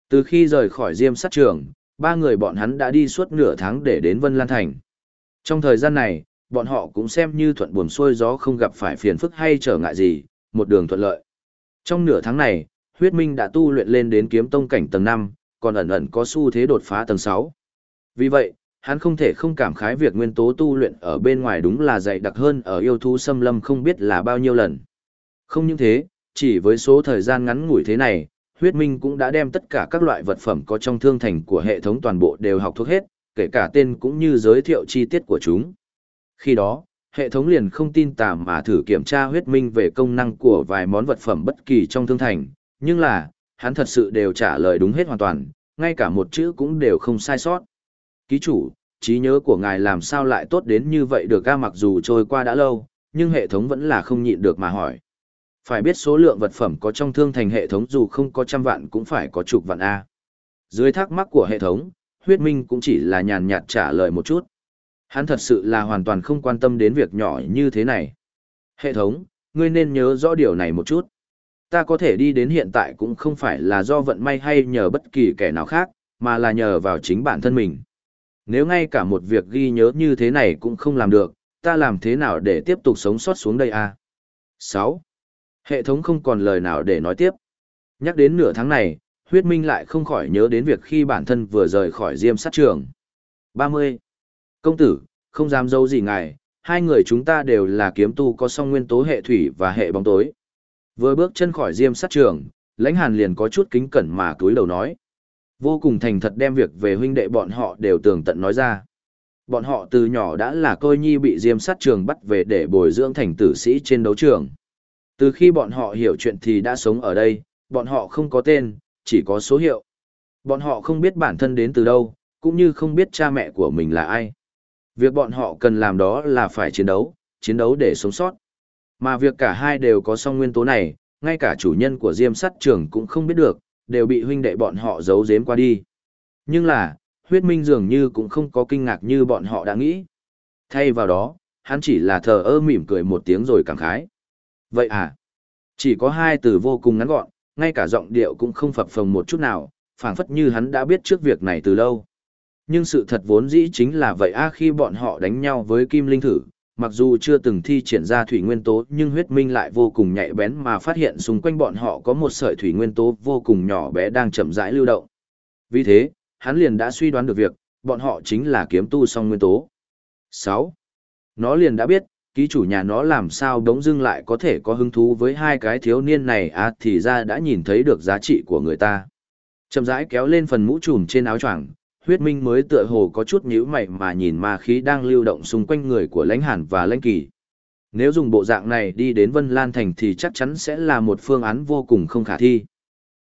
Từ khi rời khỏi diêm sát trường, ba người bọn hắn đã đi suốt nửa tháng để đến Vân Lan Thành. Trong thời gian này, bọn họ cũng xem như thuận buồm xuôi gió không gặp phải phiền phức hay trở ngại gì, một đường thuận lợi. Trong nửa tháng này, huyết minh đã tu luyện lên đến kiếm tông cảnh tầng 5, còn ẩn ẩn có xu thế đột phá tầng 6. Vì vậy, hắn không thể không cảm khái việc nguyên tố tu luyện ở bên ngoài đúng là dày đặc hơn ở yêu thú xâm lâm không biết là bao nhiêu lần. Không những thế, chỉ với số thời gian ngắn ngủi thế này, huyết minh cũng đã đem tất cả các loại vật phẩm có trong thương thành của hệ thống toàn bộ đều học thuộc hết, kể cả tên cũng như giới thiệu chi tiết của chúng. Khi đó, hệ thống liền không tin tà mà thử kiểm tra huyết minh về công năng của vài món vật phẩm bất kỳ trong thương thành, nhưng là, hắn thật sự đều trả lời đúng hết hoàn toàn, ngay cả một chữ cũng đều không sai sót. Ký chủ, trí nhớ của ngài làm sao lại tốt đến như vậy được ca mặc dù trôi qua đã lâu, nhưng hệ thống vẫn là không nhịn được mà hỏi. Phải biết số lượng vật phẩm có trong thương thành hệ thống dù không có trăm vạn cũng phải có chục vạn A. Dưới thắc mắc của hệ thống, huyết minh cũng chỉ là nhàn nhạt trả lời một chút. Hắn thật sự là hoàn toàn không quan tâm đến việc nhỏ như thế này. Hệ thống, ngươi nên nhớ rõ điều này một chút. Ta có thể đi đến hiện tại cũng không phải là do vận may hay nhờ bất kỳ kẻ nào khác, mà là nhờ vào chính bản thân mình. Nếu ngay cả một việc ghi nhớ như thế này cũng không làm được, ta làm thế nào để tiếp tục sống sót xuống đây a? À? 6. Hệ thống không còn lời nào để nói tiếp. Nhắc đến nửa tháng này, huyết minh lại không khỏi nhớ đến việc khi bản thân vừa rời khỏi diêm sát trường. 30. Công tử, không dám dâu gì ngài, hai người chúng ta đều là kiếm tu có song nguyên tố hệ thủy và hệ bóng tối. Vừa bước chân khỏi diêm sát trường, lãnh hàn liền có chút kính cẩn mà cúi đầu nói. Vô cùng thành thật đem việc về huynh đệ bọn họ đều tường tận nói ra. Bọn họ từ nhỏ đã là coi nhi bị diêm sát trường bắt về để bồi dưỡng thành tử sĩ trên đấu trường. Từ khi bọn họ hiểu chuyện thì đã sống ở đây, bọn họ không có tên, chỉ có số hiệu. Bọn họ không biết bản thân đến từ đâu, cũng như không biết cha mẹ của mình là ai. Việc bọn họ cần làm đó là phải chiến đấu, chiến đấu để sống sót. Mà việc cả hai đều có song nguyên tố này, ngay cả chủ nhân của Diêm Sắt Trường cũng không biết được, đều bị huynh đệ bọn họ giấu giếm qua đi. Nhưng là, huyết minh dường như cũng không có kinh ngạc như bọn họ đã nghĩ. Thay vào đó, hắn chỉ là thờ ơ mỉm cười một tiếng rồi cảm khái. Vậy à? Chỉ có hai từ vô cùng ngắn gọn, ngay cả giọng điệu cũng không phập phồng một chút nào, phảng phất như hắn đã biết trước việc này từ lâu. Nhưng sự thật vốn dĩ chính là vậy a khi bọn họ đánh nhau với Kim Linh Thử, mặc dù chưa từng thi triển ra thủy nguyên tố nhưng huyết minh lại vô cùng nhạy bén mà phát hiện xung quanh bọn họ có một sợi thủy nguyên tố vô cùng nhỏ bé đang chậm rãi lưu động. Vì thế, hắn liền đã suy đoán được việc, bọn họ chính là kiếm tu song nguyên tố. 6. Nó liền đã biết, ký chủ nhà nó làm sao đống dưng lại có thể có hứng thú với hai cái thiếu niên này à thì ra đã nhìn thấy được giá trị của người ta. Chậm rãi kéo lên phần mũ trùm trên áo choàng, huyết minh mới tựa hồ có chút nhíu mày mà nhìn ma khí đang lưu động xung quanh người của lãnh hàn và lãnh kỳ. Nếu dùng bộ dạng này đi đến Vân Lan Thành thì chắc chắn sẽ là một phương án vô cùng không khả thi.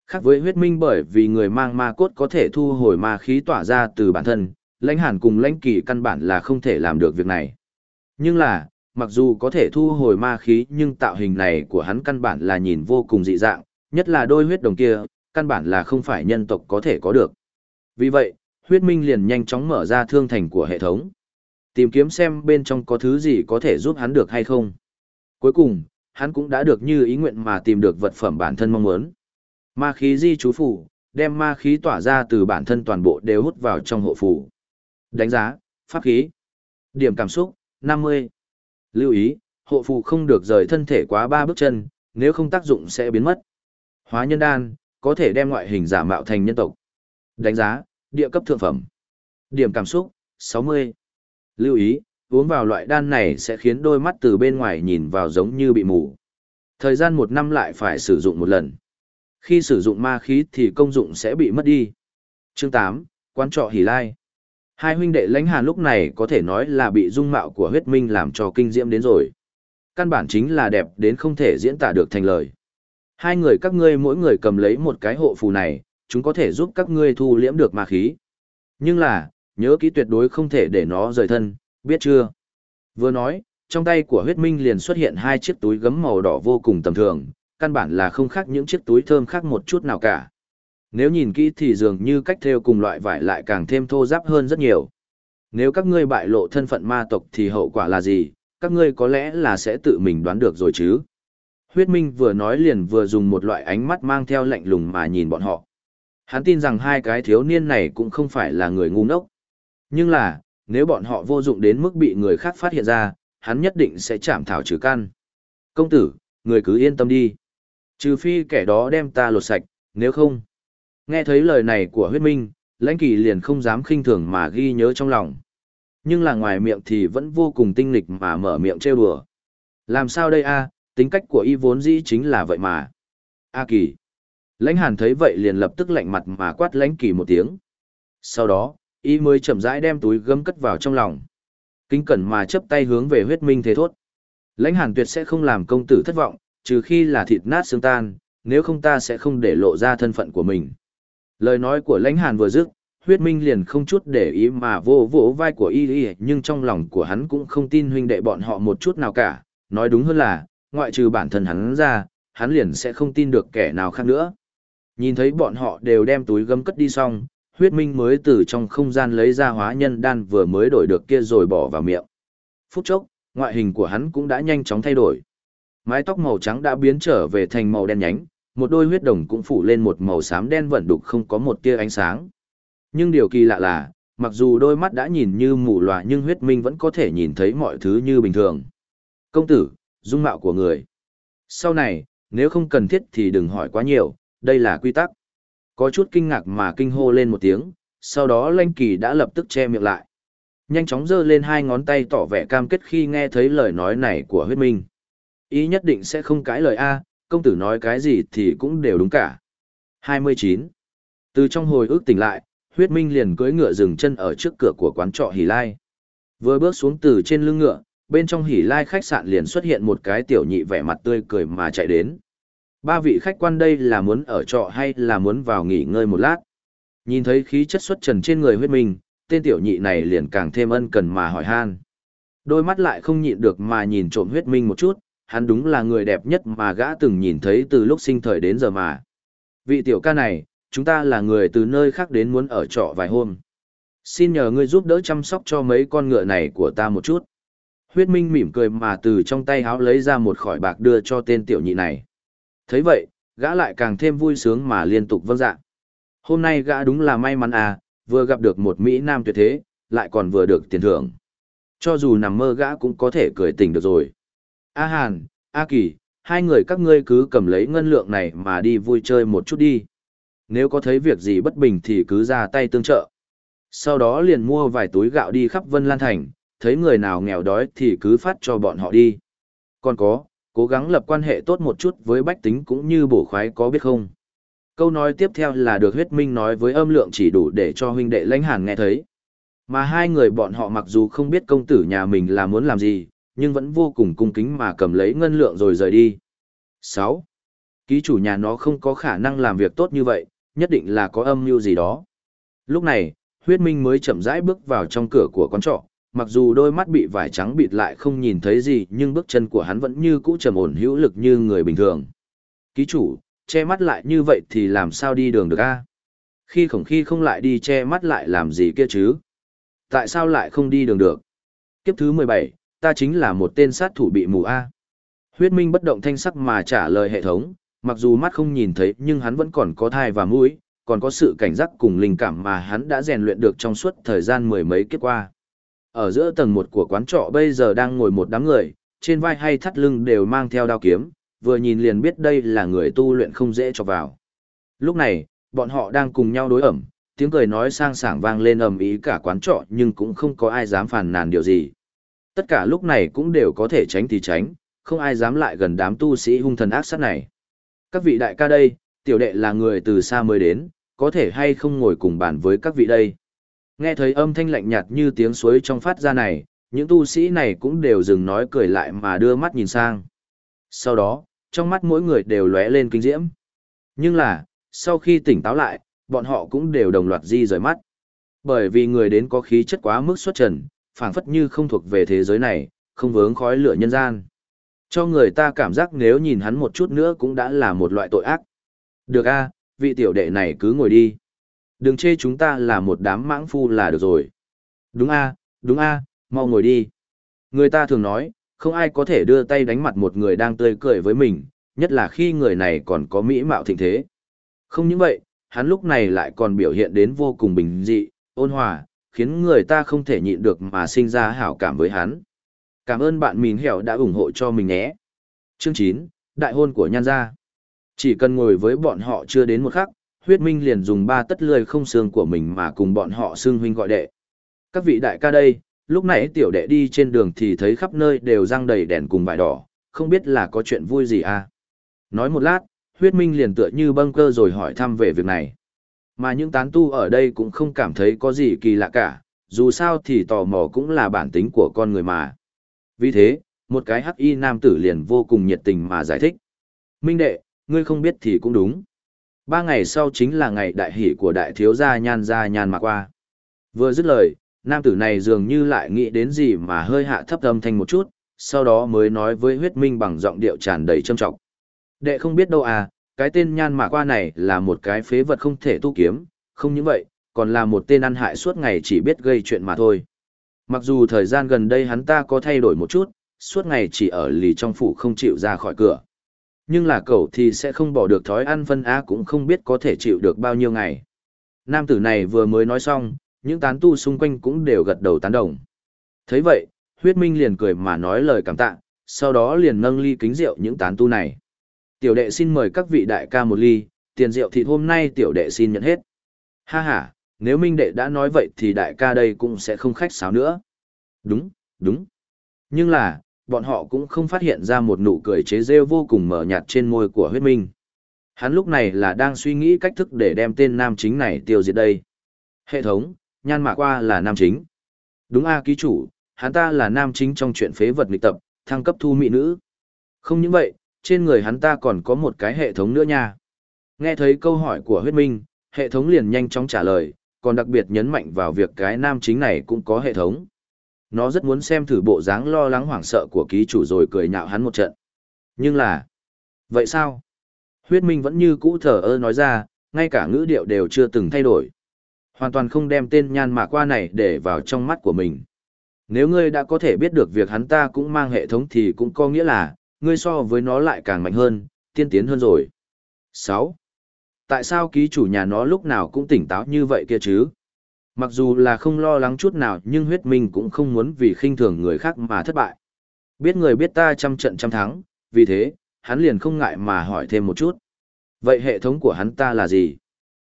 Khác với huyết minh bởi vì người mang ma cốt có thể thu hồi ma khí tỏa ra từ bản thân, lãnh hàn cùng lãnh kỳ căn bản là không thể làm được việc này. Nhưng là, mặc dù có thể thu hồi ma khí nhưng tạo hình này của hắn căn bản là nhìn vô cùng dị dạng, nhất là đôi huyết đồng kia, căn bản là không phải nhân tộc có thể có được. Vì vậy, huyết minh liền nhanh chóng mở ra thương thành của hệ thống. Tìm kiếm xem bên trong có thứ gì có thể giúp hắn được hay không. Cuối cùng, hắn cũng đã được như ý nguyện mà tìm được vật phẩm bản thân mong muốn. Ma khí di chú phủ, đem ma khí tỏa ra từ bản thân toàn bộ đều hút vào trong hộ phủ. Đánh giá, pháp khí. Điểm cảm xúc, 50. Lưu ý, hộ phù không được rời thân thể quá ba bước chân, nếu không tác dụng sẽ biến mất. Hóa nhân đan, có thể đem ngoại hình giả mạo thành nhân tộc. Đánh giá, địa cấp thượng phẩm. Điểm cảm xúc, 60. Lưu ý, uống vào loại đan này sẽ khiến đôi mắt từ bên ngoài nhìn vào giống như bị mù. Thời gian một năm lại phải sử dụng một lần. Khi sử dụng ma khí thì công dụng sẽ bị mất đi. Chương 8, Quán trọ Hỷ Lai. Hai huynh đệ lãnh hàn lúc này có thể nói là bị dung mạo của huyết minh làm cho kinh diễm đến rồi. Căn bản chính là đẹp đến không thể diễn tả được thành lời. Hai người các ngươi mỗi người cầm lấy một cái hộ phù này, chúng có thể giúp các ngươi thu liễm được ma khí. Nhưng là, nhớ kỹ tuyệt đối không thể để nó rời thân, biết chưa? Vừa nói, trong tay của huyết minh liền xuất hiện hai chiếc túi gấm màu đỏ vô cùng tầm thường, căn bản là không khác những chiếc túi thơm khác một chút nào cả. Nếu nhìn kỹ thì dường như cách theo cùng loại vải lại càng thêm thô ráp hơn rất nhiều. Nếu các ngươi bại lộ thân phận ma tộc thì hậu quả là gì, các ngươi có lẽ là sẽ tự mình đoán được rồi chứ. Huyết Minh vừa nói liền vừa dùng một loại ánh mắt mang theo lạnh lùng mà nhìn bọn họ. Hắn tin rằng hai cái thiếu niên này cũng không phải là người ngu ngốc. Nhưng là, nếu bọn họ vô dụng đến mức bị người khác phát hiện ra, hắn nhất định sẽ chạm thảo trừ căn. Công tử, người cứ yên tâm đi. Trừ phi kẻ đó đem ta lột sạch, nếu không. Nghe thấy lời này của huyết minh, lãnh kỳ liền không dám khinh thường mà ghi nhớ trong lòng. Nhưng là ngoài miệng thì vẫn vô cùng tinh lịch mà mở miệng trêu đùa. Làm sao đây a? tính cách của y vốn dĩ chính là vậy mà. A kỳ. Lãnh hàn thấy vậy liền lập tức lạnh mặt mà quát lãnh kỳ một tiếng. Sau đó, y mới chậm rãi đem túi gấm cất vào trong lòng. Kính cẩn mà chấp tay hướng về huyết minh thế thốt. Lãnh hàn tuyệt sẽ không làm công tử thất vọng, trừ khi là thịt nát xương tan, nếu không ta sẽ không để lộ ra thân phận của mình. Lời nói của lãnh hàn vừa dứt, huyết minh liền không chút để ý mà vô vỗ vai của y y nhưng trong lòng của hắn cũng không tin huynh đệ bọn họ một chút nào cả, nói đúng hơn là, ngoại trừ bản thân hắn ra, hắn liền sẽ không tin được kẻ nào khác nữa. Nhìn thấy bọn họ đều đem túi gấm cất đi xong, huyết minh mới từ trong không gian lấy ra hóa nhân đan vừa mới đổi được kia rồi bỏ vào miệng. Phút chốc, ngoại hình của hắn cũng đã nhanh chóng thay đổi. Mái tóc màu trắng đã biến trở về thành màu đen nhánh, một đôi huyết đồng cũng phủ lên một màu xám đen vẩn đục không có một tia ánh sáng. Nhưng điều kỳ lạ là, mặc dù đôi mắt đã nhìn như mù lòa nhưng huyết minh vẫn có thể nhìn thấy mọi thứ như bình thường. Công tử, dung mạo của người. Sau này, nếu không cần thiết thì đừng hỏi quá nhiều, đây là quy tắc. Có chút kinh ngạc mà kinh hô lên một tiếng, sau đó Lanh Kỳ đã lập tức che miệng lại. Nhanh chóng giơ lên hai ngón tay tỏ vẻ cam kết khi nghe thấy lời nói này của huyết minh. Ý nhất định sẽ không cãi lời A, công tử nói cái gì thì cũng đều đúng cả. 29. Từ trong hồi ức tỉnh lại, huyết minh liền cưỡi ngựa dừng chân ở trước cửa của quán trọ Hỷ Lai. Vừa bước xuống từ trên lưng ngựa, bên trong Hỷ Lai khách sạn liền xuất hiện một cái tiểu nhị vẻ mặt tươi cười mà chạy đến. Ba vị khách quan đây là muốn ở trọ hay là muốn vào nghỉ ngơi một lát? Nhìn thấy khí chất xuất trần trên người huyết minh, tên tiểu nhị này liền càng thêm ân cần mà hỏi han. Đôi mắt lại không nhịn được mà nhìn trộm huyết minh một chút, hắn đúng là người đẹp nhất mà gã từng nhìn thấy từ lúc sinh thời đến giờ mà. Vị tiểu ca này, chúng ta là người từ nơi khác đến muốn ở trọ vài hôm. Xin nhờ ngươi giúp đỡ chăm sóc cho mấy con ngựa này của ta một chút. Huyết Minh mỉm cười mà từ trong tay háo lấy ra một khỏi bạc đưa cho tên tiểu nhị này thấy vậy, gã lại càng thêm vui sướng mà liên tục vâng dạ. Hôm nay gã đúng là may mắn à, vừa gặp được một Mỹ Nam tuyệt thế, lại còn vừa được tiền thưởng. Cho dù nằm mơ gã cũng có thể cười tỉnh được rồi. A Hàn, A Kỳ, hai người các ngươi cứ cầm lấy ngân lượng này mà đi vui chơi một chút đi. Nếu có thấy việc gì bất bình thì cứ ra tay tương trợ. Sau đó liền mua vài túi gạo đi khắp Vân Lan Thành, thấy người nào nghèo đói thì cứ phát cho bọn họ đi. Còn có, cố gắng lập quan hệ tốt một chút với bách tính cũng như bổ khoái có biết không. Câu nói tiếp theo là được huyết minh nói với âm lượng chỉ đủ để cho huynh đệ lãnh hàn nghe thấy. Mà hai người bọn họ mặc dù không biết công tử nhà mình là muốn làm gì, nhưng vẫn vô cùng cung kính mà cầm lấy ngân lượng rồi rời đi. 6. Ký chủ nhà nó không có khả năng làm việc tốt như vậy, nhất định là có âm mưu gì đó. Lúc này, huyết minh mới chậm rãi bước vào trong cửa của quán trọ, mặc dù đôi mắt bị vải trắng bịt lại không nhìn thấy gì nhưng bước chân của hắn vẫn như cũ trầm ổn hữu lực như người bình thường. Ký chủ, che mắt lại như vậy thì làm sao đi đường được a? Khi khổng khi không lại đi che mắt lại làm gì kia chứ? Tại sao lại không đi đường được? Kiếp thứ 17, ta chính là một tên sát thủ bị mù A. Huyết Minh bất động thanh sắc mà trả lời hệ thống, mặc dù mắt không nhìn thấy nhưng hắn vẫn còn có thai và mũi, còn có sự cảnh giác cùng linh cảm mà hắn đã rèn luyện được trong suốt thời gian mười mấy kiếp qua. Ở giữa tầng một của quán trọ bây giờ đang ngồi một đám người, trên vai hay thắt lưng đều mang theo đao kiếm, vừa nhìn liền biết đây là người tu luyện không dễ cho vào. Lúc này, bọn họ đang cùng nhau đối ẩm, tiếng cười nói sang sảng vang lên ầm ý cả quán trọ nhưng cũng không có ai dám phàn nàn điều gì. Tất cả lúc này cũng đều có thể tránh thì tránh, không ai dám lại gần đám tu sĩ hung thần ác sát này. Các vị đại ca đây, tiểu đệ là người từ xa mới đến, có thể hay không ngồi cùng bàn với các vị đây. Nghe thấy âm thanh lạnh nhạt như tiếng suối trong phát ra này, những tu sĩ này cũng đều dừng nói cười lại mà đưa mắt nhìn sang. Sau đó, trong mắt mỗi người đều lóe lên kinh diễm. Nhưng là, sau khi tỉnh táo lại, bọn họ cũng đều đồng loạt di rời mắt. Bởi vì người đến có khí chất quá mức xuất trần, phảng phất như không thuộc về thế giới này, không vướng khói lửa nhân gian. Cho người ta cảm giác nếu nhìn hắn một chút nữa cũng đã là một loại tội ác. Được a, vị tiểu đệ này cứ ngồi đi. Đừng chê chúng ta là một đám mãng phu là được rồi. Đúng a, đúng a, mau ngồi đi. Người ta thường nói, không ai có thể đưa tay đánh mặt một người đang tươi cười với mình, nhất là khi người này còn có mỹ mạo thịnh thế. Không những vậy, hắn lúc này lại còn biểu hiện đến vô cùng bình dị, ôn hòa, khiến người ta không thể nhịn được mà sinh ra hảo cảm với hắn. Cảm ơn bạn Mìn hẻo đã ủng hộ cho mình nhé. Chương 9, Đại hôn của nhan gia. Chỉ cần ngồi với bọn họ chưa đến một khắc, huyết minh liền dùng ba tất lười không xương của mình mà cùng bọn họ xương huynh gọi đệ. Các vị đại ca đây, lúc nãy tiểu đệ đi trên đường thì thấy khắp nơi đều răng đầy đèn cùng vải đỏ, không biết là có chuyện vui gì à. Nói một lát, huyết minh liền tựa như bâng cơ rồi hỏi thăm về việc này. Mà những tán tu ở đây cũng không cảm thấy có gì kỳ lạ cả, dù sao thì tò mò cũng là bản tính của con người mà. Vì thế, một cái hắc y nam tử liền vô cùng nhiệt tình mà giải thích. Minh đệ, ngươi không biết thì cũng đúng. Ba ngày sau chính là ngày đại hỷ của đại thiếu gia nhan gia nhan mạc qua. Vừa dứt lời, nam tử này dường như lại nghĩ đến gì mà hơi hạ thấp âm thanh một chút, sau đó mới nói với huyết minh bằng giọng điệu tràn đầy trâm trọng. Đệ không biết đâu à, cái tên nhan mạc qua này là một cái phế vật không thể tu kiếm, không những vậy, còn là một tên ăn hại suốt ngày chỉ biết gây chuyện mà thôi. Mặc dù thời gian gần đây hắn ta có thay đổi một chút, suốt ngày chỉ ở lì trong phủ không chịu ra khỏi cửa. Nhưng là cậu thì sẽ không bỏ được thói ăn phân á cũng không biết có thể chịu được bao nhiêu ngày. Nam tử này vừa mới nói xong, những tán tu xung quanh cũng đều gật đầu tán đồng. thấy vậy, huyết minh liền cười mà nói lời cảm tạ, sau đó liền nâng ly kính rượu những tán tu này. Tiểu đệ xin mời các vị đại ca một ly, tiền rượu thịt hôm nay tiểu đệ xin nhận hết. Ha ha, nếu minh đệ đã nói vậy thì đại ca đây cũng sẽ không khách sáo nữa. Đúng, đúng. Nhưng là, bọn họ cũng không phát hiện ra một nụ cười chế rêu vô cùng mở nhạt trên môi của huyết minh. Hắn lúc này là đang suy nghĩ cách thức để đem tên nam chính này tiêu diệt đây. Hệ thống, nhan mạc qua là nam chính. Đúng a ký chủ, hắn ta là nam chính trong chuyện phế vật nghịch tập, thăng cấp thu mỹ nữ. Không những vậy, trên người hắn ta còn có một cái hệ thống nữa nha. Nghe thấy câu hỏi của huyết minh, hệ thống liền nhanh chóng trả lời, còn đặc biệt nhấn mạnh vào việc cái nam chính này cũng có hệ thống. Nó rất muốn xem thử bộ dáng lo lắng hoảng sợ của ký chủ rồi cười nhạo hắn một trận. Nhưng là... Vậy sao? Huyết minh vẫn như cũ thở ơ nói ra, ngay cả ngữ điệu đều chưa từng thay đổi. Hoàn toàn không đem tên nhan mạc qua này để vào trong mắt của mình. Nếu ngươi đã có thể biết được việc hắn ta cũng mang hệ thống thì cũng có nghĩa là, ngươi so với nó lại càng mạnh hơn, tiên tiến hơn rồi. 6. Tại sao ký chủ nhà nó lúc nào cũng tỉnh táo như vậy kia chứ? Mặc dù là không lo lắng chút nào nhưng huyết minh cũng không muốn vì khinh thường người khác mà thất bại. Biết người biết ta trăm trận trăm thắng, vì thế, hắn liền không ngại mà hỏi thêm một chút. Vậy hệ thống của hắn ta là gì?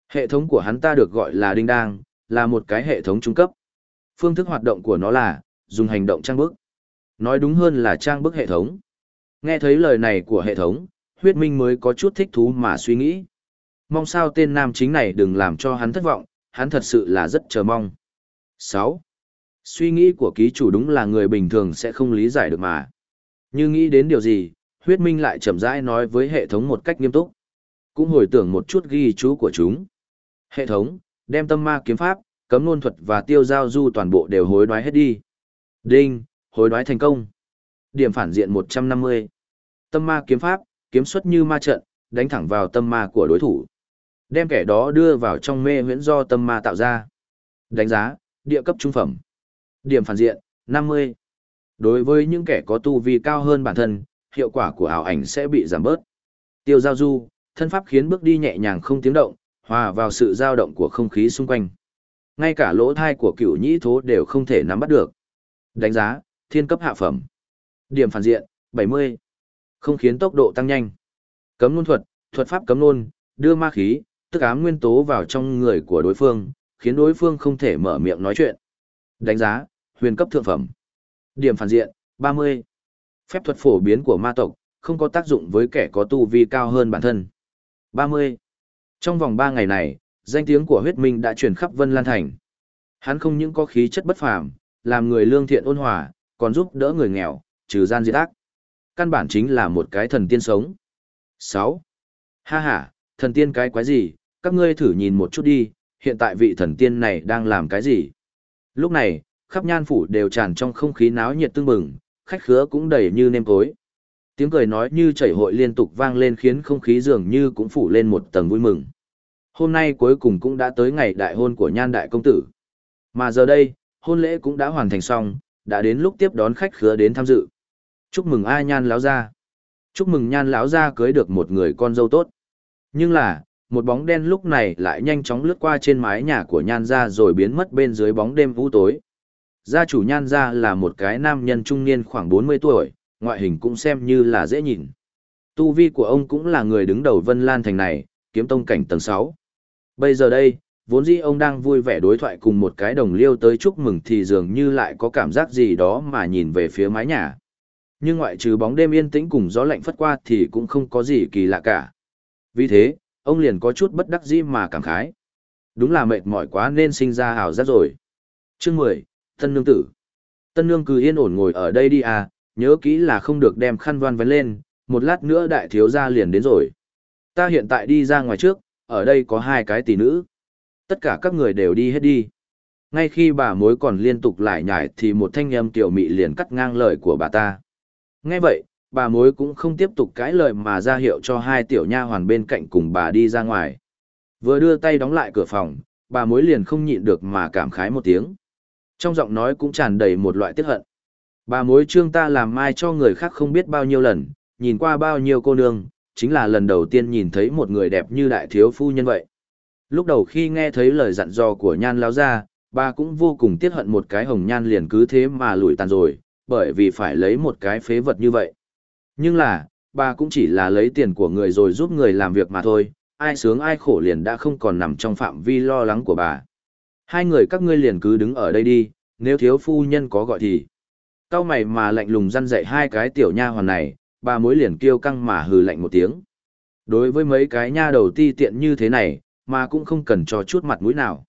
Hệ thống của hắn ta được gọi là Đinh Đang, là một cái hệ thống trung cấp. Phương thức hoạt động của nó là, dùng hành động trang bức. Nói đúng hơn là trang bức hệ thống. Nghe thấy lời này của hệ thống, huyết minh mới có chút thích thú mà suy nghĩ. Mong sao tên nam chính này đừng làm cho hắn thất vọng, hắn thật sự là rất chờ mong. 6. Suy nghĩ của ký chủ đúng là người bình thường sẽ không lý giải được mà. Như nghĩ đến điều gì, huyết minh lại chậm rãi nói với hệ thống một cách nghiêm túc. Cũng hồi tưởng một chút ghi chú của chúng. Hệ thống, đem tâm ma kiếm pháp, cấm nôn thuật và tiêu giao du toàn bộ đều hối đoái hết đi. Đinh, hối đoái thành công. Điểm phản diện 150. Tâm ma kiếm pháp, kiếm xuất như ma trận, đánh thẳng vào tâm ma của đối thủ. Đem kẻ đó đưa vào trong mê huyễn do tâm ma tạo ra. Đánh giá, địa cấp trung phẩm. Điểm phản diện, 50. Đối với những kẻ có tu vi cao hơn bản thân, hiệu quả của ảo ảnh sẽ bị giảm bớt. Tiêu giao du, thân pháp khiến bước đi nhẹ nhàng không tiếng động, hòa vào sự dao động của không khí xung quanh. Ngay cả lỗ thai của cửu nhĩ thố đều không thể nắm bắt được. Đánh giá, thiên cấp hạ phẩm. Điểm phản diện, 70. Không khiến tốc độ tăng nhanh. Cấm nôn thuật, thuật pháp cấm nôn, đưa ma khí, tức ám nguyên tố vào trong người của đối phương, khiến đối phương không thể mở miệng nói chuyện. Đánh giá, huyền cấp thượng phẩm. Điểm phản diện, 30. Phép thuật phổ biến của ma tộc, không có tác dụng với kẻ có tu vi cao hơn bản thân. 30. Trong vòng 3 ngày này, danh tiếng của huyết minh đã truyền khắp Vân Lan Thành. Hắn không những có khí chất bất phàm, làm người lương thiện ôn hòa, còn giúp đỡ người nghèo, trừ gian diệt ác. Căn bản chính là một cái thần tiên sống. 6. Ha ha, thần tiên cái quái gì, các ngươi thử nhìn một chút đi, hiện tại vị thần tiên này đang làm cái gì? Lúc này, khắp nhan phủ đều tràn trong không khí náo nhiệt tương bừng, khách khứa cũng đầy như nêm cối. Tiếng cười nói như chảy hội liên tục vang lên khiến không khí dường như cũng phủ lên một tầng vui mừng. Hôm nay cuối cùng cũng đã tới ngày đại hôn của nhan đại công tử. Mà giờ đây, hôn lễ cũng đã hoàn thành xong, đã đến lúc tiếp đón khách khứa đến tham dự. Chúc mừng ai nhan lão gia. Chúc mừng nhan lão gia cưới được một người con dâu tốt. Nhưng là, một bóng đen lúc này lại nhanh chóng lướt qua trên mái nhà của nhan gia rồi biến mất bên dưới bóng đêm u tối. Gia chủ nhan gia là một cái nam nhân trung niên khoảng 40 tuổi, ngoại hình cũng xem như là dễ nhìn. Tu vi của ông cũng là người đứng đầu Vân Lan thành này, kiếm tông cảnh tầng sáu. Bây giờ đây, vốn dĩ ông đang vui vẻ đối thoại cùng một cái đồng liêu tới chúc mừng thì dường như lại có cảm giác gì đó mà nhìn về phía mái nhà. Nhưng ngoại trừ bóng đêm yên tĩnh cùng gió lạnh phất qua thì cũng không có gì kỳ lạ cả. Vì thế, ông liền có chút bất đắc dĩ mà cảm khái. Đúng là mệt mỏi quá nên sinh ra hào giác rồi. Chương 10, Tân Nương Tử. Tân Nương cứ yên ổn ngồi ở đây đi à, nhớ kỹ là không được đem khăn voan vấn lên, một lát nữa đại thiếu gia liền đến rồi. Ta hiện tại đi ra ngoài trước, ở đây có hai cái tỷ nữ. Tất cả các người đều đi hết đi. Ngay khi bà mối còn liên tục lại nhải thì một thanh âm tiểu mị liền cắt ngang lời của bà ta. Nghe vậy, bà mối cũng không tiếp tục cãi lời mà ra hiệu cho hai tiểu nha hoàn bên cạnh cùng bà đi ra ngoài. Vừa đưa tay đóng lại cửa phòng, bà mối liền không nhịn được mà cảm khái một tiếng. Trong giọng nói cũng tràn đầy một loại tiếc hận. Bà mối trương ta làm mai cho người khác không biết bao nhiêu lần, nhìn qua bao nhiêu cô nương, chính là lần đầu tiên nhìn thấy một người đẹp như đại thiếu phu nhân vậy. Lúc đầu khi nghe thấy lời dặn dò của nhan láo ra, bà cũng vô cùng tiếc hận một cái hồng nhan liền cứ thế mà lủi tàn rồi, bởi vì phải lấy một cái phế vật như vậy. Nhưng là, bà cũng chỉ là lấy tiền của người rồi giúp người làm việc mà thôi, ai sướng ai khổ liền đã không còn nằm trong phạm vi lo lắng của bà. Hai người các ngươi liền cứ đứng ở đây đi, nếu thiếu phu nhân có gọi thì. Cao mày mà lạnh lùng răn dạy hai cái tiểu nha hoàn này, bà mối liền kêu căng mà hừ lạnh một tiếng. Đối với mấy cái nha đầu ti tiện như thế này, mà cũng không cần cho chút mặt mũi nào.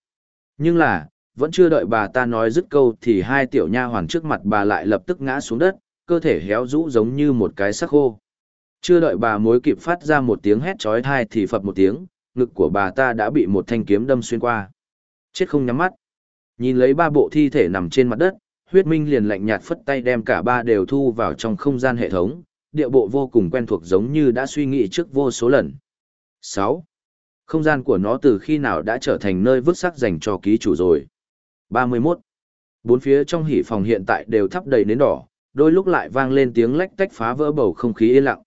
Nhưng là, vẫn chưa đợi bà ta nói dứt câu thì hai tiểu nha hoàn trước mặt bà lại lập tức ngã xuống đất, cơ thể héo rũ giống như một cái xác khô. Chưa đợi bà mối kịp phát ra một tiếng hét chói tai thì phập một tiếng, ngực của bà ta đã bị một thanh kiếm đâm xuyên qua. Chết không nhắm mắt. Nhìn lấy ba bộ thi thể nằm trên mặt đất, huyết minh liền lạnh nhạt phất tay đem cả ba đều thu vào trong không gian hệ thống, địa bộ vô cùng quen thuộc giống như đã suy nghĩ trước vô số lần. 6. Không gian của nó từ khi nào đã trở thành nơi vứt sắc dành cho ký chủ rồi. 31. Bốn phía trong hỉ phòng hiện tại đều thắp đầy nến đỏ, đôi lúc lại vang lên tiếng lách tách phá vỡ bầu không khí yên lặng.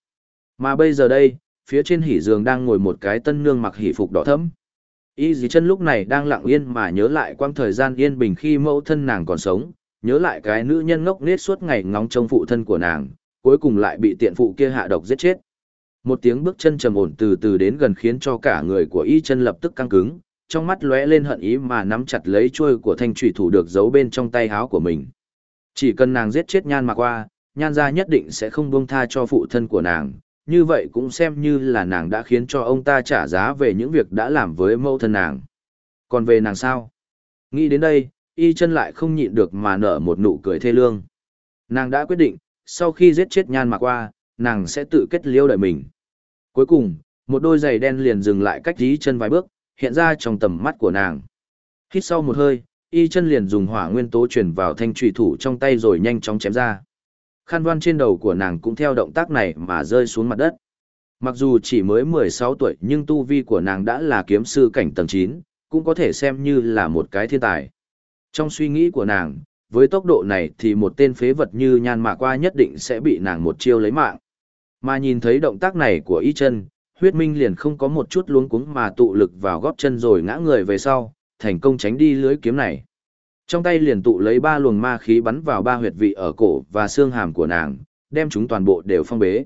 Mà bây giờ đây, phía trên hỉ giường đang ngồi một cái tân nương mặc hỉ phục đỏ thẫm. Y dì chân lúc này đang lặng yên mà nhớ lại quang thời gian yên bình khi mẫu thân nàng còn sống, nhớ lại cái nữ nhân ngốc nết suốt ngày ngóng trông phụ thân của nàng, cuối cùng lại bị tiện phụ kia hạ độc giết chết. Một tiếng bước chân trầm ổn từ từ đến gần khiến cho cả người của y chân lập tức căng cứng, trong mắt lóe lên hận ý mà nắm chặt lấy chuôi của thanh trùy thủ được giấu bên trong tay háo của mình. Chỉ cần nàng giết chết nhan mà qua, nhan gia nhất định sẽ không buông tha cho phụ thân của nàng, như vậy cũng xem như là nàng đã khiến cho ông ta trả giá về những việc đã làm với mẫu thân nàng. Còn về nàng sao? Nghĩ đến đây, y chân lại không nhịn được mà nở một nụ cười thê lương. Nàng đã quyết định, sau khi giết chết nhan mà qua, nàng sẽ tự kết liêu đời mình. Cuối cùng, một đôi giày đen liền dừng lại cách y chân vài bước, hiện ra trong tầm mắt của nàng. Hít sau một hơi, y chân liền dùng hỏa nguyên tố truyền vào thanh trùy thủ trong tay rồi nhanh chóng chém ra. Khăn văn trên đầu của nàng cũng theo động tác này mà rơi xuống mặt đất. Mặc dù chỉ mới 16 tuổi nhưng tu vi của nàng đã là kiếm sư cảnh tầng 9, cũng có thể xem như là một cái thiên tài. Trong suy nghĩ của nàng, với tốc độ này thì một tên phế vật như nhan mạ qua nhất định sẽ bị nàng một chiêu lấy mạng. Mà nhìn thấy động tác này của y chân, huyết minh liền không có một chút luống cuống mà tụ lực vào góp chân rồi ngã người về sau, thành công tránh đi lưới kiếm này. Trong tay liền tụ lấy ba luồng ma khí bắn vào ba huyệt vị ở cổ và xương hàm của nàng, đem chúng toàn bộ đều phong bế.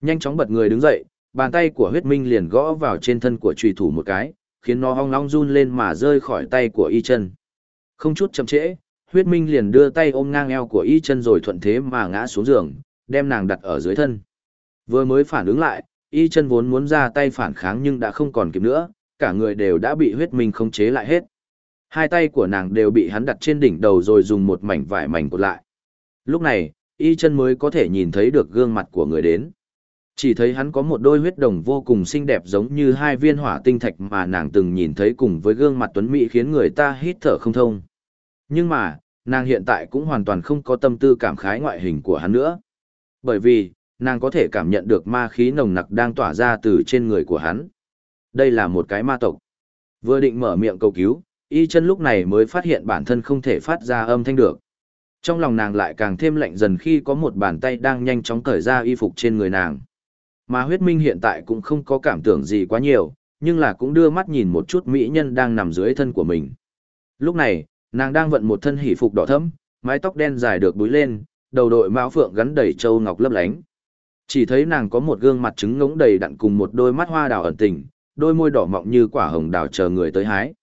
Nhanh chóng bật người đứng dậy, bàn tay của huyết minh liền gõ vào trên thân của trùy thủ một cái, khiến nó hong long run lên mà rơi khỏi tay của y chân. Không chút chậm trễ, huyết minh liền đưa tay ôm ngang eo của y chân rồi thuận thế mà ngã xuống giường, đem nàng đặt ở dưới thân. Vừa mới phản ứng lại, y chân vốn muốn ra tay phản kháng nhưng đã không còn kịp nữa, cả người đều đã bị huyết minh khống chế lại hết. Hai tay của nàng đều bị hắn đặt trên đỉnh đầu rồi dùng một mảnh vải mảnh cột lại. Lúc này, y chân mới có thể nhìn thấy được gương mặt của người đến. Chỉ thấy hắn có một đôi huyết đồng vô cùng xinh đẹp giống như hai viên hỏa tinh thạch mà nàng từng nhìn thấy cùng với gương mặt tuấn mỹ khiến người ta hít thở không thông. Nhưng mà, nàng hiện tại cũng hoàn toàn không có tâm tư cảm khái ngoại hình của hắn nữa. Bởi vì, nàng có thể cảm nhận được ma khí nồng nặc đang tỏa ra từ trên người của hắn. Đây là một cái ma tộc. Vừa định mở miệng cầu cứu, y chân lúc này mới phát hiện bản thân không thể phát ra âm thanh được. Trong lòng nàng lại càng thêm lạnh dần khi có một bàn tay đang nhanh chóng cởi ra y phục trên người nàng. Mà huyết minh hiện tại cũng không có cảm tưởng gì quá nhiều, nhưng là cũng đưa mắt nhìn một chút mỹ nhân đang nằm dưới thân của mình. Lúc này, nàng đang vận một thân hỷ phục đỏ thẫm, mái tóc đen dài được búi lên, đầu đội mão phượng gắn đầy châu ngọc lấp lánh. Chỉ thấy nàng có một gương mặt trứng ngỗng đầy đặn cùng một đôi mắt hoa đào ẩn tình, đôi môi đỏ mọng như quả hồng đào chờ người tới hái.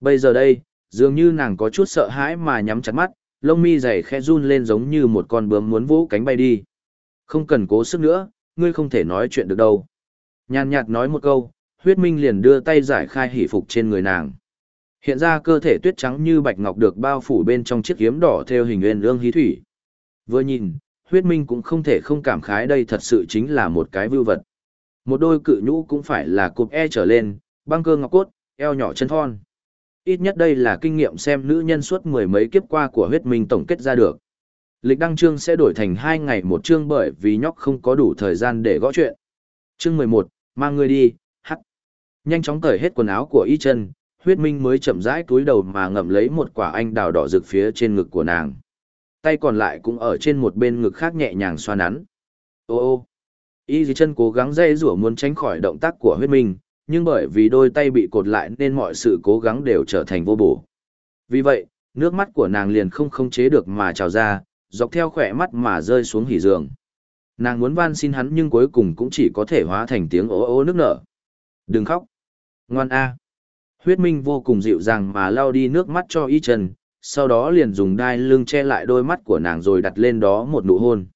Bây giờ đây, dường như nàng có chút sợ hãi mà nhắm chặt mắt, lông mi dày khẽ run lên giống như một con bướm muốn vỗ cánh bay đi. Không cần cố sức nữa, ngươi không thể nói chuyện được đâu. Nhàn nhạt nói một câu, huyết minh liền đưa tay giải khai hỷ phục trên người nàng. Hiện ra cơ thể tuyết trắng như bạch ngọc được bao phủ bên trong chiếc kiếm đỏ theo hình nguyên lương hí thủy. Vừa nhìn, huyết minh cũng không thể không cảm khái đây thật sự chính là một cái vưu vật. Một đôi cự nhũ cũng phải là cụp e trở lên, băng cơ ngọc cốt, eo nhỏ chân thon. Ít nhất đây là kinh nghiệm xem nữ nhân suốt mười mấy kiếp qua của huyết minh tổng kết ra được. Lịch đăng chương sẽ đổi thành hai ngày một chương bởi vì nhóc không có đủ thời gian để gõ chuyện. Chương mười một mang người đi, hắt. Nhanh chóng cởi hết quần áo của y chân, huyết minh mới chậm rãi cúi đầu mà ngậm lấy một quả anh đào đỏ rực phía trên ngực của nàng. Tay còn lại cũng ở trên một bên ngực khác nhẹ nhàng xoa nắn. Ô ô. Y dì chân cố gắng dây rủa muốn tránh khỏi động tác của huyết minh, nhưng bởi vì đôi tay bị cột lại nên mọi sự cố gắng đều trở thành vô bổ. Vì vậy, nước mắt của nàng liền không khống chế được mà trào ra, dọc theo khỏe mắt mà rơi xuống hỉ giường. Nàng muốn van xin hắn nhưng cuối cùng cũng chỉ có thể hóa thành tiếng ố ố nước nở. Đừng khóc. Ngoan A. Huyết Minh vô cùng dịu dàng mà lau đi nước mắt cho y trần, sau đó liền dùng đai lưng che lại đôi mắt của nàng rồi đặt lên đó một nụ hôn.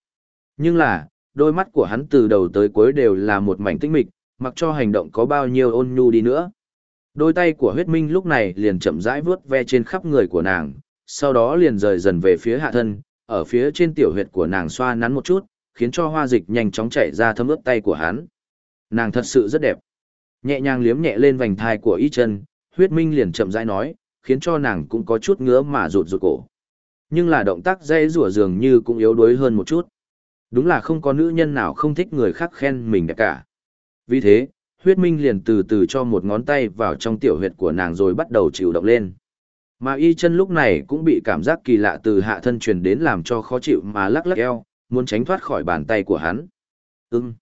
Nhưng là, đôi mắt của hắn từ đầu tới cuối đều là một mảnh tinh mịch, mặc cho hành động có bao nhiêu ôn nhu đi nữa. Đôi tay của huyết minh lúc này liền chậm rãi vướt ve trên khắp người của nàng, sau đó liền rời dần về phía hạ thân, ở phía trên tiểu huyệt của nàng xoa nắn một chút, khiến cho hoa dịch nhanh chóng chảy ra thấm ướt tay của hắn. Nàng thật sự rất đẹp. Nhẹ nhàng liếm nhẹ lên vành thai của y chân, huyết minh liền chậm rãi nói, khiến cho nàng cũng có chút ngứa mà rụt rụt cổ. Nhưng là động tác dây rủa dường như cũng yếu đuối hơn một chút. Đúng là không có nữ nhân nào không thích người khác khen mình đẹp cả. Vì thế, huyết minh liền từ từ cho một ngón tay vào trong tiểu huyệt của nàng rồi bắt đầu chịu động lên. Mà y chân lúc này cũng bị cảm giác kỳ lạ từ hạ thân truyền đến làm cho khó chịu mà lắc lắc eo, muốn tránh thoát khỏi bàn tay của hắn. Ừm.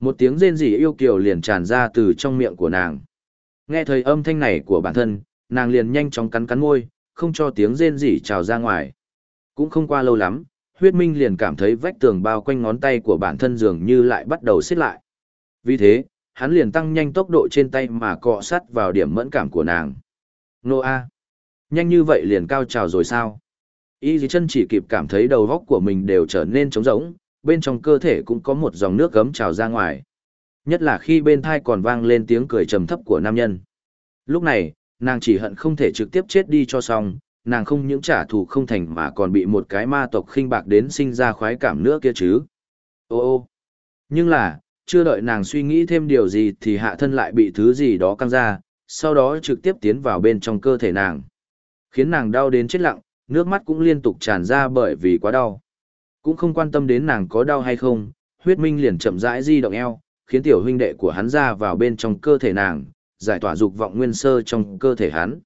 Một tiếng rên rỉ yêu kiều liền tràn ra từ trong miệng của nàng. Nghe thời âm thanh này của bản thân, nàng liền nhanh chóng cắn cắn môi, không cho tiếng rên rỉ trào ra ngoài. Cũng không qua lâu lắm, huyết minh liền cảm thấy vách tường bao quanh ngón tay của bản thân dường như lại bắt đầu xiết lại. Vì thế, hắn liền tăng nhanh tốc độ trên tay mà cọ sát vào điểm mẫn cảm của nàng. Nô A. Nhanh như vậy liền cao trào rồi sao? Y dì chân chỉ kịp cảm thấy đầu góc của mình đều trở nên trống rỗng, bên trong cơ thể cũng có một dòng nước gấm trào ra ngoài. Nhất là khi bên thai còn vang lên tiếng cười trầm thấp của nam nhân. Lúc này, nàng chỉ hận không thể trực tiếp chết đi cho xong, nàng không những trả thù không thành mà còn bị một cái ma tộc khinh bạc đến sinh ra khoái cảm nữa kia chứ. Ô ô. Nhưng là, chưa đợi nàng suy nghĩ thêm điều gì thì hạ thân lại bị thứ gì đó căng ra, sau đó trực tiếp tiến vào bên trong cơ thể nàng. Khiến nàng đau đến chết lặng, nước mắt cũng liên tục tràn ra bởi vì quá đau. Cũng không quan tâm đến nàng có đau hay không, huyết minh liền chậm rãi di động eo, khiến tiểu huynh đệ của hắn ra vào bên trong cơ thể nàng, giải tỏa dục vọng nguyên sơ trong cơ thể hắn.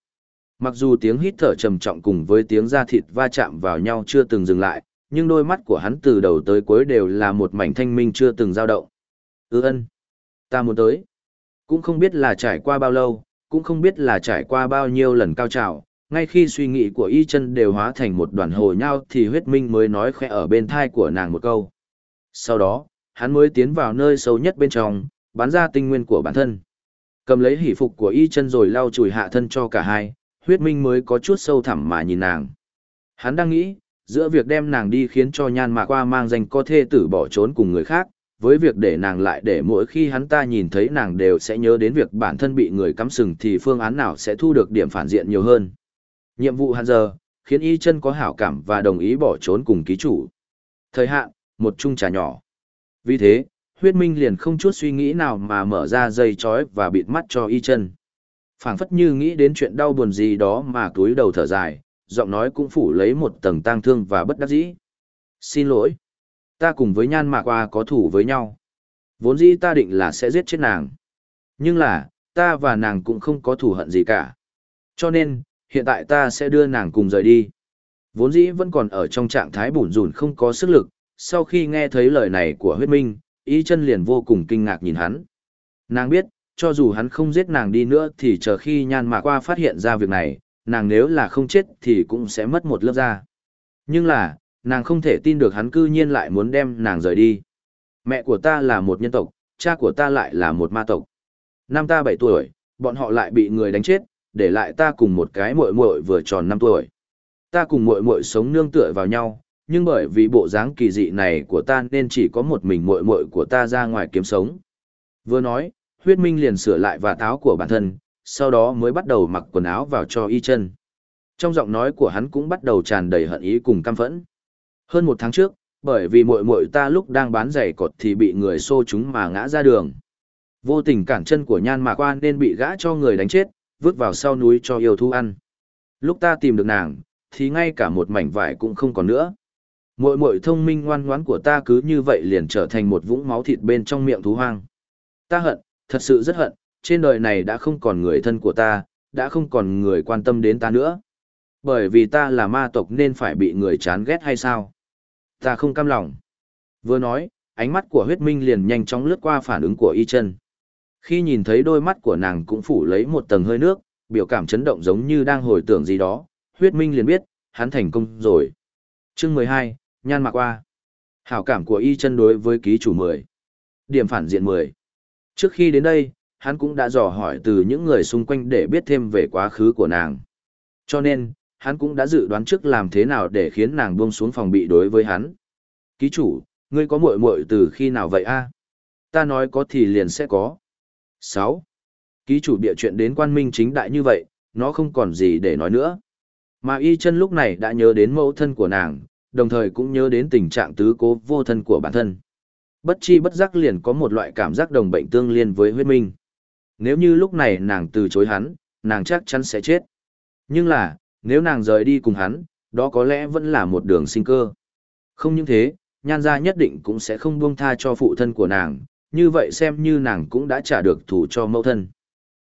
Mặc dù tiếng hít thở trầm trọng cùng với tiếng da thịt va chạm vào nhau chưa từng dừng lại, nhưng đôi mắt của hắn từ đầu tới cuối đều là một mảnh thanh minh chưa từng dao động. Ư ân, ta muốn tới. Cũng không biết là trải qua bao lâu, cũng không biết là trải qua bao nhiêu lần cao trào, ngay khi suy nghĩ của y chân đều hóa thành một đoàn hồ nhau thì huyết minh mới nói khẽ ở bên thai của nàng một câu. Sau đó, hắn mới tiến vào nơi sâu nhất bên trong, bán ra tinh nguyên của bản thân. Cầm lấy hỷ phục của y chân rồi lau chùi hạ thân cho cả hai, huyết minh mới có chút sâu thẳm mà nhìn nàng. Hắn đang nghĩ, giữa việc đem nàng đi khiến cho nhan mạc qua mang danh có thê tử bỏ trốn cùng người khác, với việc để nàng lại để mỗi khi hắn ta nhìn thấy nàng đều sẽ nhớ đến việc bản thân bị người cắm sừng thì phương án nào sẽ thu được điểm phản diện nhiều hơn. Nhiệm vụ hắn giờ, khiến y chân có hảo cảm và đồng ý bỏ trốn cùng ký chủ. Thời hạn, một chung trà nhỏ. Vì thế, huyết minh liền không chút suy nghĩ nào mà mở ra dây chói và bịt mắt cho y chân phảng phất như nghĩ đến chuyện đau buồn gì đó mà túi đầu thở dài, giọng nói cũng phủ lấy một tầng tang thương và bất đắc dĩ. Xin lỗi. Ta cùng với nhan mạc qua có thủ với nhau. Vốn dĩ ta định là sẽ giết chết nàng. Nhưng là, ta và nàng cũng không có thù hận gì cả. Cho nên, hiện tại ta sẽ đưa nàng cùng rời đi. Vốn dĩ vẫn còn ở trong trạng thái bủn rủn không có sức lực, sau khi nghe thấy lời này của huyết minh, ý chân liền vô cùng kinh ngạc nhìn hắn. Nàng biết, cho dù hắn không giết nàng đi nữa thì chờ khi nhan mạc qua phát hiện ra việc này, nàng nếu là không chết thì cũng sẽ mất một lớp da. Nhưng là, nàng không thể tin được hắn cư nhiên lại muốn đem nàng rời đi. Mẹ của ta là một nhân tộc, cha của ta lại là một ma tộc. Năm ta 7 tuổi, bọn họ lại bị người đánh chết, để lại ta cùng một cái muội muội vừa tròn 5 tuổi. Ta cùng muội muội sống nương tựa vào nhau, nhưng bởi vì bộ dáng kỳ dị này của ta nên chỉ có một mình muội muội của ta ra ngoài kiếm sống. Vừa nói, huyết minh liền sửa lại và táo của bản thân, sau đó mới bắt đầu mặc quần áo vào cho y chân. Trong giọng nói của hắn cũng bắt đầu tràn đầy hận ý cùng căm phẫn. Hơn một tháng trước, bởi vì muội muội ta lúc đang bán giày cột thì bị người xô chúng mà ngã ra đường. Vô tình cản chân của nhan mạc quan nên bị gã cho người đánh chết, vứt vào sau núi cho yêu thú ăn. Lúc ta tìm được nàng, thì ngay cả một mảnh vải cũng không còn nữa. Muội muội thông minh ngoan ngoãn của ta cứ như vậy liền trở thành một vũng máu thịt bên trong miệng thú hoang. Ta hận, thật sự rất hận, trên đời này đã không còn người thân của ta, đã không còn người quan tâm đến ta nữa. Bởi vì ta là ma tộc nên phải bị người chán ghét hay sao? Ta không cam lòng. Vừa nói, ánh mắt của huyết minh liền nhanh chóng lướt qua phản ứng của y chân. Khi nhìn thấy đôi mắt của nàng cũng phủ lấy một tầng hơi nước, biểu cảm chấn động giống như đang hồi tưởng gì đó, huyết minh liền biết, hắn thành công rồi. Chương mười hai, Nhan Mạc Qua. Hảo cảm của y chân đối với ký chủ mười, Điểm phản diện mười. Trước khi đến đây, hắn cũng đã dò hỏi từ những người xung quanh để biết thêm về quá khứ của nàng. Cho nên, hắn cũng đã dự đoán trước làm thế nào để khiến nàng buông xuống phòng bị đối với hắn. Ký chủ, ngươi có muội muội từ khi nào vậy a? Ta nói có thì liền sẽ có. 6. Ký chủ bịa chuyện đến quan minh chính đại như vậy, nó không còn gì để nói nữa. Mà y chân lúc này đã nhớ đến mẫu thân của nàng, đồng thời cũng nhớ đến tình trạng tứ cố vô thân của bản thân. Bất chi bất giác liền có một loại cảm giác đồng bệnh tương liên với huyết minh. Nếu như lúc này nàng từ chối hắn, nàng chắc chắn sẽ chết. Nhưng là, nếu nàng rời đi cùng hắn, đó có lẽ vẫn là một đường sinh cơ. Không những thế, nhan gia nhất định cũng sẽ không buông tha cho phụ thân của nàng, như vậy xem như nàng cũng đã trả được thủ cho mẫu thân.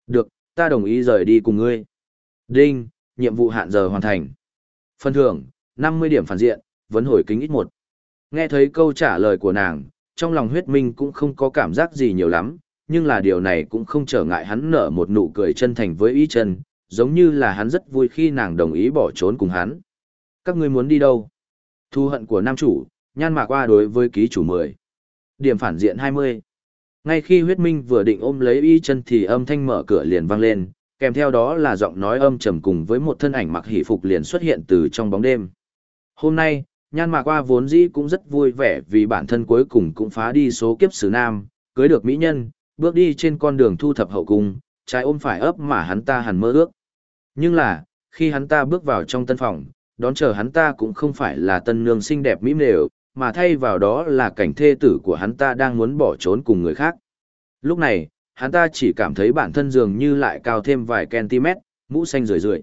Được, ta đồng ý rời đi cùng ngươi. Đinh, nhiệm vụ hạn giờ hoàn thành. Phần thưởng, 50 điểm phản diện, vấn hồi kính ít một. Nghe thấy câu trả lời của nàng, trong lòng huyết minh cũng không có cảm giác gì nhiều lắm, nhưng là điều này cũng không trở ngại hắn nở một nụ cười chân thành với ý chân, giống như là hắn rất vui khi nàng đồng ý bỏ trốn cùng hắn. Các ngươi muốn đi đâu? Thu hận của nam chủ, nhan mạc qua đối với ký chủ 10. Điểm phản diện 20. Ngay khi huyết minh vừa định ôm lấy y chân thì âm thanh mở cửa liền vang lên, kèm theo đó là giọng nói âm trầm cùng với một thân ảnh mặc hỷ phục liền xuất hiện từ trong bóng đêm. Hôm nay, nhan mạc qua vốn dĩ cũng rất vui vẻ vì bản thân cuối cùng cũng phá đi số kiếp sử nam, cưới được mỹ nhân, bước đi trên con đường thu thập hậu cung, trái ôm phải ấp mà hắn ta hẳn mơ ước. Nhưng là, khi hắn ta bước vào trong tân phòng, đón chờ hắn ta cũng không phải là tân nương xinh đẹp mỹ mều, mà thay vào đó là cảnh thê tử của hắn ta đang muốn bỏ trốn cùng người khác. Lúc này, hắn ta chỉ cảm thấy bản thân dường như lại cao thêm vài cm, mũ xanh rười rượi.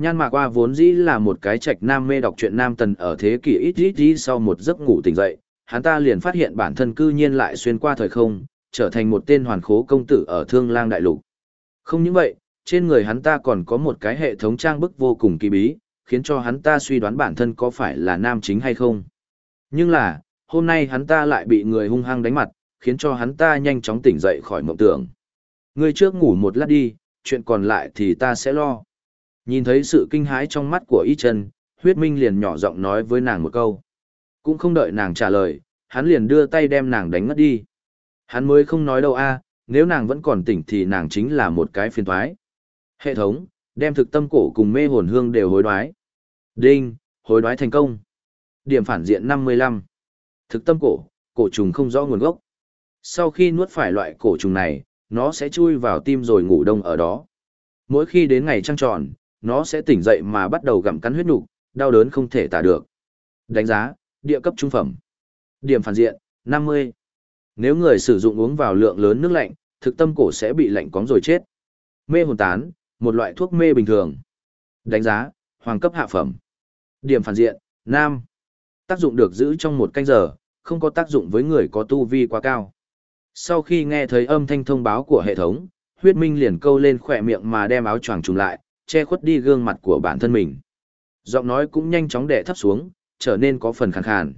Nhan Mạc Qua vốn dĩ là một cái trạch nam mê đọc truyện nam tần ở thế kỷ ít ít ít sau một giấc ngủ tỉnh dậy, hắn ta liền phát hiện bản thân cư nhiên lại xuyên qua thời không, trở thành một tên hoàn khố công tử ở Thương Lang Đại Lục. Không những vậy, trên người hắn ta còn có một cái hệ thống trang bức vô cùng kỳ bí, khiến cho hắn ta suy đoán bản thân có phải là nam chính hay không. Nhưng là, hôm nay hắn ta lại bị người hung hăng đánh mặt, khiến cho hắn ta nhanh chóng tỉnh dậy khỏi mộng tưởng. Ngươi trước ngủ một lát đi, chuyện còn lại thì ta sẽ lo. Nhìn thấy sự kinh hãi trong mắt của Y Trần, huyết minh liền nhỏ giọng nói với nàng một câu. Cũng không đợi nàng trả lời, hắn liền đưa tay đem nàng đánh ngất đi. Hắn mới không nói đâu a, nếu nàng vẫn còn tỉnh thì nàng chính là một cái phiền toái. Hệ thống, đem thực tâm cổ cùng mê hồn hương đều hối đoái. Đinh, hối đoái thành công. Điểm phản diện 55. Thực tâm cổ, cổ trùng không rõ nguồn gốc. Sau khi nuốt phải loại cổ trùng này, nó sẽ chui vào tim rồi ngủ đông ở đó. Mỗi khi đến ngày trăng tròn, nó sẽ tỉnh dậy mà bắt đầu gặm cắn huyết nhục, đau đớn không thể tả được. Đánh giá, địa cấp trung phẩm. Điểm phản diện, 50. Nếu người sử dụng uống vào lượng lớn nước lạnh, thực tâm cổ sẽ bị lạnh cóng rồi chết. Mê hồn tán, một loại thuốc mê bình thường. Đánh giá, hoàng cấp hạ phẩm. Điểm phản diện, nam. Tác dụng được giữ trong một canh giờ, không có tác dụng với người có tu vi quá cao. Sau khi nghe thấy âm thanh thông báo của hệ thống, huyết minh liền câu lên khỏe miệng mà đem áo choàng trùng lại, che khuất đi gương mặt của bản thân mình. Giọng nói cũng nhanh chóng đè thấp xuống, trở nên có phần khàn khàn.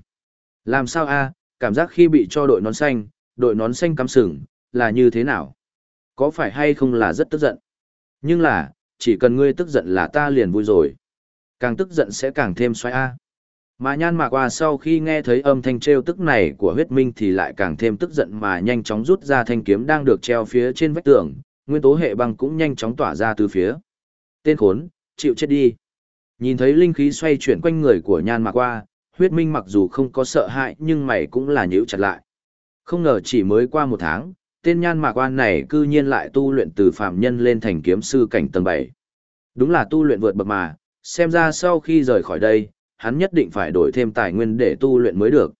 Làm sao a? cảm giác khi bị cho đội nón xanh, đội nón xanh cắm sừng, là như thế nào? Có phải hay không là rất tức giận? Nhưng là, chỉ cần ngươi tức giận là ta liền vui rồi. Càng tức giận sẽ càng thêm xoay a. Mà nhan mạc qua sau khi nghe thấy âm thanh treo tức này của huyết minh thì lại càng thêm tức giận mà nhanh chóng rút ra thanh kiếm đang được treo phía trên vách tường, nguyên tố hệ băng cũng nhanh chóng tỏa ra từ phía. Tên khốn, chịu chết đi. Nhìn thấy linh khí xoay chuyển quanh người của nhan mạc qua, huyết minh mặc dù không có sợ hãi nhưng mày cũng là nhíu chặt lại. Không ngờ chỉ mới qua một tháng, tên nhan mạc quan này cư nhiên lại tu luyện từ phạm nhân lên thành kiếm sư cảnh tầng 7. Đúng là tu luyện vượt bậc mà, xem ra sau khi rời khỏi đây, hắn nhất định phải đổi thêm tài nguyên để tu luyện mới được.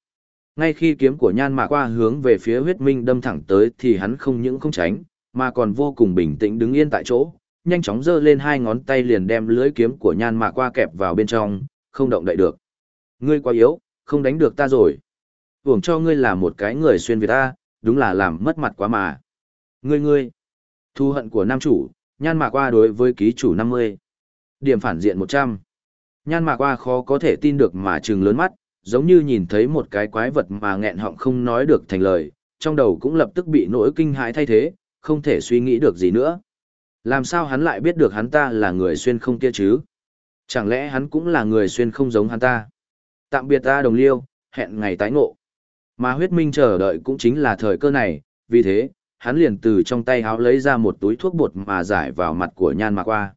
Ngay khi kiếm của nhan mạc qua hướng về phía huyết minh đâm thẳng tới thì hắn không những không tránh, mà còn vô cùng bình tĩnh đứng yên tại chỗ, nhanh chóng giơ lên hai ngón tay liền đem lưới kiếm của nhan mạc qua kẹp vào bên trong, không động đậy được. Ngươi quá yếu, không đánh được ta rồi. tưởng cho ngươi là một cái người xuyên Việt ta, đúng là làm mất mặt quá mà. Ngươi ngươi, thu hận của nam chủ, nhan mạc qua đối với ký chủ 50. Điểm phản diện 100. Nhan mạc qua khó có thể tin được mà trừng lớn mắt, giống như nhìn thấy một cái quái vật mà nghẹn họng không nói được thành lời, trong đầu cũng lập tức bị nỗi kinh hãi thay thế, không thể suy nghĩ được gì nữa. Làm sao hắn lại biết được hắn ta là người xuyên không kia chứ? Chẳng lẽ hắn cũng là người xuyên không giống hắn ta? Tạm biệt ta đồng liêu, hẹn ngày tái ngộ. Mà huyết minh chờ đợi cũng chính là thời cơ này, vì thế, hắn liền từ trong tay háo lấy ra một túi thuốc bột mà giải vào mặt của nhan mạc qua.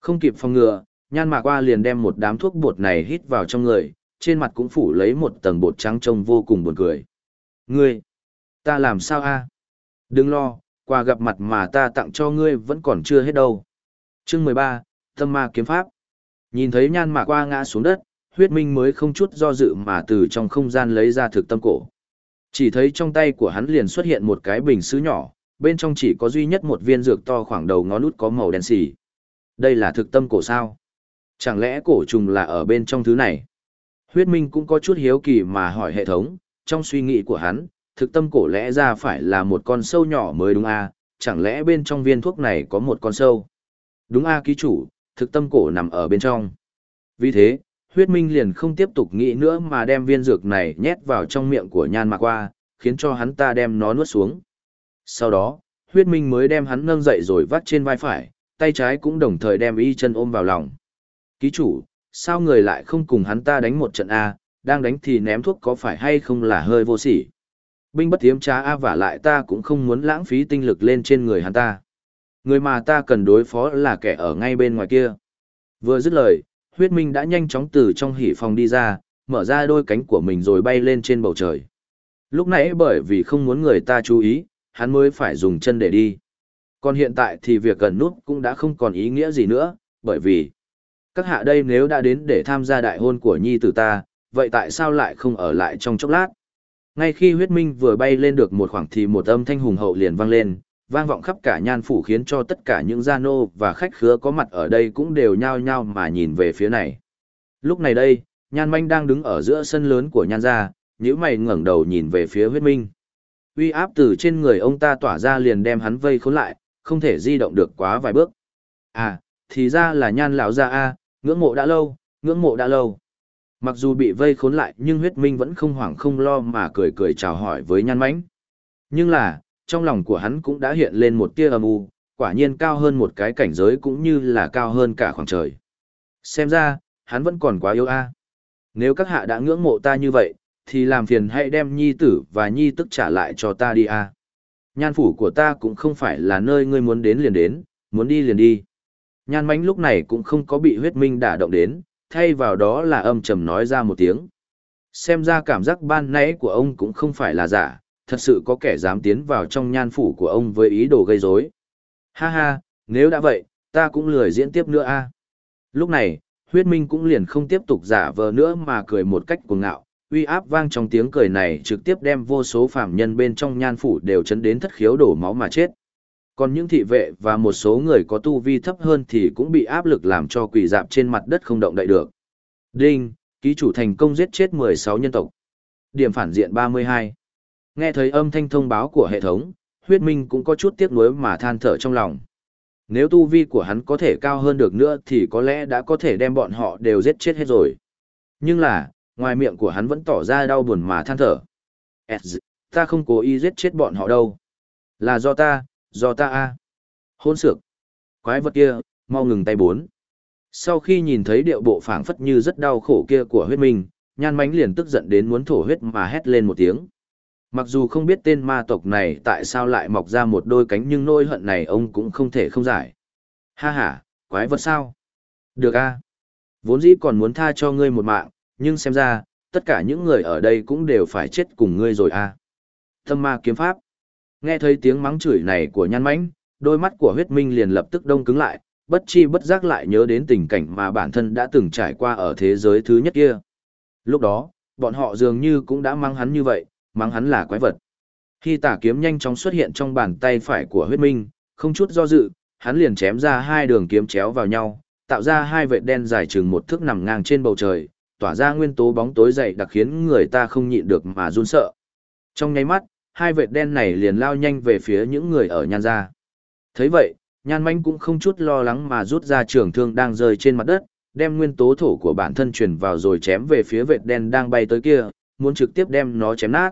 Không kịp phòng ngừa, nhan mạc qua liền đem một đám thuốc bột này hít vào trong người, trên mặt cũng phủ lấy một tầng bột trắng trông vô cùng buồn cười. Ngươi, ta làm sao a? Đừng lo, quà gặp mặt mà ta tặng cho ngươi vẫn còn chưa hết đâu. Chương mười ba, Tâm Ma Kiếm Pháp. Nhìn thấy nhan mạc qua ngã xuống đất, huyết minh mới không chút do dự mà từ trong không gian lấy ra thực tâm cổ. Chỉ thấy trong tay của hắn liền xuất hiện một cái bình sứ nhỏ, bên trong chỉ có duy nhất một viên dược to khoảng đầu ngón út có màu đen xì. Đây là thực tâm cổ sao? Chẳng lẽ cổ trùng là ở bên trong thứ này? Huyết Minh cũng có chút hiếu kỳ mà hỏi hệ thống, trong suy nghĩ của hắn, thực tâm cổ lẽ ra phải là một con sâu nhỏ mới đúng a, à? chẳng lẽ bên trong viên thuốc này có một con sâu? Đúng a à, ký chủ, thực tâm cổ nằm ở bên trong. Vì thế, huyết minh liền không tiếp tục nghĩ nữa mà đem viên dược này nhét vào trong miệng của nhan mạc qua, khiến cho hắn ta đem nó nuốt xuống. Sau đó, huyết minh mới đem hắn nâng dậy rồi vắt trên vai phải, tay trái cũng đồng thời đem y chân ôm vào lòng. Ký chủ, sao người lại không cùng hắn ta đánh một trận A, đang đánh thì ném thuốc có phải hay không là hơi vô sỉ. Binh bất tiếm trá A vả lại ta cũng không muốn lãng phí tinh lực lên trên người hắn ta. Người mà ta cần đối phó là kẻ ở ngay bên ngoài kia. Vừa dứt lời, huyết minh đã nhanh chóng từ trong hỉ phòng đi ra, mở ra đôi cánh của mình rồi bay lên trên bầu trời. Lúc nãy bởi vì không muốn người ta chú ý, hắn mới phải dùng chân để đi. Còn hiện tại thì việc gần nút cũng đã không còn ý nghĩa gì nữa, bởi vì các hạ đây nếu đã đến để tham gia đại hôn của nhi tử ta, vậy tại sao lại không ở lại trong chốc lát? Ngay khi huyết minh vừa bay lên được một khoảng thì một âm thanh hùng hậu liền vang lên, vang vọng khắp cả nhan phủ khiến cho tất cả những gia nô và khách khứa có mặt ở đây cũng đều nhao nhao mà nhìn về phía này. Lúc này đây, nhan manh đang đứng ở giữa sân lớn của nhan gia, nhíu mày ngẩng đầu nhìn về phía huyết minh. Uy áp từ trên người ông ta tỏa ra liền đem hắn vây khốn lại, không thể di động được quá vài bước. À, thì ra là nhan lão gia a, ngưỡng mộ đã lâu, ngưỡng mộ đã lâu. Mặc dù bị vây khốn lại nhưng huyết minh vẫn không hoảng không lo mà cười cười chào hỏi với nhan mãnh. Nhưng là, trong lòng của hắn cũng đã hiện lên một tia âm u, quả nhiên cao hơn một cái cảnh giới cũng như là cao hơn cả khoảng trời. Xem ra, hắn vẫn còn quá yếu a. Nếu các hạ đã ngưỡng mộ ta như vậy, thì làm phiền hãy đem nhi tử và nhi tức trả lại cho ta đi a. Nhan phủ của ta cũng không phải là nơi ngươi muốn đến liền đến, muốn đi liền đi. Nhan mánh lúc này cũng không có bị huyết minh đả động đến, thay vào đó là âm trầm nói ra một tiếng. Xem ra cảm giác ban nãy của ông cũng không phải là giả, thật sự có kẻ dám tiến vào trong nhan phủ của ông với ý đồ gây rối. Ha ha, nếu đã vậy, ta cũng lười diễn tiếp nữa a. À. Lúc này, huyết minh cũng liền không tiếp tục giả vờ nữa mà cười một cách cuồng ngạo, uy áp vang trong tiếng cười này trực tiếp đem vô số phạm nhân bên trong nhan phủ đều chấn đến thất khiếu đổ máu mà chết. Còn những thị vệ và một số người có tu vi thấp hơn thì cũng bị áp lực làm cho quỳ dạp trên mặt đất không động đậy được. Đinh, ký chủ thành công giết chết 16 nhân tộc. Điểm phản diện 32. Nghe thấy âm thanh thông báo của hệ thống, huyết minh cũng có chút tiếc nuối mà than thở trong lòng. Nếu tu vi của hắn có thể cao hơn được nữa thì có lẽ đã có thể đem bọn họ đều giết chết hết rồi. Nhưng là, ngoài miệng của hắn vẫn tỏ ra đau buồn mà than thở. Ta không cố ý giết chết bọn họ đâu. Là do ta, do ta a. Hôn sược. Quái vật kia, mau ngừng tay bốn. Sau khi nhìn thấy điệu bộ phảng phất như rất đau khổ kia của huyết minh, nhan mánh liền tức giận đến muốn thổ huyết mà hét lên một tiếng. Mặc dù không biết tên ma tộc này tại sao lại mọc ra một đôi cánh nhưng nỗi hận này ông cũng không thể không giải. Ha ha, quái vật sao? Được a. Vốn dĩ còn muốn tha cho ngươi một mạng, nhưng xem ra, tất cả những người ở đây cũng đều phải chết cùng ngươi rồi a. Tâm ma kiếm pháp. Nghe thấy tiếng mắng chửi này của nhan mãnh, đôi mắt của huyết minh liền lập tức đông cứng lại, bất chi bất giác lại nhớ đến tình cảnh mà bản thân đã từng trải qua ở thế giới thứ nhất kia. Lúc đó, bọn họ dường như cũng đã mắng hắn như vậy, mắng hắn là quái vật. Khi tả kiếm nhanh chóng xuất hiện trong bàn tay phải của huyết minh, không chút do dự, hắn liền chém ra hai đường kiếm chéo vào nhau, tạo ra hai vệt đen dài chừng một thước nằm ngang trên bầu trời, tỏa ra nguyên tố bóng tối dày đặc khiến người ta không nhịn được mà run sợ. Trong nháy mắt, hai vệt đen này liền lao nhanh về phía những người ở nhan gia. thấy vậy, nhan manh cũng không chút lo lắng mà rút ra trường thương đang rơi trên mặt đất, đem nguyên tố thổ của bản thân truyền vào rồi chém về phía vệt đen đang bay tới kia, muốn trực tiếp đem nó chém nát.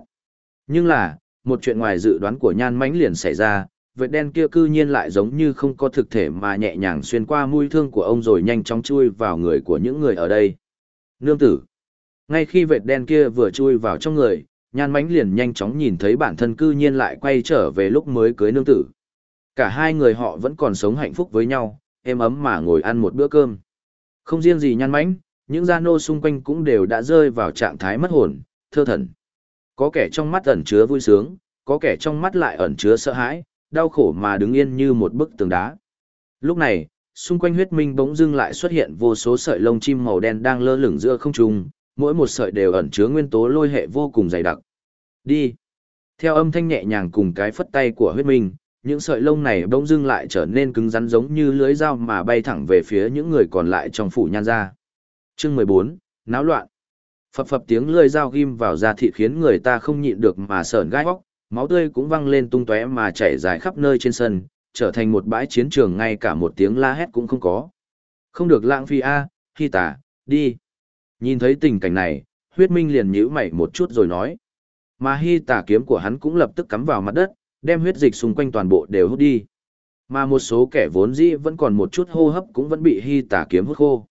Nhưng là, một chuyện ngoài dự đoán của nhan mãnh liền xảy ra, vệt đen kia cư nhiên lại giống như không có thực thể mà nhẹ nhàng xuyên qua mũi thương của ông rồi nhanh chóng chui vào người của những người ở đây. Nương tử. Ngay khi vệt đen kia vừa chui vào trong người, nhan mánh liền nhanh chóng nhìn thấy bản thân cư nhiên lại quay trở về lúc mới cưới nương tử. Cả hai người họ vẫn còn sống hạnh phúc với nhau, êm ấm mà ngồi ăn một bữa cơm. Không riêng gì nhan mánh, những gia nô xung quanh cũng đều đã rơi vào trạng thái mất hồn, thơ thần. Có kẻ trong mắt ẩn chứa vui sướng, có kẻ trong mắt lại ẩn chứa sợ hãi, đau khổ mà đứng yên như một bức tường đá. Lúc này, xung quanh huyết minh bỗng dưng lại xuất hiện vô số sợi lông chim màu đen đang lơ lửng giữa không trung, mỗi một sợi đều ẩn chứa nguyên tố lôi hệ vô cùng dày đặc. Đi. Theo âm thanh nhẹ nhàng cùng cái phất tay của huyết minh, những sợi lông này bỗng dưng lại trở nên cứng rắn giống như lưới dao mà bay thẳng về phía những người còn lại trong phủ nhan ra. Chương 14, náo loạn. Phập phập tiếng lưỡi dao ghim vào da thịt khiến người ta không nhịn được mà sởn gai óc, máu tươi cũng văng lên tung tóe mà chảy dài khắp nơi trên sân, trở thành một bãi chiến trường ngay cả một tiếng la hét cũng không có. Không được lãng phí a, khi tả, đi. Nhìn thấy tình cảnh này, huyết minh liền nhíu mày một chút rồi nói. Mà hy tả kiếm của hắn cũng lập tức cắm vào mặt đất, đem huyết dịch xung quanh toàn bộ đều hút đi. Mà một số kẻ vốn dĩ vẫn còn một chút hô hấp cũng vẫn bị hy tả kiếm hút khô.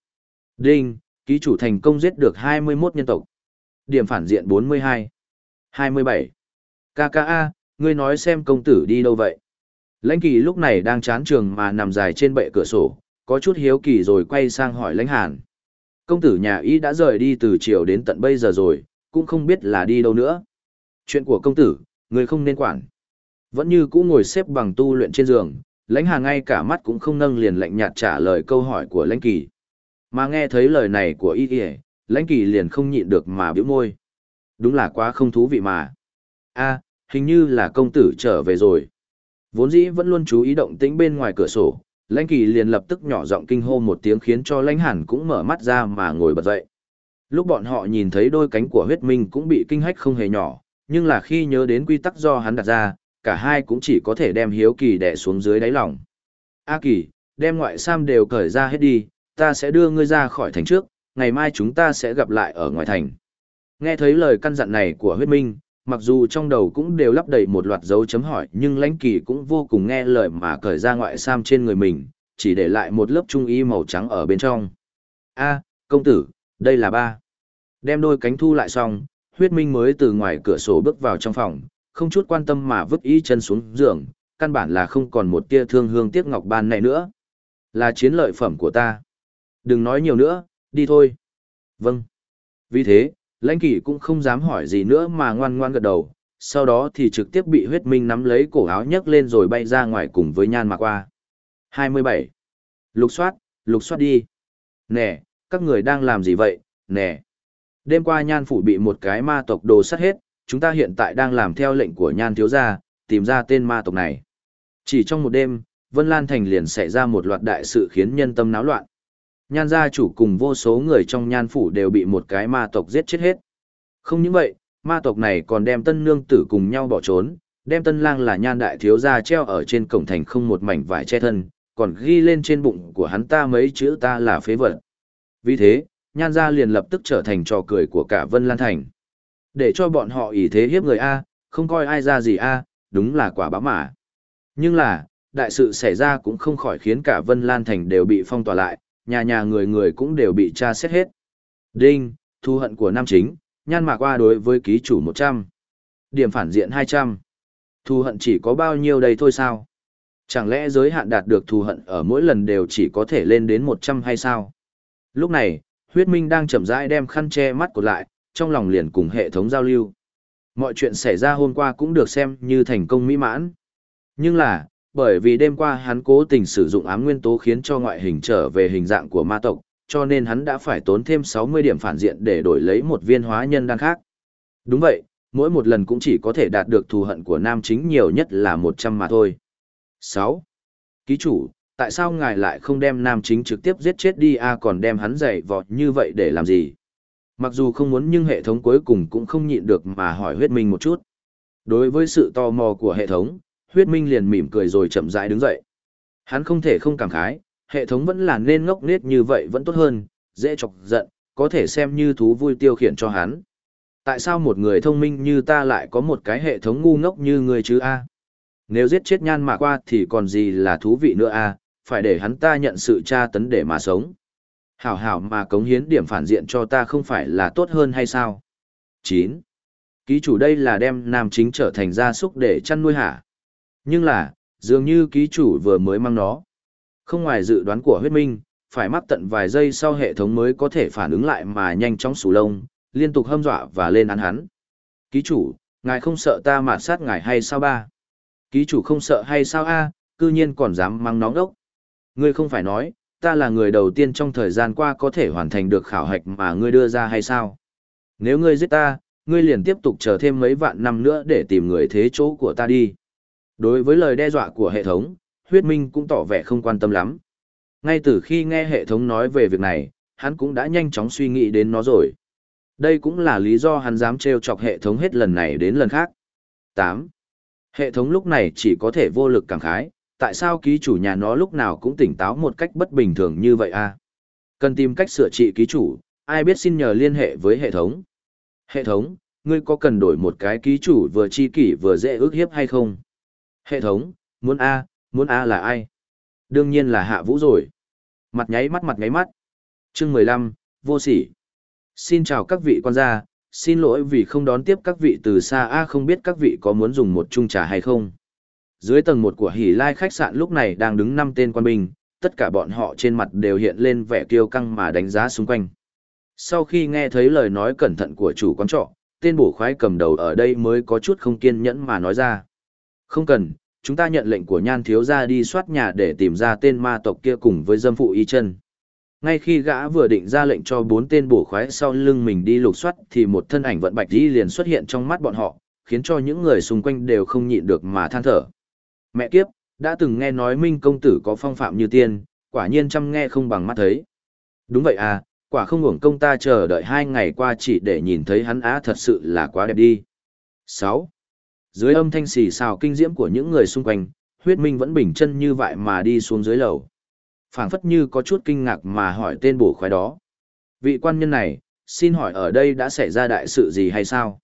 Đinh, ký chủ thành công giết được 21 nhân tộc. Điểm phản diện 42. 27. KKA, ngươi nói xem công tử đi đâu vậy? Lãnh kỳ lúc này đang chán trường mà nằm dài trên bệ cửa sổ, có chút hiếu kỳ rồi quay sang hỏi lãnh hàn. Công tử nhà Y đã rời đi từ chiều đến tận bây giờ rồi, cũng không biết là đi đâu nữa. Chuyện của công tử, người không nên quản. Vẫn như cũ ngồi xếp bằng tu luyện trên giường, lãnh hàn ngay cả mắt cũng không nâng liền lạnh nhạt trả lời câu hỏi của lãnh kỳ. Mà nghe thấy lời này của y kìa, lãnh kỳ liền không nhịn được mà biểu môi. Đúng là quá không thú vị mà. a hình như là công tử trở về rồi. Vốn dĩ vẫn luôn chú ý động tĩnh bên ngoài cửa sổ, lãnh kỳ liền lập tức nhỏ giọng kinh hô một tiếng khiến cho lãnh hàn cũng mở mắt ra mà ngồi bật dậy. Lúc bọn họ nhìn thấy đôi cánh của huyết minh cũng bị kinh hách không hề nhỏ, nhưng là khi nhớ đến quy tắc do hắn đặt ra, cả hai cũng chỉ có thể đem hiếu kỳ đè xuống dưới đáy lòng. A kỳ, đem ngoại sam đều cởi ra hết đi, ta sẽ đưa ngươi ra khỏi thành trước, ngày mai chúng ta sẽ gặp lại ở ngoài thành. Nghe thấy lời căn dặn này của huyết minh, mặc dù trong đầu cũng đều lắp đầy một loạt dấu chấm hỏi nhưng lãnh kỳ cũng vô cùng nghe lời mà cởi ra ngoại sam trên người mình, chỉ để lại một lớp trung y màu trắng ở bên trong. A, công tử, đây là ba. Đem đôi cánh thu lại xong, huyết minh mới từ ngoài cửa sổ bước vào trong phòng, không chút quan tâm mà vứt ý chân xuống giường, căn bản là không còn một tia thương hương tiếc ngọc ban này nữa. Là chiến lợi phẩm của ta. Đừng nói nhiều nữa, đi thôi. Vâng. Vì thế, lãnh kỷ cũng không dám hỏi gì nữa mà ngoan ngoan gật đầu, sau đó thì trực tiếp bị huyết minh nắm lấy cổ áo nhấc lên rồi bay ra ngoài cùng với nhan mạc qua. 27. Lục soát, lục soát đi. Nè, các người đang làm gì vậy, nè. Đêm qua nhan phủ bị một cái ma tộc đồ sát hết, chúng ta hiện tại đang làm theo lệnh của nhan thiếu gia, tìm ra tên ma tộc này. Chỉ trong một đêm, Vân Lan Thành liền xảy ra một loạt đại sự khiến nhân tâm náo loạn. Nhan gia chủ cùng vô số người trong nhan phủ đều bị một cái ma tộc giết chết hết. Không những vậy, ma tộc này còn đem tân nương tử cùng nhau bỏ trốn, đem tân lang là nhan đại thiếu gia treo ở trên cổng thành không một mảnh vải che thân, còn ghi lên trên bụng của hắn ta mấy chữ ta là phế vật. Vì thế, nhan gia liền lập tức trở thành trò cười của cả Vân Lan Thành. Để cho bọn họ ý thế hiếp người A, không coi ai ra gì A, đúng là quả báo mà. Nhưng là, đại sự xảy ra cũng không khỏi khiến cả Vân Lan Thành đều bị phong tỏa lại, nhà nhà người người cũng đều bị tra xét hết. Đinh, thu hận của nam chính, nhan mạc qua đối với ký chủ 100. Điểm phản diện 200. Thu hận chỉ có bao nhiêu đây thôi sao? Chẳng lẽ giới hạn đạt được thù hận ở mỗi lần đều chỉ có thể lên đến 100 hay sao? Lúc này, huyết minh đang chậm rãi đem khăn che mắt của lại, trong lòng liền cùng hệ thống giao lưu. Mọi chuyện xảy ra hôm qua cũng được xem như thành công mỹ mãn. Nhưng là, bởi vì đêm qua hắn cố tình sử dụng ám nguyên tố khiến cho ngoại hình trở về hình dạng của ma tộc, cho nên hắn đã phải tốn thêm 60 điểm phản diện để đổi lấy một viên hóa nhân đan khác. Đúng vậy, mỗi một lần cũng chỉ có thể đạt được thù hận của nam chính nhiều nhất là 100 mà thôi. 6. Ký chủ, tại sao ngài lại không đem nam chính trực tiếp giết chết đi a còn đem hắn dày vọt như vậy để làm gì? Mặc dù không muốn nhưng hệ thống cuối cùng cũng không nhịn được mà hỏi huyết minh một chút. Đối với sự tò mò của hệ thống, huyết minh liền mỉm cười rồi chậm rãi đứng dậy. Hắn không thể không cảm khái, hệ thống vẫn là nên ngốc nết như vậy vẫn tốt hơn, dễ chọc giận, có thể xem như thú vui tiêu khiển cho hắn. Tại sao một người thông minh như ta lại có một cái hệ thống ngu ngốc như người chứ a? Nếu giết chết nhan mà qua thì còn gì là thú vị nữa a, phải để hắn ta nhận sự tra tấn để mà sống. Hảo hảo mà cống hiến điểm phản diện cho ta không phải là tốt hơn hay sao? 9. Ký chủ đây là đem nam chính trở thành gia súc để chăn nuôi hả? Nhưng là, dường như ký chủ vừa mới mang nó. Không ngoài dự đoán của huyết minh, phải mắc tận vài giây sau hệ thống mới có thể phản ứng lại mà nhanh chóng sủ lông, liên tục hâm dọa và lên án hắn. Ký chủ, ngài không sợ ta mà sát ngài hay sao ba? Ký chủ không sợ hay sao a? cư nhiên còn dám mang nóng đốc. Ngươi không phải nói, ta là người đầu tiên trong thời gian qua có thể hoàn thành được khảo hạch mà ngươi đưa ra hay sao? Nếu ngươi giết ta, ngươi liền tiếp tục chờ thêm mấy vạn năm nữa để tìm người thế chỗ của ta đi. Đối với lời đe dọa của hệ thống, huyết minh cũng tỏ vẻ không quan tâm lắm. Ngay từ khi nghe hệ thống nói về việc này, hắn cũng đã nhanh chóng suy nghĩ đến nó rồi. Đây cũng là lý do hắn dám trêu chọc hệ thống hết lần này đến lần khác. 8. Hệ thống lúc này chỉ có thể vô lực cảm khái, tại sao ký chủ nhà nó lúc nào cũng tỉnh táo một cách bất bình thường như vậy a? Cần tìm cách sửa trị ký chủ, ai biết xin nhờ liên hệ với hệ thống. Hệ thống, ngươi có cần đổi một cái ký chủ vừa chi kỷ vừa dễ ước hiếp hay không? Hệ thống, muốn A, muốn A là ai? Đương nhiên là hạ vũ rồi. Mặt nháy mắt mặt nháy mắt. Chương mười lăm vô sỉ. Xin chào các vị quan gia, xin lỗi vì không đón tiếp các vị từ xa A không biết các vị có muốn dùng một chung trà hay không. Dưới tầng một của hỉ lai khách sạn lúc này đang đứng năm tên quan binh, tất cả bọn họ trên mặt đều hiện lên vẻ kiêu căng mà đánh giá xung quanh. Sau khi nghe thấy lời nói cẩn thận của chủ quán trọ, tên bổ khoái cầm đầu ở đây mới có chút không kiên nhẫn mà nói ra. Không cần, chúng ta nhận lệnh của nhan thiếu gia đi soát nhà để tìm ra tên ma tộc kia cùng với dâm phụ y chân. Ngay khi gã vừa định ra lệnh cho bốn tên bổ khoái sau lưng mình đi lục soát thì một thân ảnh vận bạch đi liền xuất hiện trong mắt bọn họ, khiến cho những người xung quanh đều không nhịn được mà than thở. Mẹ kiếp, đã từng nghe nói Minh công tử có phong phạm như tiên, quả nhiên chăm nghe không bằng mắt thấy. Đúng vậy à, quả không uổng công ta chờ đợi hai ngày qua chỉ để nhìn thấy hắn á thật sự là quá đẹp đi. 6. Dưới âm thanh xì xào kinh diễm của những người xung quanh, huyết minh vẫn bình chân như vậy mà đi xuống dưới lầu. phảng phất như có chút kinh ngạc mà hỏi tên bổ khoái đó. Vị quan nhân này, xin hỏi ở đây đã xảy ra đại sự gì hay sao?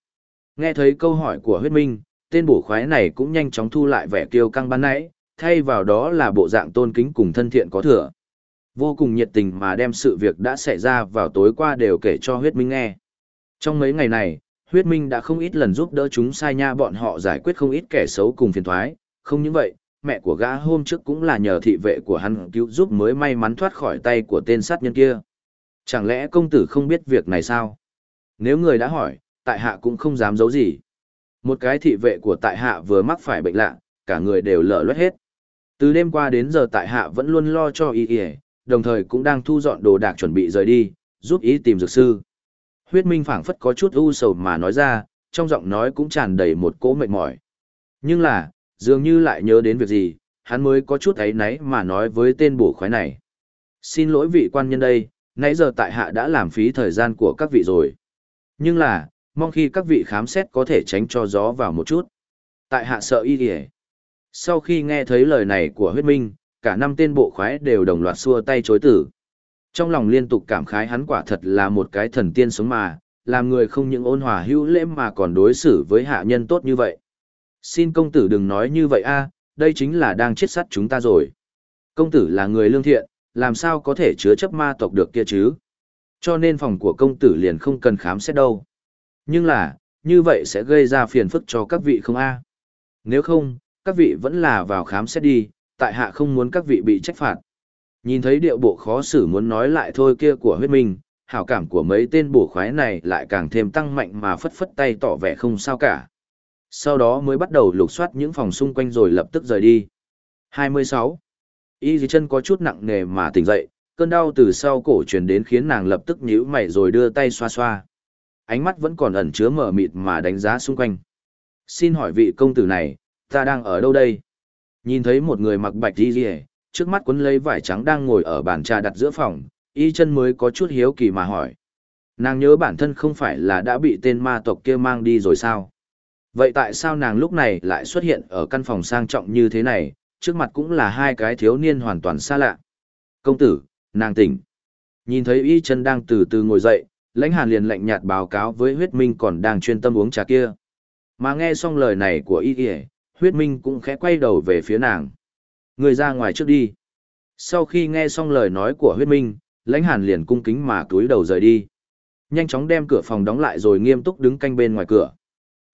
Nghe thấy câu hỏi của huyết minh, tên bổ khoái này cũng nhanh chóng thu lại vẻ kiêu căng ban nãy, thay vào đó là bộ dạng tôn kính cùng thân thiện có thừa. Vô cùng nhiệt tình mà đem sự việc đã xảy ra vào tối qua đều kể cho huyết minh nghe. Trong mấy ngày này, huyết minh đã không ít lần giúp đỡ chúng sai nha bọn họ giải quyết không ít kẻ xấu cùng phiền thoái, không những vậy, mẹ của gã hôm trước cũng là nhờ thị vệ của hắn cứu giúp mới may mắn thoát khỏi tay của tên sát nhân kia. Chẳng lẽ công tử không biết việc này sao? Nếu người đã hỏi, tại hạ cũng không dám giấu gì. Một cái thị vệ của tại hạ vừa mắc phải bệnh lạ, cả người đều lở loét hết. Từ đêm qua đến giờ tại hạ vẫn luôn lo cho y y, đồng thời cũng đang thu dọn đồ đạc chuẩn bị rời đi, giúp ý tìm dược sư. Huyết Minh phảng phất có chút u sầu mà nói ra, trong giọng nói cũng tràn đầy một cỗ mệt mỏi. Nhưng là, dường như lại nhớ đến việc gì, hắn mới có chút ấy náy mà nói với tên bổ khoái này. Xin lỗi vị quan nhân đây, nãy giờ tại hạ đã làm phí thời gian của các vị rồi. Nhưng là, mong khi các vị khám xét có thể tránh cho gió vào một chút. Tại hạ sợ y kìa. Sau khi nghe thấy lời này của huyết minh, cả năm tên bộ khoái đều đồng loạt xua tay chối tử. Trong lòng liên tục cảm khái hắn quả thật là một cái thần tiên sống mà, làm người không những ôn hòa hữu lễ mà còn đối xử với hạ nhân tốt như vậy. Xin công tử đừng nói như vậy a, đây chính là đang chết sắt chúng ta rồi. Công tử là người lương thiện, làm sao có thể chứa chấp ma tộc được kia chứ? Cho nên phòng của công tử liền không cần khám xét đâu. Nhưng là, như vậy sẽ gây ra phiền phức cho các vị không a? Nếu không, các vị vẫn là vào khám xét đi, tại hạ không muốn các vị bị trách phạt. Nhìn thấy điệu bộ khó xử muốn nói lại thôi kia của huyết minh, hảo cảm của mấy tên bổ khoái này lại càng thêm tăng mạnh mà phất phất tay tỏ vẻ không sao cả. Sau đó mới bắt đầu lục soát những phòng xung quanh rồi lập tức rời đi. 26. Y dì chân có chút nặng nề mà tỉnh dậy, cơn đau từ sau cổ truyền đến khiến nàng lập tức nhíu mày rồi đưa tay xoa xoa. Ánh mắt vẫn còn ẩn chứa mở mịt mà đánh giá xung quanh. Xin hỏi vị công tử này, ta đang ở đâu đây? Nhìn thấy một người mặc bạch y rìa, trước mắt quấn lấy vải trắng đang ngồi ở bàn trà đặt giữa phòng, y chân mới có chút hiếu kỳ mà hỏi. Nàng nhớ bản thân không phải là đã bị tên ma tộc kia mang đi rồi sao? Vậy tại sao nàng lúc này lại xuất hiện ở căn phòng sang trọng như thế này, trước mặt cũng là hai cái thiếu niên hoàn toàn xa lạ? Công tử, nàng tỉnh. Nhìn thấy y chân đang từ từ ngồi dậy, lãnh hàn liền lạnh nhạt báo cáo với huyết minh còn đang chuyên tâm uống trà kia. Mà nghe xong lời này của y kìa, huyết minh cũng khẽ quay đầu về phía nàng. Người ra ngoài trước đi. Sau khi nghe xong lời nói của huyết minh, lãnh hàn liền cung kính mà túi đầu rời đi. Nhanh chóng đem cửa phòng đóng lại rồi nghiêm túc đứng canh bên ngoài cửa.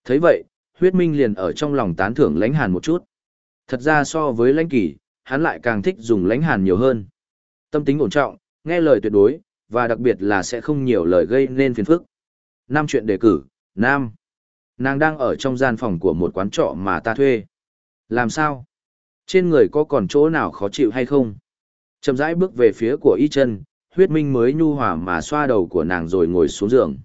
thấy vậy, huyết minh liền ở trong lòng tán thưởng lãnh hàn một chút. Thật ra so với lãnh kỷ, hắn lại càng thích dùng lãnh hàn nhiều hơn. Tâm tính ổn trọng, nghe lời tuyệt đối, và đặc biệt là sẽ không nhiều lời gây nên phiền phức. Nam chuyện đề cử, Nam. Nàng đang ở trong gian phòng của một quán trọ mà ta thuê. Làm sao? Trên người có còn chỗ nào khó chịu hay không? Chậm rãi bước về phía của y chân, huyết minh mới nhu hòa mà xoa đầu của nàng rồi ngồi xuống giường.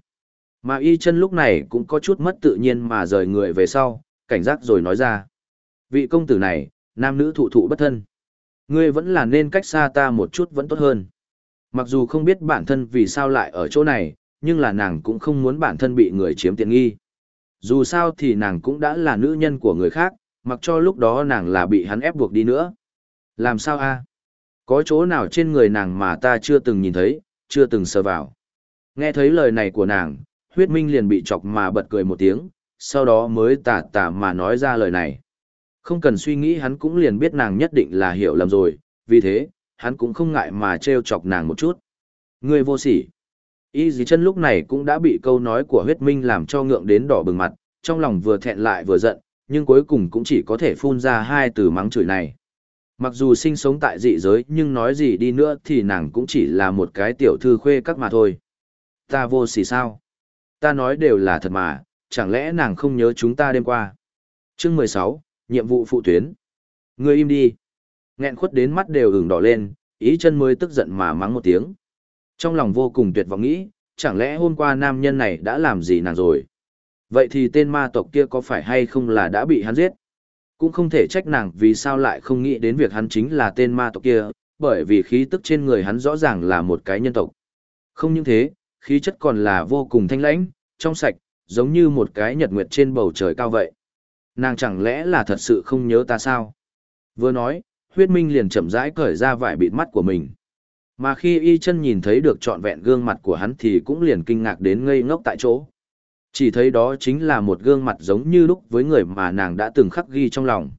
Mà y chân lúc này cũng có chút mất tự nhiên mà rời người về sau, cảnh giác rồi nói ra. Vị công tử này, nam nữ thụ thụ bất thân. Ngươi vẫn là nên cách xa ta một chút vẫn tốt hơn. Mặc dù không biết bản thân vì sao lại ở chỗ này, nhưng là nàng cũng không muốn bản thân bị người chiếm tiện nghi. Dù sao thì nàng cũng đã là nữ nhân của người khác, mặc cho lúc đó nàng là bị hắn ép buộc đi nữa. Làm sao a? Có chỗ nào trên người nàng mà ta chưa từng nhìn thấy, chưa từng sờ vào. Nghe thấy lời này của nàng, huyết minh liền bị chọc mà bật cười một tiếng, sau đó mới tả tả mà nói ra lời này. Không cần suy nghĩ hắn cũng liền biết nàng nhất định là hiểu lầm rồi, vì thế, hắn cũng không ngại mà trêu chọc nàng một chút. Ngươi vô sỉ. Y dì chân lúc này cũng đã bị câu nói của huyết minh làm cho ngượng đến đỏ bừng mặt, trong lòng vừa thẹn lại vừa giận, nhưng cuối cùng cũng chỉ có thể phun ra hai từ mắng chửi này. Mặc dù sinh sống tại dị giới nhưng nói gì đi nữa thì nàng cũng chỉ là một cái tiểu thư khuê các mà thôi. Ta vô sỉ sao? Ta nói đều là thật mà, chẳng lẽ nàng không nhớ chúng ta đêm qua? Chương mười sáu, nhiệm vụ phụ tuyến. Ngươi im đi. Nghẹn khuất đến mắt đều ửng đỏ lên, ý chân mới tức giận mà mắng một tiếng. Trong lòng vô cùng tuyệt vọng nghĩ, chẳng lẽ hôm qua nam nhân này đã làm gì nàng rồi? Vậy thì tên ma tộc kia có phải hay không là đã bị hắn giết? Cũng không thể trách nàng vì sao lại không nghĩ đến việc hắn chính là tên ma tộc kia, bởi vì khí tức trên người hắn rõ ràng là một cái nhân tộc. Không những thế, khí chất còn là vô cùng thanh lãnh, trong sạch, giống như một cái nhật nguyệt trên bầu trời cao vậy. Nàng chẳng lẽ là thật sự không nhớ ta sao? Vừa nói, huyết minh liền chậm rãi cởi ra vải bịt mắt của mình. Mà khi y chân nhìn thấy được trọn vẹn gương mặt của hắn thì cũng liền kinh ngạc đến ngây ngốc tại chỗ. Chỉ thấy đó chính là một gương mặt giống như lúc với người mà nàng đã từng khắc ghi trong lòng.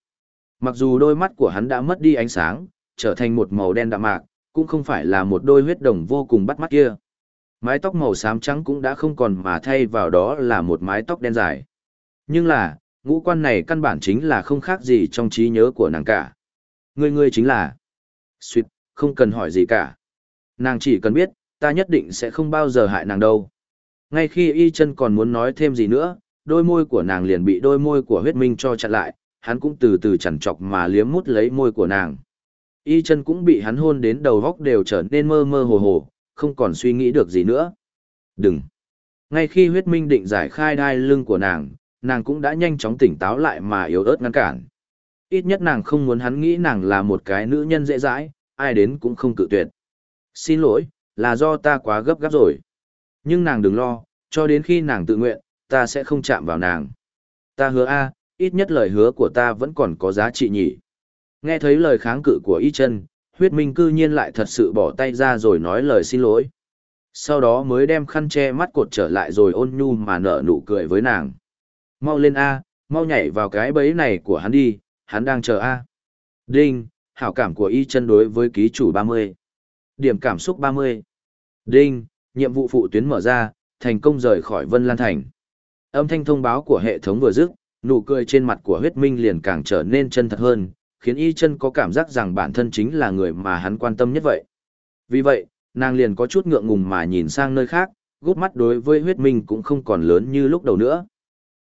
Mặc dù đôi mắt của hắn đã mất đi ánh sáng, trở thành một màu đen đạm mạc, cũng không phải là một đôi huyết đồng vô cùng bắt mắt kia. Mái tóc màu xám trắng cũng đã không còn mà thay vào đó là một mái tóc đen dài. Nhưng là, ngũ quan này căn bản chính là không khác gì trong trí nhớ của nàng cả. Người người chính là... Xuyệt, không cần hỏi gì cả. Nàng chỉ cần biết, ta nhất định sẽ không bao giờ hại nàng đâu. Ngay khi y chân còn muốn nói thêm gì nữa, đôi môi của nàng liền bị đôi môi của huyết minh cho chặn lại, hắn cũng từ từ chằn chọc mà liếm mút lấy môi của nàng. Y chân cũng bị hắn hôn đến đầu góc đều trở nên mơ mơ hồ hồ, không còn suy nghĩ được gì nữa. Đừng! Ngay khi huyết minh định giải khai đai lưng của nàng, nàng cũng đã nhanh chóng tỉnh táo lại mà yếu ớt ngăn cản. Ít nhất nàng không muốn hắn nghĩ nàng là một cái nữ nhân dễ dãi, ai đến cũng không cự tuyệt. Xin lỗi, là do ta quá gấp gáp rồi. Nhưng nàng đừng lo, cho đến khi nàng tự nguyện, ta sẽ không chạm vào nàng. Ta hứa a, ít nhất lời hứa của ta vẫn còn có giá trị nhỉ. Nghe thấy lời kháng cự của y chân, huyết minh cư nhiên lại thật sự bỏ tay ra rồi nói lời xin lỗi. Sau đó mới đem khăn che mắt cột trở lại rồi ôn nhu mà nở nụ cười với nàng. Mau lên A, mau nhảy vào cái bẫy này của hắn đi, hắn đang chờ A. Đinh, hảo cảm của y chân đối với ký chủ 30. Điểm cảm xúc 30. Đinh, nhiệm vụ phụ tuyến mở ra, thành công rời khỏi Vân Lan Thành. Âm thanh thông báo của hệ thống vừa dứt, nụ cười trên mặt của huyết minh liền càng trở nên chân thật hơn, khiến y chân có cảm giác rằng bản thân chính là người mà hắn quan tâm nhất vậy. Vì vậy, nàng liền có chút ngượng ngùng mà nhìn sang nơi khác, gút mắt đối với huyết minh cũng không còn lớn như lúc đầu nữa.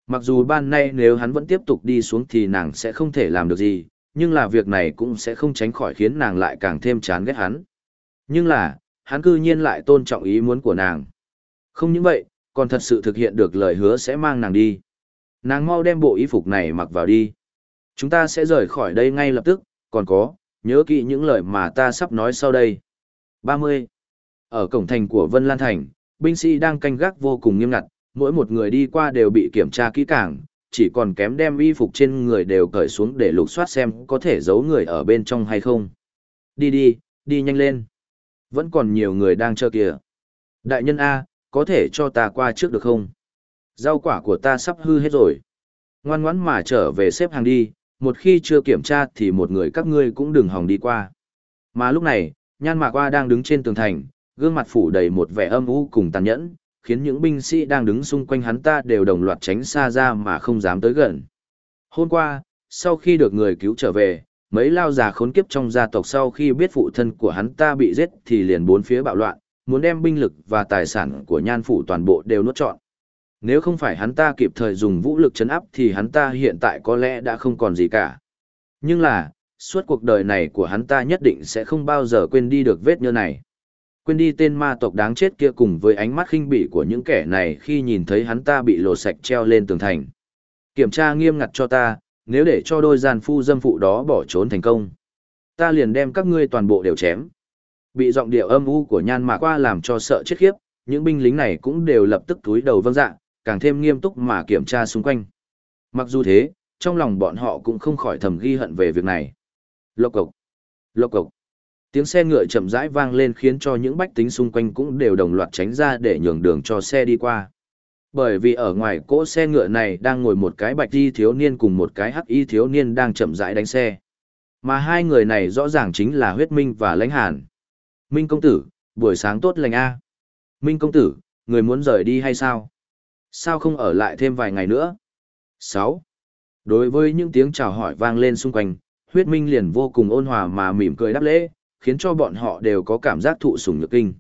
Mặc dù ban nay nếu hắn vẫn tiếp tục đi xuống thì nàng sẽ không thể làm được gì, nhưng là việc này cũng sẽ không tránh khỏi khiến nàng lại càng thêm chán ghét hắn. Nhưng là, hắn cư nhiên lại tôn trọng ý muốn của nàng. Không những vậy, còn thật sự thực hiện được lời hứa sẽ mang nàng đi. Nàng mau đem bộ y phục này mặc vào đi. Chúng ta sẽ rời khỏi đây ngay lập tức, còn có, nhớ kỹ những lời mà ta sắp nói sau đây. 30. Ở cổng thành của Vân Lan Thành, binh sĩ đang canh gác vô cùng nghiêm ngặt, mỗi một người đi qua đều bị kiểm tra kỹ càng, chỉ còn kém đem y phục trên người đều cởi xuống để lục soát xem có thể giấu người ở bên trong hay không. Đi đi, đi nhanh lên. Vẫn còn nhiều người đang chờ kìa. Đại nhân A, có thể cho ta qua trước được không? Rau quả của ta sắp hư hết rồi. Ngoan ngoãn mà trở về xếp hàng đi, một khi chưa kiểm tra thì một người các ngươi cũng đừng hòng đi qua. Mà lúc này, nhan mạc qua đang đứng trên tường thành, gương mặt phủ đầy một vẻ âm u cùng tàn nhẫn, khiến những binh sĩ đang đứng xung quanh hắn ta đều đồng loạt tránh xa ra mà không dám tới gần. Hôm qua, sau khi được người cứu trở về, mấy lao già khốn kiếp trong gia tộc sau khi biết phụ thân của hắn ta bị giết thì liền bốn phía bạo loạn, muốn đem binh lực và tài sản của nhan phủ toàn bộ đều nuốt trọn. Nếu không phải hắn ta kịp thời dùng vũ lực chấn áp thì hắn ta hiện tại có lẽ đã không còn gì cả. Nhưng là, suốt cuộc đời này của hắn ta nhất định sẽ không bao giờ quên đi được vết nhơ này. Quên đi tên ma tộc đáng chết kia cùng với ánh mắt khinh bỉ của những kẻ này khi nhìn thấy hắn ta bị lột sạch treo lên tường thành. Kiểm tra nghiêm ngặt cho ta, nếu để cho đôi gian phu dâm phụ đó bỏ trốn thành công. Ta liền đem các ngươi toàn bộ đều chém. Bị giọng điệu âm u của nhan mạc qua làm cho sợ chết khiếp, những binh lính này cũng đều lập tức túi đầu vâng dạ, càng thêm nghiêm túc mà kiểm tra xung quanh. Mặc dù thế, trong lòng bọn họ cũng không khỏi thầm ghi hận về việc này. Lộc cộc, lộc cộc. Tiếng xe ngựa chậm rãi vang lên khiến cho những bách tính xung quanh cũng đều đồng loạt tránh ra để nhường đường cho xe đi qua. Bởi vì ở ngoài cỗ xe ngựa này đang ngồi một cái bạch y thiếu niên cùng một cái hắc y thiếu niên đang chậm rãi đánh xe. Mà hai người này rõ ràng chính là huyết minh và lãnh hàn. Minh công tử, buổi sáng tốt lành a. Minh công tử, người muốn rời đi hay sao? Sao không ở lại thêm vài ngày nữa? 6. Đối với những tiếng chào hỏi vang lên xung quanh, huyết minh liền vô cùng ôn hòa mà mỉm cười đáp lễ, khiến cho bọn họ đều có cảm giác thụ sủng nhược kinh.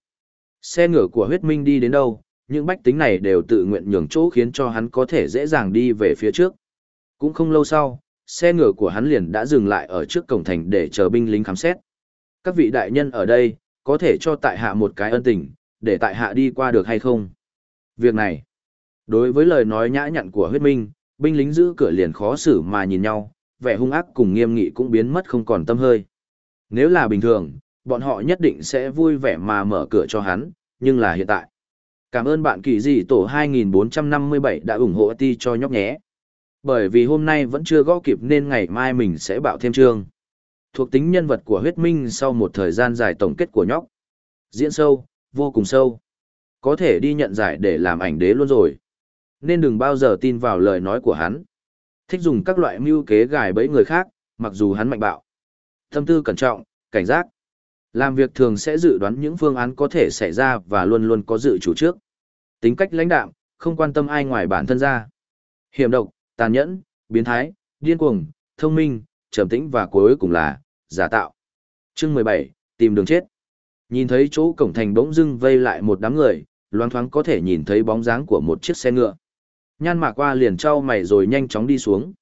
Xe ngựa của huyết minh đi đến đâu, những bách tính này đều tự nguyện nhường chỗ khiến cho hắn có thể dễ dàng đi về phía trước. Cũng không lâu sau, xe ngựa của hắn liền đã dừng lại ở trước cổng thành để chờ binh lính khám xét. Các vị đại nhân ở đây, có thể cho tại hạ một cái ân tình, để tại hạ đi qua được hay không? Việc này, đối với lời nói nhã nhặn của huyết minh, binh lính giữ cửa liền khó xử mà nhìn nhau, vẻ hung ác cùng nghiêm nghị cũng biến mất không còn tâm hơi. Nếu là bình thường, bọn họ nhất định sẽ vui vẻ mà mở cửa cho hắn, nhưng là hiện tại. Cảm ơn bạn kỳ dị tổ 2457 đã ủng hộ ti cho nhóc nhé. Bởi vì hôm nay vẫn chưa gõ kịp nên ngày mai mình sẽ bạo thêm chương. Thuộc tính nhân vật của huyết minh sau một thời gian dài tổng kết của nhóc. Diễn sâu, vô cùng sâu. Có thể đi nhận giải để làm ảnh đế luôn rồi. Nên đừng bao giờ tin vào lời nói của hắn. Thích dùng các loại mưu kế gài bẫy người khác, mặc dù hắn mạnh bạo. Tâm tư cẩn trọng, cảnh giác. Làm việc thường sẽ dự đoán những phương án có thể xảy ra và luôn luôn có dự chủ trước. Tính cách lãnh đạm, không quan tâm ai ngoài bản thân ra. Hiểm độc, tàn nhẫn, biến thái, điên cuồng, thông minh, trầm tĩnh và cuối cùng là giả tạo. Chương 17, tìm đường chết. Nhìn thấy chỗ cổng thành bỗng dưng vây lại một đám người, loáng thoáng có thể nhìn thấy bóng dáng của một chiếc xe ngựa. Nhan mạc qua liền trao mày rồi nhanh chóng đi xuống.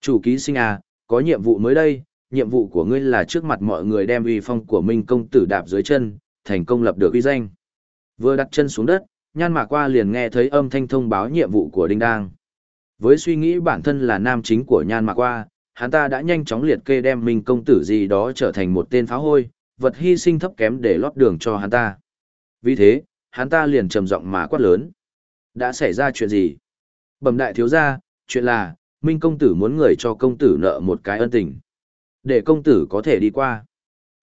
Chủ ký sinh à, có nhiệm vụ mới đây, nhiệm vụ của ngươi là trước mặt mọi người đem uy phong của Minh công tử đạp dưới chân, thành công lập được uy danh. Vừa đặt chân xuống đất, nhan mạc qua liền nghe thấy âm thanh thông báo nhiệm vụ của Đinh Đang. Với suy nghĩ bản thân là nam chính của nhan mạc qua, hắn ta đã nhanh chóng liệt kê đem Minh công tử gì đó trở thành một tên phá hôi, vật hy sinh thấp kém để lót đường cho hắn ta. Vì thế, hắn ta liền trầm giọng mà quát lớn. Đã xảy ra chuyện gì? Bẩm đại thiếu gia, chuyện là, Minh công tử muốn người cho công tử nợ một cái ân tình. Để công tử có thể đi qua.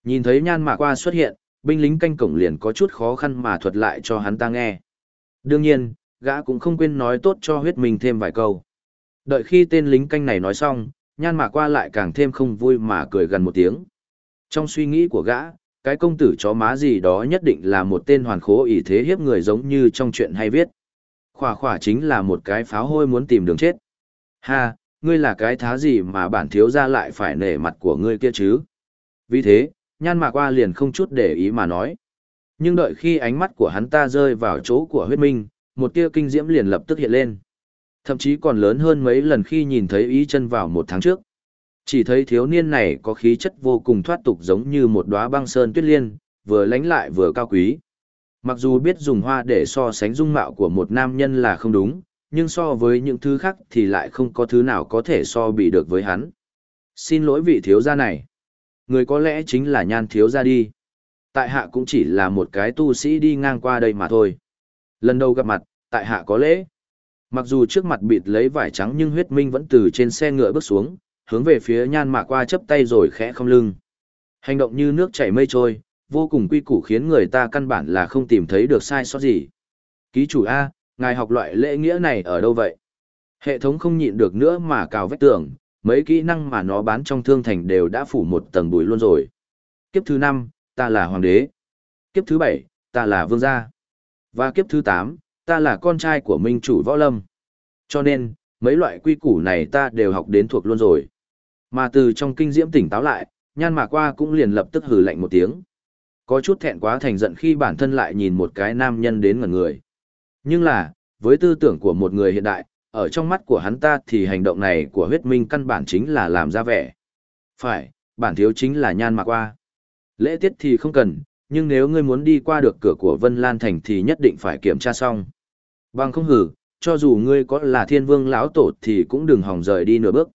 Nhìn thấy nhan mạc qua xuất hiện, binh lính canh cổng liền có chút khó khăn mà thuật lại cho hắn ta nghe. Đương nhiên, gã cũng không quên nói tốt cho huyết mình thêm vài câu. Đợi khi tên lính canh này nói xong, nhan mạc qua lại càng thêm không vui mà cười gần một tiếng. Trong suy nghĩ của gã, cái công tử chó má gì đó nhất định là một tên hoàn khố ỷ thế hiếp người giống như trong chuyện hay viết. Khỏa khỏa chính là một cái pháo hôi muốn tìm đường chết. Ha, ngươi là cái thá gì mà bản thiếu ra lại phải nể mặt của ngươi kia chứ? Vì thế, nhan mạc qua liền không chút để ý mà nói. Nhưng đợi khi ánh mắt của hắn ta rơi vào chỗ của huyết minh, một tia kinh diễm liền lập tức hiện lên. Thậm chí còn lớn hơn mấy lần khi nhìn thấy ý chân vào một tháng trước. Chỉ thấy thiếu niên này có khí chất vô cùng thoát tục giống như một đóa băng sơn tuyết liên, vừa lánh lại vừa cao quý. Mặc dù biết dùng hoa để so sánh dung mạo của một nam nhân là không đúng, nhưng so với những thứ khác thì lại không có thứ nào có thể so bị được với hắn. Xin lỗi vị thiếu gia này. Người có lẽ chính là nhan thiếu gia đi. Tại hạ cũng chỉ là một cái tu sĩ đi ngang qua đây mà thôi. Lần đầu gặp mặt, tại hạ có lễ. Mặc dù trước mặt bịt lấy vải trắng nhưng huyết minh vẫn từ trên xe ngựa bước xuống, hướng về phía nhan mạ qua chấp tay rồi khẽ không lưng. Hành động như nước chảy mây trôi, vô cùng quy củ khiến người ta căn bản là không tìm thấy được sai sót gì. Ký chủ A, ngài học loại lễ nghĩa này ở đâu vậy? Hệ thống không nhịn được nữa mà cào vách tường, mấy kỹ năng mà nó bán trong thương thành đều đã phủ một tầng bụi luôn rồi. Kiếp thứ năm, ta là hoàng đế. Kiếp thứ bảy, ta là vương gia. Và kiếp thứ tám, ta là con trai của minh chủ võ lâm. Cho nên, mấy loại quy củ này ta đều học đến thuộc luôn rồi. Mà từ trong kinh diễm tỉnh táo lại, nhan mà qua cũng liền lập tức hừ lạnh một tiếng. Có chút thẹn quá thành giận khi bản thân lại nhìn một cái nam nhân đến ngẩn người. Nhưng là, với tư tưởng của một người hiện đại, ở trong mắt của hắn ta thì hành động này của huyết minh căn bản chính là làm ra vẻ. Phải, bản thiếu chính là nhan mạc qua. Lễ tiết thì không cần, nhưng nếu ngươi muốn đi qua được cửa của Vân Lan Thành thì nhất định phải kiểm tra xong. Bằng không hử, cho dù ngươi có là thiên vương lão tổ thì cũng đừng hòng rời đi nửa bước.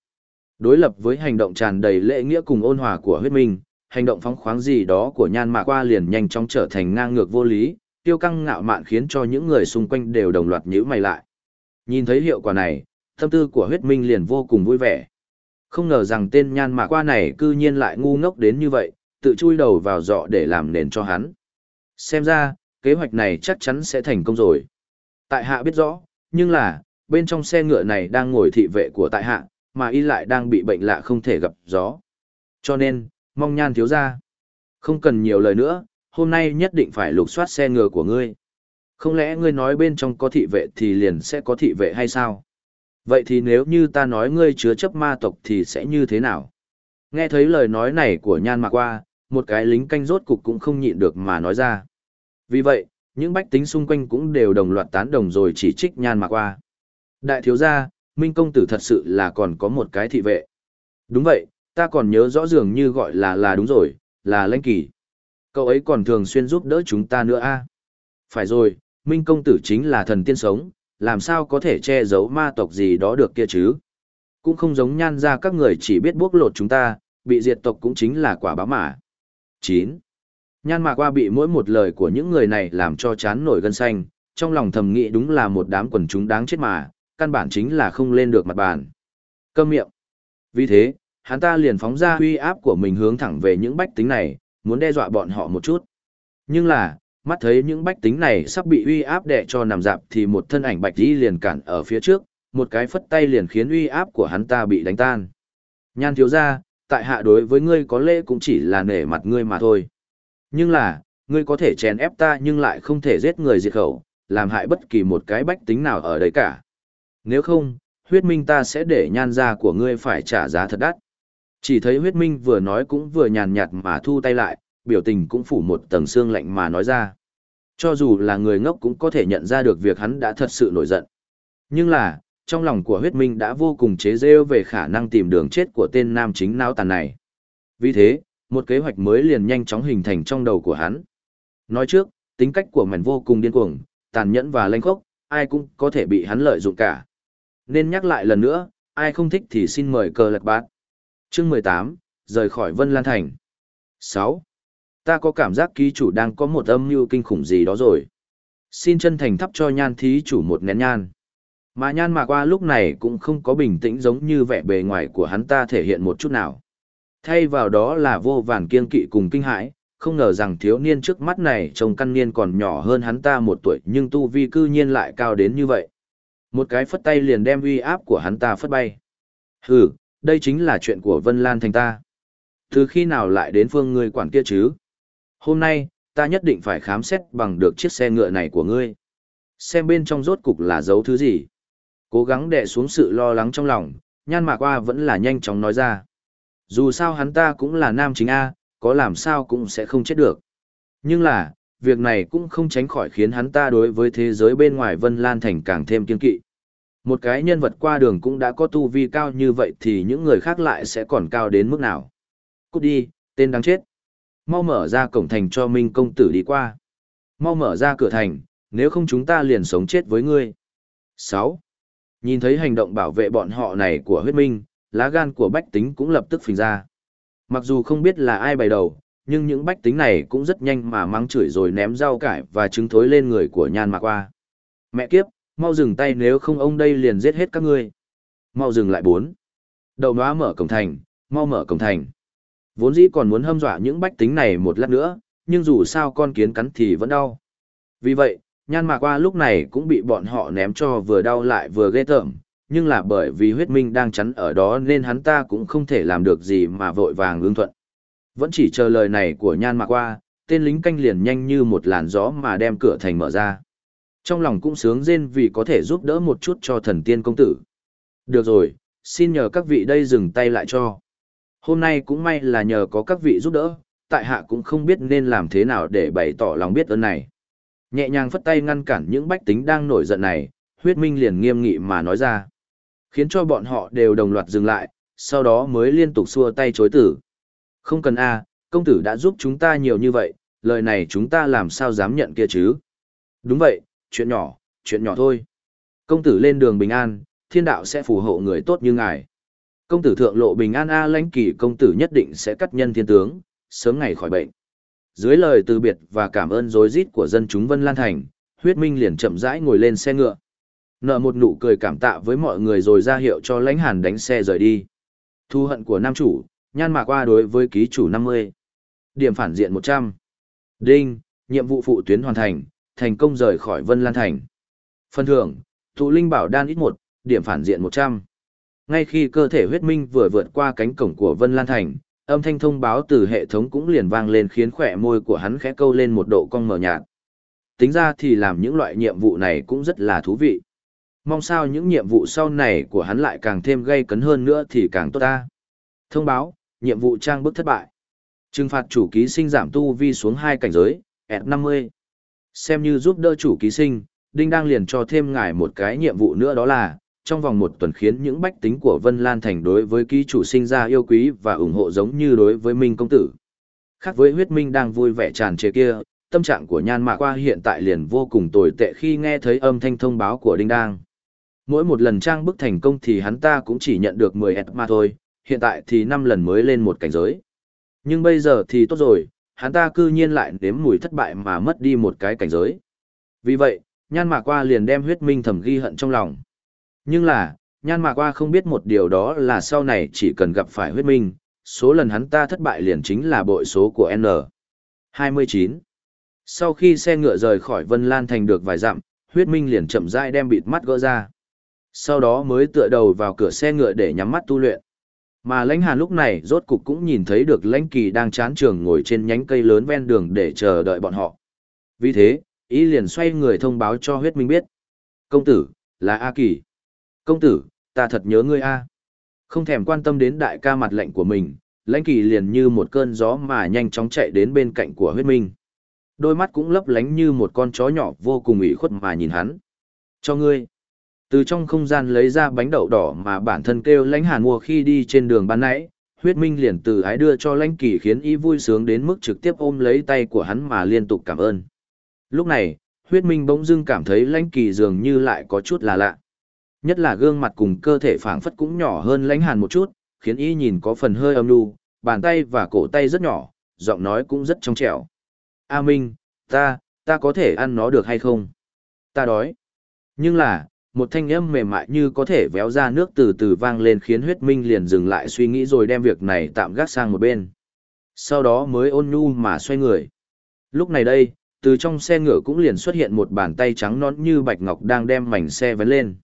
Đối lập với hành động tràn đầy lễ nghĩa cùng ôn hòa của huyết minh, hành động phóng khoáng gì đó của nhan mạc qua liền nhanh chóng trở thành ngang ngược vô lý, tiêu căng ngạo mạn khiến cho những người xung quanh đều đồng loạt nhíu mày lại. Nhìn thấy hiệu quả này, tâm tư của huyết minh liền vô cùng vui vẻ. Không ngờ rằng tên nhan mạc qua này cư nhiên lại ngu ngốc đến như vậy, tự chui đầu vào dọ để làm nền cho hắn. Xem ra, kế hoạch này chắc chắn sẽ thành công rồi. Tại hạ biết rõ, nhưng là, bên trong xe ngựa này đang ngồi thị vệ của tại hạ, mà y lại đang bị bệnh lạ không thể gặp gió. Cho nên, mong nhan thiếu ra. Không cần nhiều lời nữa, hôm nay nhất định phải lục soát xe ngựa của ngươi. Không lẽ ngươi nói bên trong có thị vệ thì liền sẽ có thị vệ hay sao? Vậy thì nếu như ta nói ngươi chứa chấp ma tộc thì sẽ như thế nào? Nghe thấy lời nói này của nhan mạc qua, một cái lính canh rốt cục cũng không nhịn được mà nói ra. Vì vậy, những bách tính xung quanh cũng đều đồng loạt tán đồng rồi chỉ trích nhan mạc qua. Đại thiếu gia, Minh công tử thật sự là còn có một cái thị vệ. Đúng vậy, ta còn nhớ rõ dường như gọi là là đúng rồi, là lãnh kỳ. Cậu ấy còn thường xuyên giúp đỡ chúng ta nữa a. Phải rồi, Minh công tử chính là thần tiên sống, làm sao có thể che giấu ma tộc gì đó được kia chứ? Cũng không giống nhan ra các người chỉ biết bốc lột chúng ta, bị diệt tộc cũng chính là quả báo mà. 9. Nhan mạc qua bị mỗi một lời của những người này làm cho chán nổi gân xanh, trong lòng thầm nghĩ đúng là một đám quần chúng đáng chết mà, căn bản chính là không lên được mặt bàn. Câm miệng. Vì thế, hắn ta liền phóng ra uy áp của mình hướng thẳng về những bách tính này, muốn đe dọa bọn họ một chút. Nhưng là, mắt thấy những bách tính này sắp bị uy áp đè cho nằm dạp thì một thân ảnh bạch y liền cản ở phía trước, một cái phất tay liền khiến uy áp của hắn ta bị đánh tan. Nhan thiếu ra, tại hạ đối với ngươi có lẽ cũng chỉ là nể mặt ngươi mà thôi. Nhưng là, ngươi có thể chèn ép ta nhưng lại không thể giết người diệt khẩu, làm hại bất kỳ một cái bách tính nào ở đây cả. Nếu không, huyết minh ta sẽ để nhan ra của ngươi phải trả giá thật đắt. Chỉ thấy huyết minh vừa nói cũng vừa nhàn nhạt mà thu tay lại, biểu tình cũng phủ một tầng xương lạnh mà nói ra. Cho dù là người ngốc cũng có thể nhận ra được việc hắn đã thật sự nổi giận. Nhưng là, trong lòng của huyết minh đã vô cùng chế rêu về khả năng tìm đường chết của tên nam chính não tàn này. Vì thế, một kế hoạch mới liền nhanh chóng hình thành trong đầu của hắn. Nói trước, tính cách của mảnh vô cùng điên cuồng, tàn nhẫn và lanh khốc, ai cũng có thể bị hắn lợi dụng cả. Nên nhắc lại lần nữa, ai không thích thì xin mời cờ lật bát. Chương 18, rời khỏi Vân Lan Thành. 6. Ta có cảm giác ký chủ đang có một âm mưu kinh khủng gì đó rồi. Xin chân thành thắp cho nhan thí chủ một nén nhan. Mà nhan mà qua lúc này cũng không có bình tĩnh giống như vẻ bề ngoài của hắn ta thể hiện một chút nào. Thay vào đó là vô vàn kiên kỵ cùng kinh hãi, không ngờ rằng thiếu niên trước mắt này trông căn niên còn nhỏ hơn hắn ta một tuổi nhưng tu vi cư nhiên lại cao đến như vậy. Một cái phất tay liền đem uy áp của hắn ta phất bay. Hừ, đây chính là chuyện của Vân Lan thành ta. Từ khi nào lại đến phương ngươi quản kia chứ? Hôm nay, ta nhất định phải khám xét bằng được chiếc xe ngựa này của ngươi. Xem bên trong rốt cục là giấu thứ gì. Cố gắng đè xuống sự lo lắng trong lòng, nhan mạc qua vẫn là nhanh chóng nói ra. Dù sao hắn ta cũng là nam chính A, có làm sao cũng sẽ không chết được. Nhưng là, việc này cũng không tránh khỏi khiến hắn ta đối với thế giới bên ngoài Vân Lan Thành càng thêm kiên kỵ. Một cái nhân vật qua đường cũng đã có tu vi cao như vậy thì những người khác lại sẽ còn cao đến mức nào. Cút đi, tên đáng chết. Mau mở ra cổng thành cho Minh công tử đi qua. Mau mở ra cửa thành, nếu không chúng ta liền sống chết với ngươi. 6. Nhìn thấy hành động bảo vệ bọn họ này của huyết minh, lá gan của bách tính cũng lập tức phình ra. Mặc dù không biết là ai bày đầu, nhưng những bách tính này cũng rất nhanh mà mắng chửi rồi ném rau cải và trứng thối lên người của nhan mạc qua. Mẹ kiếp, mau dừng tay nếu không ông đây liền giết hết các ngươi. Mau dừng lại bốn. Đầu nóa mở cổng thành, mau mở cổng thành. Vốn dĩ còn muốn hâm dọa những bách tính này một lát nữa, nhưng dù sao con kiến cắn thì vẫn đau. Vì vậy, nhan mạc qua lúc này cũng bị bọn họ ném cho vừa đau lại vừa ghê tởm, nhưng là bởi vì huyết minh đang chắn ở đó nên hắn ta cũng không thể làm được gì mà vội vàng ương thuận. Vẫn chỉ chờ lời này của nhan mạc qua, tên lính canh liền nhanh như một làn gió mà đem cửa thành mở ra. Trong lòng cũng sướng rên vì có thể giúp đỡ một chút cho thần tiên công tử. Được rồi, xin nhờ các vị đây dừng tay lại cho. Hôm nay cũng may là nhờ có các vị giúp đỡ, tại hạ cũng không biết nên làm thế nào để bày tỏ lòng biết ơn này. Nhẹ nhàng phất tay ngăn cản những bách tính đang nổi giận này, huyết minh liền nghiêm nghị mà nói ra. Khiến cho bọn họ đều đồng loạt dừng lại, sau đó mới liên tục xua tay chối tử. Không cần a, công tử đã giúp chúng ta nhiều như vậy, lời này chúng ta làm sao dám nhận kia chứ? Đúng vậy, chuyện nhỏ, chuyện nhỏ thôi. Công tử lên đường bình an, thiên đạo sẽ phù hộ người tốt như ngài. Công tử thượng lộ bình an A lãnh kỳ công tử nhất định sẽ cắt nhân thiên tướng, sớm ngày khỏi bệnh. Dưới lời từ biệt và cảm ơn rối rít của dân chúng Vân Lan Thành, huyết minh liền chậm rãi ngồi lên xe ngựa. Nợ một nụ cười cảm tạ với mọi người rồi ra hiệu cho lãnh hàn đánh xe rời đi. Thu hận của nam chủ, nhan mạc qua đối với ký chủ 50. Điểm phản diện 100. Đinh, nhiệm vụ phụ tuyến hoàn thành, thành công rời khỏi Vân Lan Thành. Phần thưởng, tụ linh bảo đan ít một, điểm phản diện 100. Ngay khi cơ thể huyết minh vừa vượt qua cánh cổng của Vân Lan Thành, âm thanh thông báo từ hệ thống cũng liền vang lên khiến khỏe môi của hắn khẽ câu lên một độ cong mờ nhạt. Tính ra thì làm những loại nhiệm vụ này cũng rất là thú vị. Mong sao những nhiệm vụ sau này của hắn lại càng thêm gây cấn hơn nữa thì càng tốt ta. Thông báo, nhiệm vụ trang bức thất bại. Trừng phạt chủ ký sinh giảm tu vi xuống hai cảnh giới, S50. Xem như giúp đỡ chủ ký sinh, Đinh đang liền cho thêm ngài một cái nhiệm vụ nữa đó là, trong vòng một tuần khiến những bách tính của Vân Lan Thành đối với ký chủ sinh ra yêu quý và ủng hộ giống như đối với Minh Công Tử. Khác với huyết minh đang vui vẻ tràn trề kia, tâm trạng của nhan mạc qua hiện tại liền vô cùng tồi tệ khi nghe thấy âm thanh thông báo của Đinh Đang. Mỗi một lần trang bức thành công thì hắn ta cũng chỉ nhận được 10 S mà thôi, hiện tại thì 5 lần mới lên một cảnh giới. Nhưng bây giờ thì tốt rồi, hắn ta cư nhiên lại nếm mùi thất bại mà mất đi một cái cảnh giới. Vì vậy, nhan mạc qua liền đem huyết minh thầm ghi hận trong lòng. Nhưng là, nhan mạc qua không biết một điều đó là sau này chỉ cần gặp phải huyết minh, số lần hắn ta thất bại liền chính là bội số của N. 29. Sau khi xe ngựa rời khỏi Vân Lan Thành được vài dặm, huyết minh liền chậm rãi đem bịt mắt gỡ ra. Sau đó mới tựa đầu vào cửa xe ngựa để nhắm mắt tu luyện. Mà lãnh hàn lúc này rốt cục cũng nhìn thấy được lãnh kỳ đang chán trường ngồi trên nhánh cây lớn ven đường để chờ đợi bọn họ. Vì thế, ý liền xoay người thông báo cho huyết minh biết. Công tử, là A Kỳ. Công tử, ta thật nhớ ngươi A. Không thèm quan tâm đến đại ca mặt lệnh của mình, lãnh kỳ liền như một cơn gió mà nhanh chóng chạy đến bên cạnh của huyết minh. Đôi mắt cũng lấp lánh như một con chó nhỏ vô cùng ủy khuất mà nhìn hắn. Cho ngươi. Từ trong không gian lấy ra bánh đậu đỏ mà bản thân kêu lãnh hàn mua khi đi trên đường ban nãy, huyết minh liền từ ái đưa cho lãnh kỳ khiến y vui sướng đến mức trực tiếp ôm lấy tay của hắn mà liên tục cảm ơn. Lúc này, huyết minh bỗng dưng cảm thấy lãnh kỳ dường như lại có chút là lạ. Nhất là gương mặt cùng cơ thể phảng phất cũng nhỏ hơn lãnh hàn một chút, khiến y nhìn có phần hơi âm nu, bàn tay và cổ tay rất nhỏ, giọng nói cũng rất trong trẻo. A Minh, ta, ta có thể ăn nó được hay không? Ta đói. Nhưng là, một thanh âm mềm mại như có thể véo ra nước từ từ vang lên khiến huyết minh liền dừng lại suy nghĩ rồi đem việc này tạm gác sang một bên. Sau đó mới ôn nhu mà xoay người. Lúc này đây, từ trong xe ngựa cũng liền xuất hiện một bàn tay trắng nõn như bạch ngọc đang đem mảnh xe vấn lên.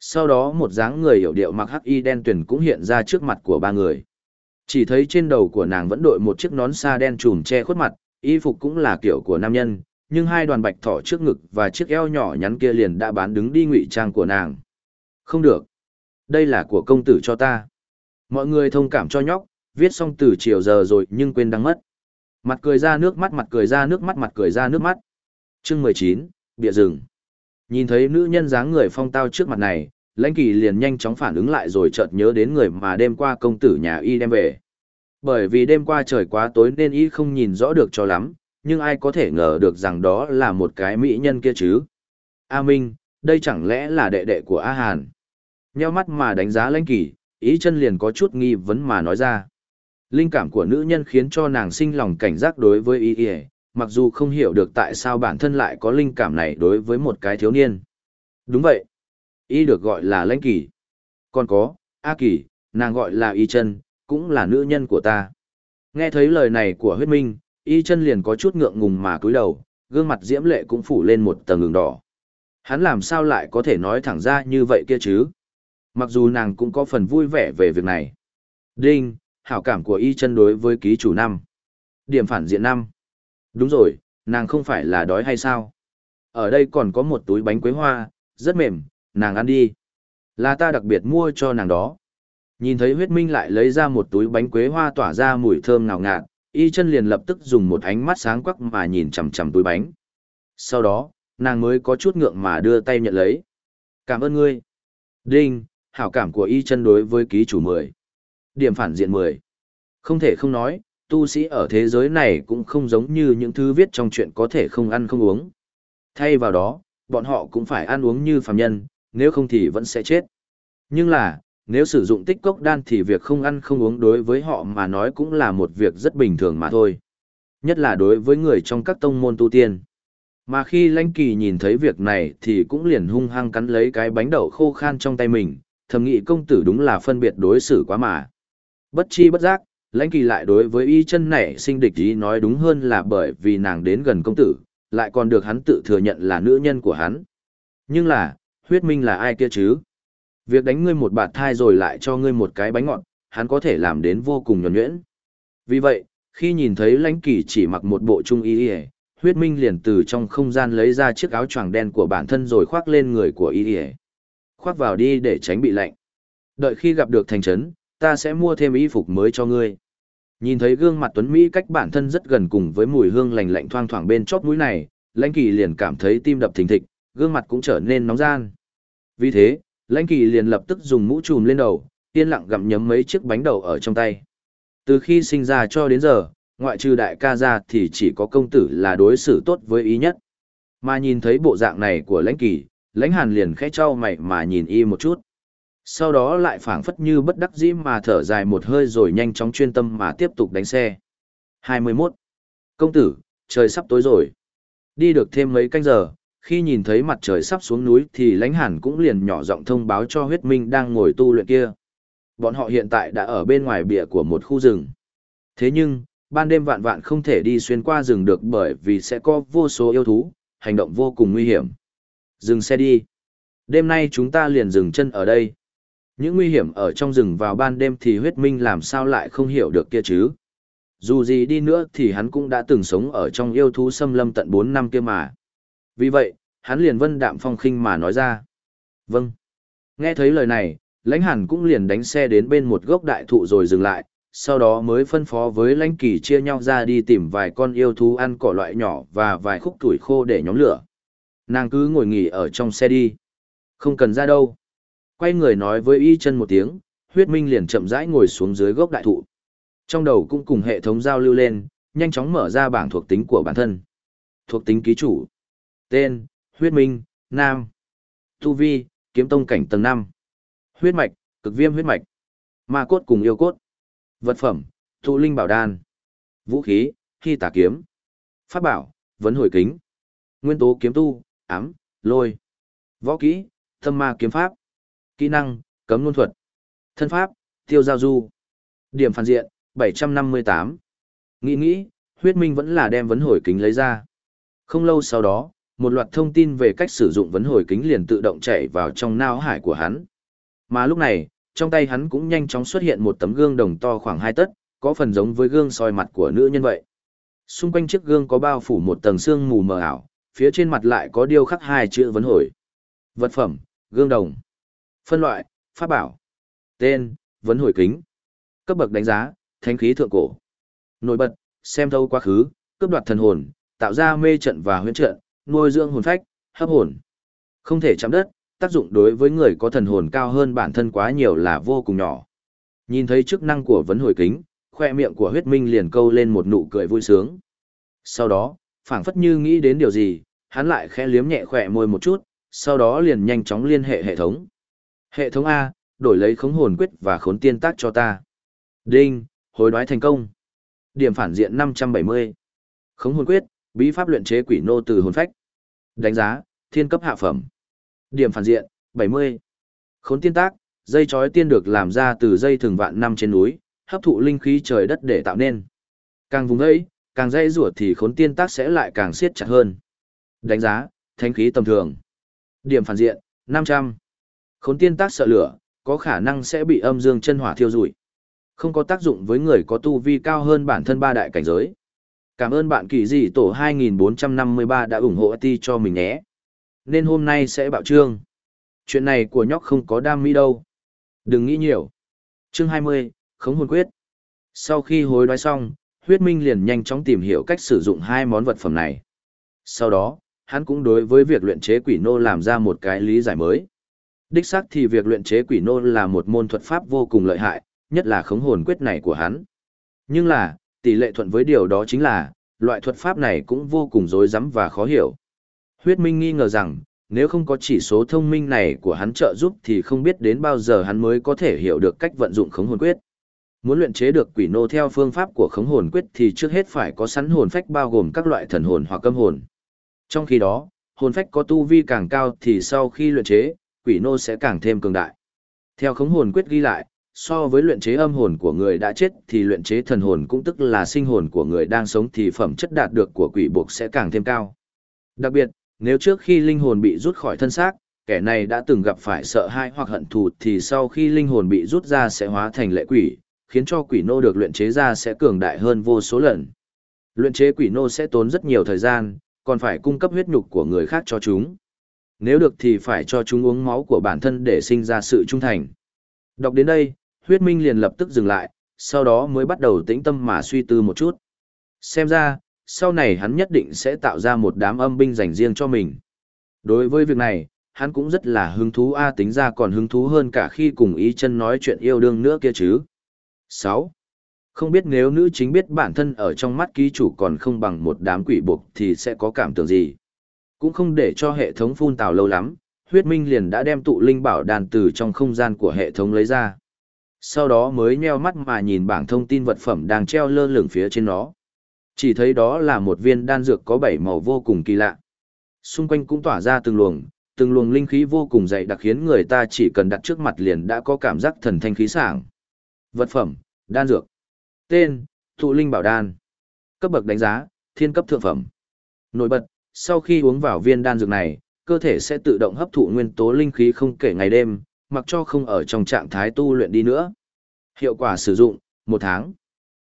Sau đó một dáng người hiểu điệu mặc hắc y đen tuyển cũng hiện ra trước mặt của ba người. Chỉ thấy trên đầu của nàng vẫn đội một chiếc nón sa đen trùm che khuất mặt, y phục cũng là kiểu của nam nhân, nhưng hai đoàn bạch thỏ trước ngực và chiếc eo nhỏ nhắn kia liền đã bán đứng đi ngụy trang của nàng. Không được. Đây là của công tử cho ta. Mọi người thông cảm cho nhóc, viết xong từ chiều giờ rồi nhưng quên đăng mất. Mặt cười ra nước mắt mặt cười ra nước mắt mặt cười ra nước mắt. Chương mười chín bịa rừng. Nhìn thấy nữ nhân dáng người phong tao trước mặt này, lãnh kỳ liền nhanh chóng phản ứng lại rồi chợt nhớ đến người mà đêm qua công tử nhà y đem về. Bởi vì đêm qua trời quá tối nên y không nhìn rõ được cho lắm, nhưng ai có thể ngờ được rằng đó là một cái mỹ nhân kia chứ. A Minh, đây chẳng lẽ là đệ đệ của A Hàn? Nheo mắt mà đánh giá lãnh kỳ, ý chân liền có chút nghi vấn mà nói ra. Linh cảm của nữ nhân khiến cho nàng sinh lòng cảnh giác đối với ý ý, mặc dù không hiểu được tại sao bản thân lại có linh cảm này đối với một cái thiếu niên. Đúng vậy. Y được gọi là lãnh kỳ. Còn có, A kỳ, nàng gọi là y chân, cũng là nữ nhân của ta. Nghe thấy lời này của huyết minh, y chân liền có chút ngượng ngùng mà cúi đầu, gương mặt diễm lệ cũng phủ lên một tầng ngừng đỏ. Hắn làm sao lại có thể nói thẳng ra như vậy kia chứ? Mặc dù nàng cũng có phần vui vẻ về việc này. Đinh, hảo cảm của y chân đối với ký chủ năm. Điểm phản diện năm. Đúng rồi, nàng không phải là đói hay sao? Ở đây còn có một túi bánh quế hoa, rất mềm, nàng ăn đi. Là ta đặc biệt mua cho nàng đó. Nhìn thấy huyết minh lại lấy ra một túi bánh quế hoa tỏa ra mùi thơm ngào ngạt, y chân liền lập tức dùng một ánh mắt sáng quắc mà nhìn chằm chằm túi bánh. Sau đó, nàng mới có chút ngượng mà đưa tay nhận lấy. Cảm ơn ngươi. Đinh, hảo cảm của y chân đối với ký chủ 10. Điểm phản diện 10. Không thể không nói, tu sĩ ở thế giới này cũng không giống như những thứ viết trong chuyện có thể không ăn không uống. Thay vào đó, bọn họ cũng phải ăn uống như phàm nhân, nếu không thì vẫn sẽ chết. Nhưng là, nếu sử dụng tích cốc đan thì việc không ăn không uống đối với họ mà nói cũng là một việc rất bình thường mà thôi. Nhất là đối với người trong các tông môn tu tiên. Mà khi lãnh kỳ nhìn thấy việc này thì cũng liền hung hăng cắn lấy cái bánh đậu khô khan trong tay mình, thầm nghĩ công tử đúng là phân biệt đối xử quá mà. Bất chi bất giác, lãnh kỳ lại đối với y chân này sinh địch ý nói đúng hơn là bởi vì nàng đến gần công tử, lại còn được hắn tự thừa nhận là nữ nhân của hắn. Nhưng là, huyết minh là ai kia chứ? Việc đánh ngươi một bạt thai rồi lại cho ngươi một cái bánh ngọt, hắn có thể làm đến vô cùng nhuẩn nhuyễn. Vì vậy, khi nhìn thấy lãnh kỳ chỉ mặc một bộ trung y y huyết minh liền từ trong không gian lấy ra chiếc áo choàng đen của bản thân rồi khoác lên người của y y. Khoác vào đi để tránh bị lạnh. Đợi khi gặp được thành trấn ta sẽ mua thêm y phục mới cho ngươi. Nhìn thấy gương mặt tuấn mỹ cách bản thân rất gần cùng với mùi hương lành lạnh thoang thoảng bên chóp mũi này lãnh kỳ liền cảm thấy tim đập thình thịch gương mặt cũng trở nên nóng gian. Vì thế lãnh kỳ liền lập tức dùng mũ trùm lên đầu, yên lặng gặm nhấm mấy chiếc bánh đậu ở trong tay. Từ khi sinh ra cho đến giờ, ngoại trừ đại ca ra thì chỉ có công tử là đối xử tốt với ý nhất. Mà nhìn thấy bộ dạng này của lãnh kỳ, lãnh hàn liền khẽ trao mày mà nhìn y một chút. Sau đó lại phảng phất như bất đắc dĩ mà thở dài một hơi rồi nhanh chóng chuyên tâm mà tiếp tục đánh xe. 21. công tử, trời sắp tối rồi. Đi được thêm mấy canh giờ khi nhìn thấy mặt trời sắp xuống núi thì lãnh hàn cũng liền nhỏ giọng thông báo cho huyết minh đang ngồi tu luyện kia bọn họ hiện tại đã ở bên ngoài bìa của một khu rừng thế nhưng, ban đêm vạn vạn không thể đi xuyên qua rừng được bởi vì sẽ có vô số yêu thú, hành động vô cùng nguy hiểm Dừng xe đi. Đêm nay chúng ta liền dừng chân ở đây. Những nguy hiểm ở trong rừng vào ban đêm thì huyết minh làm sao lại không hiểu được kia chứ. Dù gì đi nữa thì hắn cũng đã từng sống ở trong yêu thú xâm lâm tận bốn năm kia mà. Vì vậy, hắn liền vân đạm phong khinh mà nói ra. Vâng. Nghe thấy lời này, lãnh hàn cũng liền đánh xe đến bên một gốc đại thụ rồi dừng lại, sau đó mới phân phó với lãnh kỳ chia nhau ra đi tìm vài con yêu thú ăn cỏ loại nhỏ và vài khúc tuổi khô để nhóm lửa. Nàng cứ ngồi nghỉ ở trong xe đi. Không cần ra đâu. Quay người nói với y chân một tiếng, huyết minh liền chậm rãi ngồi xuống dưới gốc đại thụ. Trong đầu cũng cùng hệ thống giao lưu lên, nhanh chóng mở ra bảng thuộc tính của bản thân. Thuộc tính ký chủ. Tên, huyết minh, nam. Tu vi, kiếm tông cảnh tầng 5. Huyết mạch, cực viêm huyết mạch. Ma cốt cùng yêu cốt. Vật phẩm, thụ linh bảo đan. Vũ khí, khi tả kiếm. Pháp bảo, vấn hồi kính. Nguyên tố kiếm tu, ám, lôi. Võ kỹ, thâm ma kiếm pháp. Kỹ năng, cấm luân thuật. Thân pháp, tiêu giao du. Điểm phản diện, 758. Nghĩ nghĩ, huyết minh vẫn là đem vấn hồi kính lấy ra. Không lâu sau đó, một loạt thông tin về cách sử dụng vấn hồi kính liền tự động chạy vào trong não hải của hắn. Mà lúc này, trong tay hắn cũng nhanh chóng xuất hiện một tấm gương đồng to khoảng 2 tấc, có phần giống với gương soi mặt của nữ nhân vậy. Xung quanh chiếc gương có bao phủ một tầng sương mù mờ ảo, phía trên mặt lại có điêu khắc hai chữ vấn hồi. Vật phẩm, gương đồng. Phân loại, pháp bảo. Tên, vấn hồi kính. Cấp bậc đánh giá, thánh khí thượng cổ. Nổi bật, xem thâu quá khứ, cướp đoạt thần hồn, tạo ra mê trận và huyễn trận, nuôi dưỡng hồn phách, hấp hồn. Không thể chạm đất, tác dụng đối với người có thần hồn cao hơn bản thân quá nhiều là vô cùng nhỏ. Nhìn thấy chức năng của vấn hồi kính, khoe miệng của huyết minh liền câu lên một nụ cười vui sướng. Sau đó, phảng phất như nghĩ đến điều gì, hắn lại khẽ liếm nhẹ khỏe môi một chút, sau đó liền nhanh chóng liên hệ hệ thống. Hệ thống A, đổi lấy khống hồn quyết và khốn tiên tác cho ta. Đinh, hối đoái thành công. Điểm phản diện 570. Khống hồn quyết, bí pháp luyện chế quỷ nô từ hồn phách. Đánh giá, thiên cấp hạ phẩm. Điểm phản diện, 70. Khốn tiên tác, dây chói tiên được làm ra từ dây thường vạn năm trên núi, hấp thụ linh khí trời đất để tạo nên. Càng vùng ấy, càng dây rủa thì khốn tiên tác sẽ lại càng siết chặt hơn. Đánh giá, thanh khí tầm thường. Điểm phản diện, 500. Khốn tiên tác sợ lửa, có khả năng sẽ bị âm dương chân hỏa thiêu rụi. Không có tác dụng với người có tu vi cao hơn bản thân ba đại cảnh giới. Cảm ơn bạn kỳ dị tổ 2453 đã ủng hộ ti cho mình nhé. Nên hôm nay sẽ bạo trương. Chuyện này của nhóc không có đam mỹ đâu. Đừng nghĩ nhiều. Chương 20, Khống hồn quyết. Sau khi hối đoái xong, huyết minh liền nhanh chóng tìm hiểu cách sử dụng hai món vật phẩm này. Sau đó, hắn cũng đối với việc luyện chế quỷ nô làm ra một cái lý giải mới. Đích xác thì việc luyện chế quỷ nô là một môn thuật pháp vô cùng lợi hại, nhất là khống hồn quyết này của hắn. Nhưng là, tỷ lệ thuận với điều đó chính là, loại thuật pháp này cũng vô cùng rối rắm và khó hiểu. Huyết Minh nghi ngờ rằng, nếu không có chỉ số thông minh này của hắn trợ giúp thì không biết đến bao giờ hắn mới có thể hiểu được cách vận dụng khống hồn quyết. Muốn luyện chế được quỷ nô theo phương pháp của khống hồn quyết thì trước hết phải có sẵn hồn phách bao gồm các loại thần hồn hoặc âm hồn. Trong khi đó, hồn phách có tu vi càng cao thì sau khi luyện chế, quỷ nô sẽ càng thêm cường đại. Theo khống hồn quyết ghi lại, so với luyện chế âm hồn của người đã chết thì luyện chế thần hồn cũng tức là sinh hồn của người đang sống thì phẩm chất đạt được của quỷ buộc sẽ càng thêm cao. Đặc biệt, nếu trước khi linh hồn bị rút khỏi thân xác, kẻ này đã từng gặp phải sợ hãi hoặc hận thù thì sau khi linh hồn bị rút ra sẽ hóa thành lệ quỷ, khiến cho quỷ nô được luyện chế ra sẽ cường đại hơn vô số lần. Luyện chế quỷ nô sẽ tốn rất nhiều thời gian, còn phải cung cấp huyết nhục của người khác cho chúng. Nếu được thì phải cho chúng uống máu của bản thân để sinh ra sự trung thành. Đọc đến đây, huyết minh liền lập tức dừng lại, sau đó mới bắt đầu tĩnh tâm mà suy tư một chút. Xem ra, sau này hắn nhất định sẽ tạo ra một đám âm binh dành riêng cho mình. Đối với việc này, hắn cũng rất là hứng thú a tính ra còn hứng thú hơn cả khi cùng ý chân nói chuyện yêu đương nữa kia chứ. 6. Không biết nếu nữ chính biết bản thân ở trong mắt ký chủ còn không bằng một đám quỷ buộc thì sẽ có cảm tưởng gì. Cũng không để cho hệ thống phun tào lâu lắm, huyết minh liền đã đem tụ linh bảo đàn từ trong không gian của hệ thống lấy ra. Sau đó mới nheo mắt mà nhìn bảng thông tin vật phẩm đang treo lơ lửng phía trên nó. Chỉ thấy đó là một viên đan dược có bảy màu vô cùng kỳ lạ. Xung quanh cũng tỏa ra từng luồng, từng luồng linh khí vô cùng dày đặc khiến người ta chỉ cần đặt trước mặt liền đã có cảm giác thần thanh khí sảng. Vật phẩm, đan dược. Tên, thụ linh bảo đan. Cấp bậc đánh giá, thiên cấp thượng phẩm. Nổi bật, sau khi uống vào viên đan dược này, cơ thể sẽ tự động hấp thụ nguyên tố linh khí không kể ngày đêm, mặc cho không ở trong trạng thái tu luyện đi nữa. Hiệu quả sử dụng, một tháng.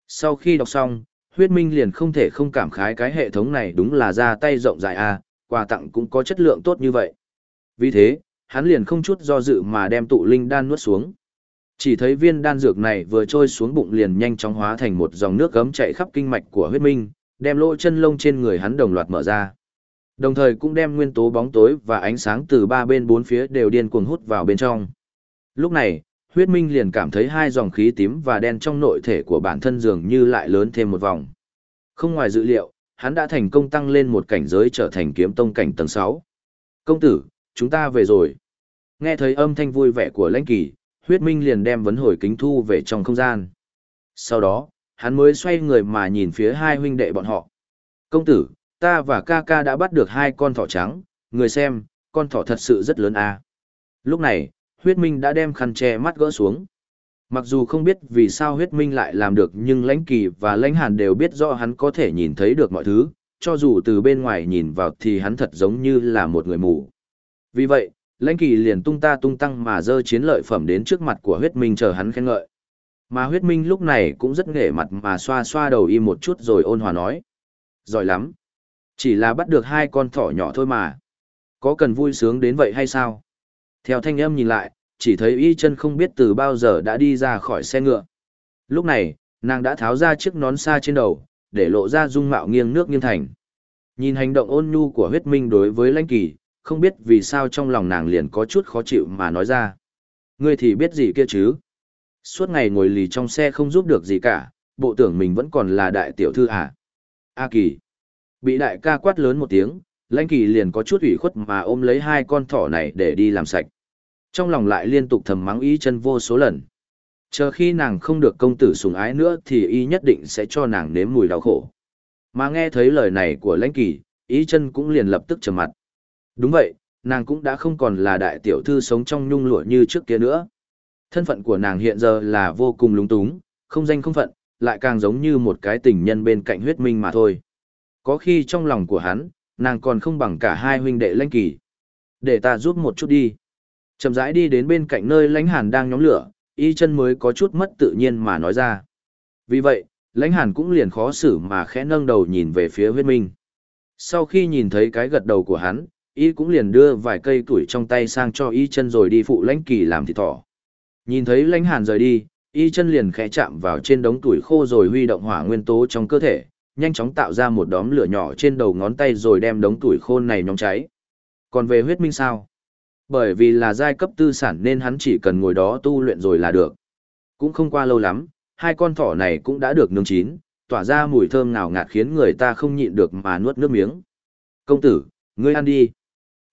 Sau khi đọc xong, huyết minh liền không thể không cảm khái cái hệ thống này đúng là ra tay rộng rãi a à, quà tặng cũng có chất lượng tốt như vậy. Vì thế, hắn liền không chút do dự mà đem tụ linh đan nuốt xuống. Chỉ thấy viên đan dược này vừa trôi xuống bụng liền nhanh chóng hóa thành một dòng nước gấm chạy khắp kinh mạch của huyết minh, đem lỗ chân lông trên người hắn đồng loạt mở ra. Đồng thời cũng đem nguyên tố bóng tối và ánh sáng từ ba bên bốn phía đều điên cuồng hút vào bên trong. Lúc này, huyết minh liền cảm thấy hai dòng khí tím và đen trong nội thể của bản thân dường như lại lớn thêm một vòng. Không ngoài dự liệu, hắn đã thành công tăng lên một cảnh giới trở thành kiếm tông cảnh tầng 6. Công tử, chúng ta về rồi. Nghe thấy âm thanh vui vẻ của lãnh kỳ, huyết minh liền đem vấn hồi kính thu về trong không gian. Sau đó, hắn mới xoay người mà nhìn phía hai huynh đệ bọn họ. Công tử, ta và ca ca đã bắt được hai con thỏ trắng, người xem, con thỏ thật sự rất lớn à. Lúc này, huyết minh đã đem khăn che mắt gỡ xuống. Mặc dù không biết vì sao huyết minh lại làm được nhưng lãnh kỳ và lãnh hàn đều biết rõ hắn có thể nhìn thấy được mọi thứ, cho dù từ bên ngoài nhìn vào thì hắn thật giống như là một người mù. Vì vậy, lãnh kỳ liền tung ta tung tăng mà dơ chiến lợi phẩm đến trước mặt của huyết minh chờ hắn khen ngợi. Mà huyết minh lúc này cũng rất nghề mặt mà xoa xoa đầu y một chút rồi ôn hòa nói. Giỏi lắm. Chỉ là bắt được hai con thỏ nhỏ thôi mà. Có cần vui sướng đến vậy hay sao? Theo thanh âm nhìn lại, chỉ thấy y chân không biết từ bao giờ đã đi ra khỏi xe ngựa. Lúc này, nàng đã tháo ra chiếc nón xa trên đầu, để lộ ra dung mạo nghiêng nước nghiêng thành. Nhìn hành động ôn nhu của huyết minh đối với lãnh kỳ, không biết vì sao trong lòng nàng liền có chút khó chịu mà nói ra. Ngươi thì biết gì kia chứ? Suốt ngày ngồi lì trong xe không giúp được gì cả, bộ tưởng mình vẫn còn là đại tiểu thư à? A kỳ. Bị đại ca quát lớn một tiếng, lãnh kỳ liền có chút ủy khuất mà ôm lấy hai con thỏ này để đi làm sạch. Trong lòng lại liên tục thầm mắng ý chân vô số lần. Chờ khi nàng không được công tử sủng ái nữa thì y nhất định sẽ cho nàng nếm mùi đau khổ. Mà nghe thấy lời này của lãnh kỳ, ý chân cũng liền lập tức trầm mặt. Đúng vậy, nàng cũng đã không còn là đại tiểu thư sống trong nhung lụa như trước kia nữa. Thân phận của nàng hiện giờ là vô cùng lúng túng, không danh không phận, lại càng giống như một cái tình nhân bên cạnh huyết minh mà thôi. Có khi trong lòng của hắn, nàng còn không bằng cả hai huynh đệ lãnh kỳ. Để ta giúp một chút đi. Chậm rãi đi đến bên cạnh nơi lãnh hàn đang nhóm lửa, y chân mới có chút mất tự nhiên mà nói ra. Vì vậy, lãnh hàn cũng liền khó xử mà khẽ nâng đầu nhìn về phía huyết minh. Sau khi nhìn thấy cái gật đầu của hắn, y cũng liền đưa vài cây tuổi trong tay sang cho y chân rồi đi phụ lãnh kỳ làm thịt thỏ. Nhìn thấy lãnh hàn rời đi, y chân liền khẽ chạm vào trên đống tuổi khô rồi huy động hỏa nguyên tố trong cơ thể, nhanh chóng tạo ra một đóm lửa nhỏ trên đầu ngón tay rồi đem đống tuổi khô này nhóm cháy. Còn về huyết minh sao? Bởi vì là giai cấp tư sản nên hắn chỉ cần ngồi đó tu luyện rồi là được. Cũng không qua lâu lắm, hai con thỏ này cũng đã được nướng chín, tỏa ra mùi thơm ngào ngạt khiến người ta không nhịn được mà nuốt nước miếng. Công tử, ngươi ăn đi.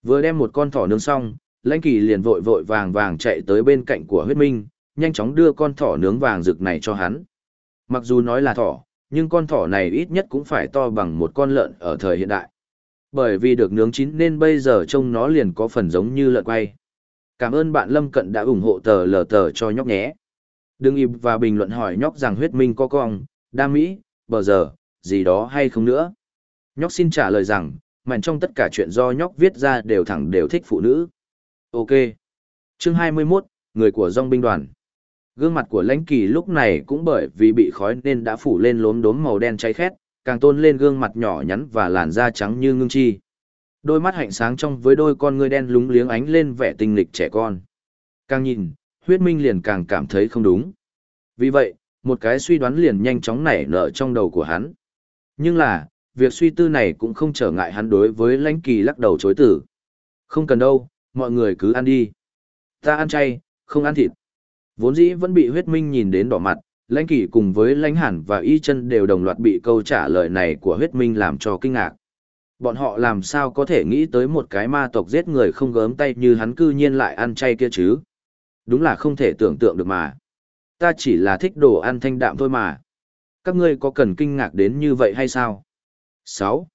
Vừa đem một con thỏ nướng xong, lãnh kỳ liền vội vội vàng vàng chạy tới bên cạnh của huyết minh, nhanh chóng đưa con thỏ nướng vàng rực này cho hắn. Mặc dù nói là thỏ, nhưng con thỏ này ít nhất cũng phải to bằng một con lợn ở thời hiện đại. Bởi vì được nướng chín nên bây giờ trông nó liền có phần giống như lợn quay. Cảm ơn bạn Lâm Cận đã ủng hộ tờ lờ tờ cho nhóc nhé. Đừng im và bình luận hỏi nhóc rằng huyết minh có cong, đa mỹ, bờ giờ, gì đó hay không nữa. Nhóc xin trả lời rằng, mạnh trong tất cả chuyện do nhóc viết ra đều thẳng đều thích phụ nữ. Ok. Chương 21, người của dòng binh đoàn. Gương mặt của lãnh kỳ lúc này cũng bởi vì bị khói nên đã phủ lên lốm đốm màu đen cháy khét, càng tôn lên gương mặt nhỏ nhắn và làn da trắng như ngưng chi. Đôi mắt hạnh sáng trong với đôi con ngươi đen lúng liếng ánh lên vẻ tinh lịch trẻ con. Càng nhìn, huyết minh liền càng cảm thấy không đúng. Vì vậy, một cái suy đoán liền nhanh chóng nảy nở trong đầu của hắn. Nhưng là, việc suy tư này cũng không trở ngại hắn đối với lãnh kỳ lắc đầu chối tử. Không cần đâu, mọi người cứ ăn đi. Ta ăn chay, không ăn thịt. Vốn dĩ vẫn bị huyết minh nhìn đến đỏ mặt, lãnh kỷ cùng với lãnh hẳn và y chân đều đồng loạt bị câu trả lời này của huyết minh làm cho kinh ngạc. Bọn họ làm sao có thể nghĩ tới một cái ma tộc giết người không gớm tay như hắn cư nhiên lại ăn chay kia chứ? Đúng là không thể tưởng tượng được mà. Ta chỉ là thích đồ ăn thanh đạm thôi mà. Các ngươi có cần kinh ngạc đến như vậy hay sao? 6.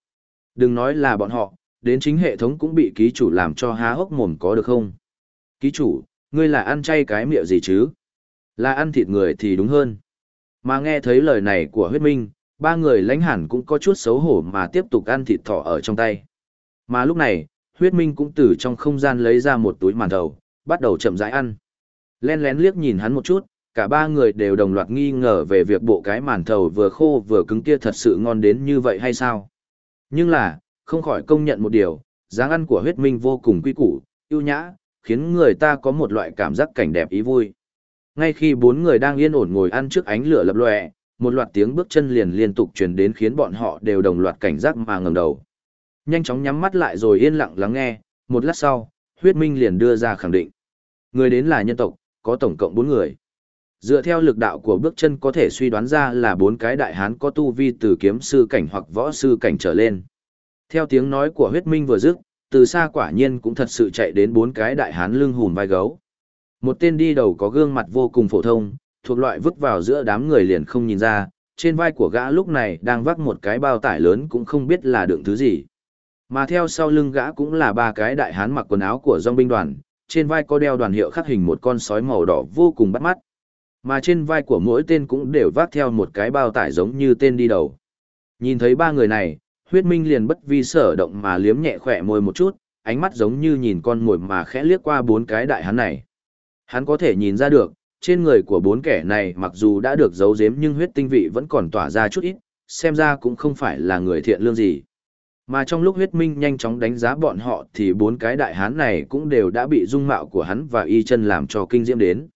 Đừng nói là bọn họ, đến chính hệ thống cũng bị ký chủ làm cho há hốc mồm có được không? Ký chủ, ngươi là ăn chay cái miệng gì chứ? Là ăn thịt người thì đúng hơn. Mà nghe thấy lời này của huyết minh, ba người lãnh hẳn cũng có chút xấu hổ mà tiếp tục ăn thịt thỏ ở trong tay. Mà lúc này, huyết minh cũng từ trong không gian lấy ra một túi màn đầu, bắt đầu chậm rãi ăn. Len lén liếc nhìn hắn một chút, cả ba người đều đồng loạt nghi ngờ về việc bộ cái màn thầu vừa khô vừa cứng kia thật sự ngon đến như vậy hay sao. Nhưng là, không khỏi công nhận một điều, dáng ăn của huyết minh vô cùng quy củ, yêu nhã, khiến người ta có một loại cảm giác cảnh đẹp ý vui. Ngay khi bốn người đang yên ổn ngồi ăn trước ánh lửa lập lòe, một loạt tiếng bước chân liền liên tục truyền đến khiến bọn họ đều đồng loạt cảnh giác mà ngẩng đầu. Nhanh chóng nhắm mắt lại rồi yên lặng lắng nghe, một lát sau, huyết minh liền đưa ra khẳng định. Người đến là nhân tộc, có tổng cộng bốn người. Dựa theo lực đạo của bước chân có thể suy đoán ra là bốn cái đại hán có tu vi từ kiếm sư cảnh hoặc võ sư cảnh trở lên. Theo tiếng nói của huyết minh vừa dứt, từ xa quả nhiên cũng thật sự chạy đến bốn cái đại hán lưng hùn vai gấu. Một tên đi đầu có gương mặt vô cùng phổ thông, thuộc loại vứt vào giữa đám người liền không nhìn ra, trên vai của gã lúc này đang vác một cái bao tải lớn cũng không biết là đựng thứ gì. Mà theo sau lưng gã cũng là ba cái đại hán mặc quần áo của dòng binh đoàn, trên vai có đeo đoàn hiệu khắc hình một con sói màu đỏ vô cùng bắt mắt. Mà trên vai của mỗi tên cũng đều vác theo một cái bao tải giống như tên đi đầu. Nhìn thấy ba người này, huyết minh liền bất vi sở động mà liếm nhẹ khỏe môi một chút, ánh mắt giống như nhìn con mồi mà khẽ liếc qua bốn cái đại hán này. Hắn có thể nhìn ra được, trên người của bốn kẻ này mặc dù đã được giấu giếm nhưng huyết tinh vị vẫn còn tỏa ra chút ít, xem ra cũng không phải là người thiện lương gì. Mà trong lúc huyết minh nhanh chóng đánh giá bọn họ thì bốn cái đại hán này cũng đều đã bị dung mạo của hắn và y chân làm cho kinh diễm đến.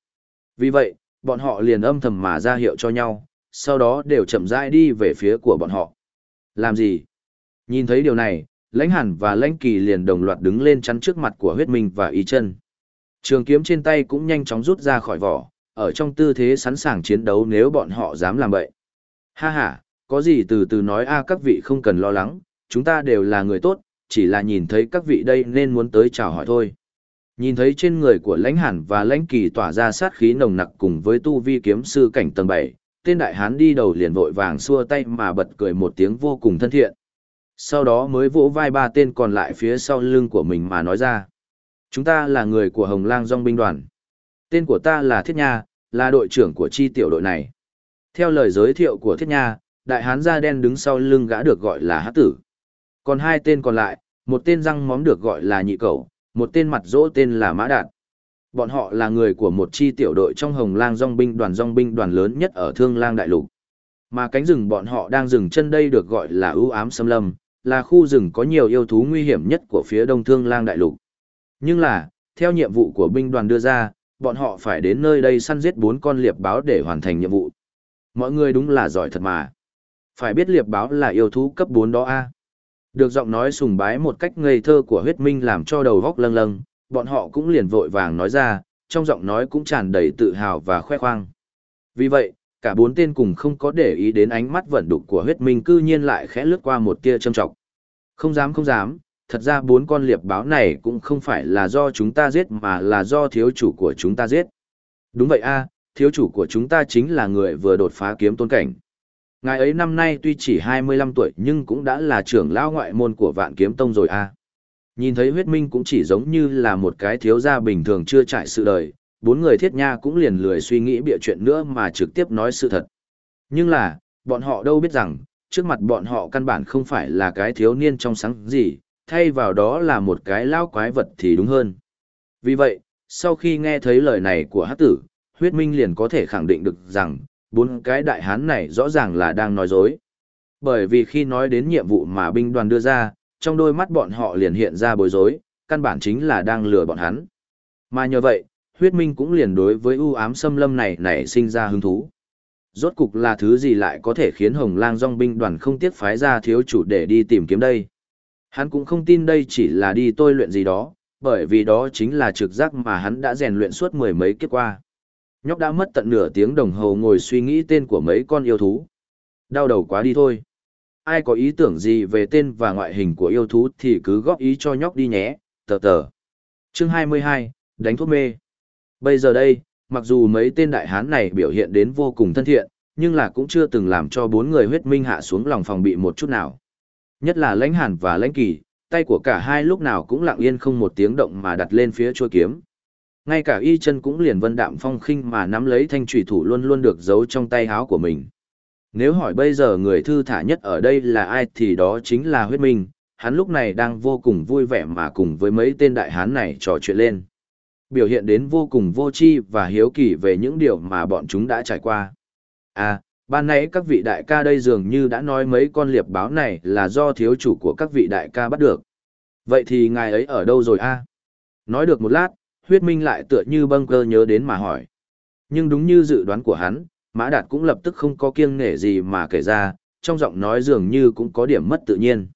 Vì vậy, bọn họ liền âm thầm mà ra hiệu cho nhau, sau đó đều chậm rãi đi về phía của bọn họ. Làm gì? Nhìn thấy điều này, lãnh hẳn và lãnh kỳ liền đồng loạt đứng lên chắn trước mặt của huyết minh và y chân. Trường kiếm trên tay cũng nhanh chóng rút ra khỏi vỏ, ở trong tư thế sẵn sàng chiến đấu nếu bọn họ dám làm vậy. Ha ha, có gì từ từ nói a các vị không cần lo lắng, chúng ta đều là người tốt, chỉ là nhìn thấy các vị đây nên muốn tới chào hỏi thôi. Nhìn thấy trên người của lãnh hẳn và lãnh kỳ tỏa ra sát khí nồng nặc cùng với tu vi kiếm sư cảnh tầng 7, tên đại hán đi đầu liền vội vàng xua tay mà bật cười một tiếng vô cùng thân thiện. Sau đó mới vỗ vai ba tên còn lại phía sau lưng của mình mà nói ra. Chúng ta là người của Hồng Lang Dòng binh đoàn. Tên của ta là Thiết Nha, là đội trưởng của chi tiểu đội này. Theo lời giới thiệu của Thiết Nha, đại hán da đen đứng sau lưng gã được gọi là Hát Tử. Còn hai tên còn lại, một tên răng móm được gọi là Nhị Cẩu, một tên mặt rỗ tên là Mã Đạt. Bọn họ là người của một chi tiểu đội trong Hồng Lang Dòng binh đoàn Dòng binh đoàn lớn nhất ở Thương Lang Đại Lục. Mà cánh rừng bọn họ đang dừng chân đây được gọi là ưu ám xâm lâm, là khu rừng có nhiều yêu thú nguy hiểm nhất của phía Đông Thương Lang Đại Lục. Nhưng là, theo nhiệm vụ của binh đoàn đưa ra, bọn họ phải đến nơi đây săn giết bốn con liệp báo để hoàn thành nhiệm vụ. Mọi người đúng là giỏi thật mà. Phải biết liệp báo là yêu thú cấp 4 đó a. Được giọng nói sùng bái một cách ngây thơ của huyết minh làm cho đầu góc lâng lâng, bọn họ cũng liền vội vàng nói ra, trong giọng nói cũng tràn đầy tự hào và khoe khoang. Vì vậy, cả bốn tên cùng không có để ý đến ánh mắt vận đục của huyết minh cư nhiên lại khẽ lướt qua một tia châm trọng. Không dám không dám, thật ra bốn con liệp báo này cũng không phải là do chúng ta giết mà là do thiếu chủ của chúng ta giết. Đúng vậy a, thiếu chủ của chúng ta chính là người vừa đột phá kiếm tôn cảnh. Ngài ấy năm nay tuy chỉ 25 tuổi nhưng cũng đã là trưởng lão ngoại môn của vạn kiếm tông rồi a. Nhìn thấy huyết minh cũng chỉ giống như là một cái thiếu gia bình thường chưa trải sự đời, bốn người thiết nha cũng liền lười suy nghĩ bịa chuyện nữa mà trực tiếp nói sự thật. Nhưng là, bọn họ đâu biết rằng, trước mặt bọn họ căn bản không phải là cái thiếu niên trong sáng gì, thay vào đó là một cái lao quái vật thì đúng hơn. Vì vậy, sau khi nghe thấy lời này của hát tử, huyết minh liền có thể khẳng định được rằng, bốn cái đại hán này rõ ràng là đang nói dối. Bởi vì khi nói đến nhiệm vụ mà binh đoàn đưa ra, trong đôi mắt bọn họ liền hiện ra bối rối, căn bản chính là đang lừa bọn hắn. Mà nhờ vậy, huyết minh cũng liền đối với U ám xâm lâm này nảy sinh ra hứng thú. Rốt cục là thứ gì lại có thể khiến hồng lang dòng binh đoàn không tiếc phái ra thiếu chủ để đi tìm kiếm đây. Hắn cũng không tin đây chỉ là đi tôi luyện gì đó, bởi vì đó chính là trực giác mà hắn đã rèn luyện suốt mười mấy kiếp qua. Nhóc đã mất tận nửa tiếng đồng hồ ngồi suy nghĩ tên của mấy con yêu thú. Đau đầu quá đi thôi. Ai có ý tưởng gì về tên và ngoại hình của yêu thú thì cứ góp ý cho nhóc đi nhé, tờ tờ. Chương 22, đánh thuốc mê. Bây giờ đây, mặc dù mấy tên đại hán này biểu hiện đến vô cùng thân thiện, nhưng là cũng chưa từng làm cho bốn người huyết minh hạ xuống lòng phòng bị một chút nào. Nhất là lãnh hàn và lãnh kỳ, tay của cả hai lúc nào cũng lặng yên không một tiếng động mà đặt lên phía chuôi kiếm. Ngay cả y chân cũng liền vân đạm phong khinh mà nắm lấy thanh trùy thủ luôn luôn được giấu trong tay háo của mình. Nếu hỏi bây giờ người thư thả nhất ở đây là ai thì đó chính là huyết minh, hắn lúc này đang vô cùng vui vẻ mà cùng với mấy tên đại hán này trò chuyện lên. Biểu hiện đến vô cùng vô tri và hiếu kỳ về những điều mà bọn chúng đã trải qua. À, ban nãy các vị đại ca đây dường như đã nói mấy con liệp báo này là do thiếu chủ của các vị đại ca bắt được. Vậy thì ngài ấy ở đâu rồi a? Nói được một lát, huyết minh lại tựa như bâng cơ nhớ đến mà hỏi. Nhưng đúng như dự đoán của hắn, Mã Đạt cũng lập tức không có kiêng nể gì mà kể ra, trong giọng nói dường như cũng có điểm mất tự nhiên.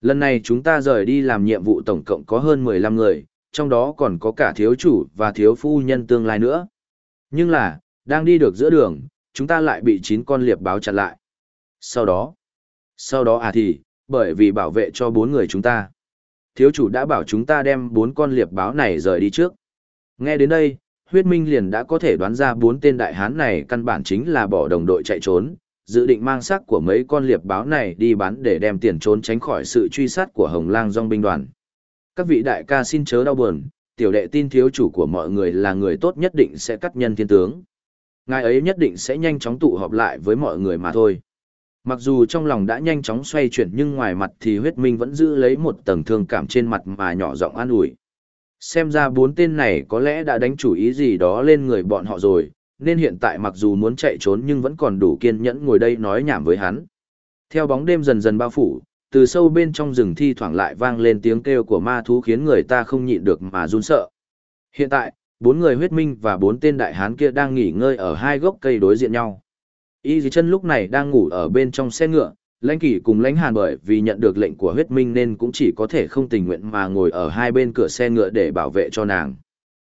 Lần này chúng ta rời đi làm nhiệm vụ tổng cộng có hơn 15 người, trong đó còn có cả thiếu chủ và thiếu phu nhân tương lai nữa. Nhưng là, đang đi được giữa đường, chúng ta lại bị 9 con liệp báo chặn lại. Sau đó, sau đó à thì, bởi vì bảo vệ cho bốn người chúng ta. Thiếu chủ đã bảo chúng ta đem bốn con liệp báo này rời đi trước. Nghe đến đây, huyết minh liền đã có thể đoán ra bốn tên đại hán này căn bản chính là bỏ đồng đội chạy trốn, dự định mang xác của mấy con liệp báo này đi bán để đem tiền trốn tránh khỏi sự truy sát của hồng lang dòng binh đoàn. Các vị đại ca xin chớ đau buồn, tiểu đệ tin thiếu chủ của mọi người là người tốt nhất định sẽ cắt nhân thiên tướng. Ngài ấy nhất định sẽ nhanh chóng tụ họp lại với mọi người mà thôi. Mặc dù trong lòng đã nhanh chóng xoay chuyển nhưng ngoài mặt thì huyết minh vẫn giữ lấy một tầng thương cảm trên mặt mà nhỏ giọng an ủi. Xem ra bốn tên này có lẽ đã đánh chủ ý gì đó lên người bọn họ rồi, nên hiện tại mặc dù muốn chạy trốn nhưng vẫn còn đủ kiên nhẫn ngồi đây nói nhảm với hắn. Theo bóng đêm dần dần bao phủ, từ sâu bên trong rừng thi thoảng lại vang lên tiếng kêu của ma thú khiến người ta không nhịn được mà run sợ. Hiện tại, bốn người huyết minh và bốn tên đại hán kia đang nghỉ ngơi ở hai gốc cây đối diện nhau. Y dì chân lúc này đang ngủ ở bên trong xe ngựa, lãnh kỷ cùng lãnh hàn bởi vì nhận được lệnh của huyết minh nên cũng chỉ có thể không tình nguyện mà ngồi ở hai bên cửa xe ngựa để bảo vệ cho nàng.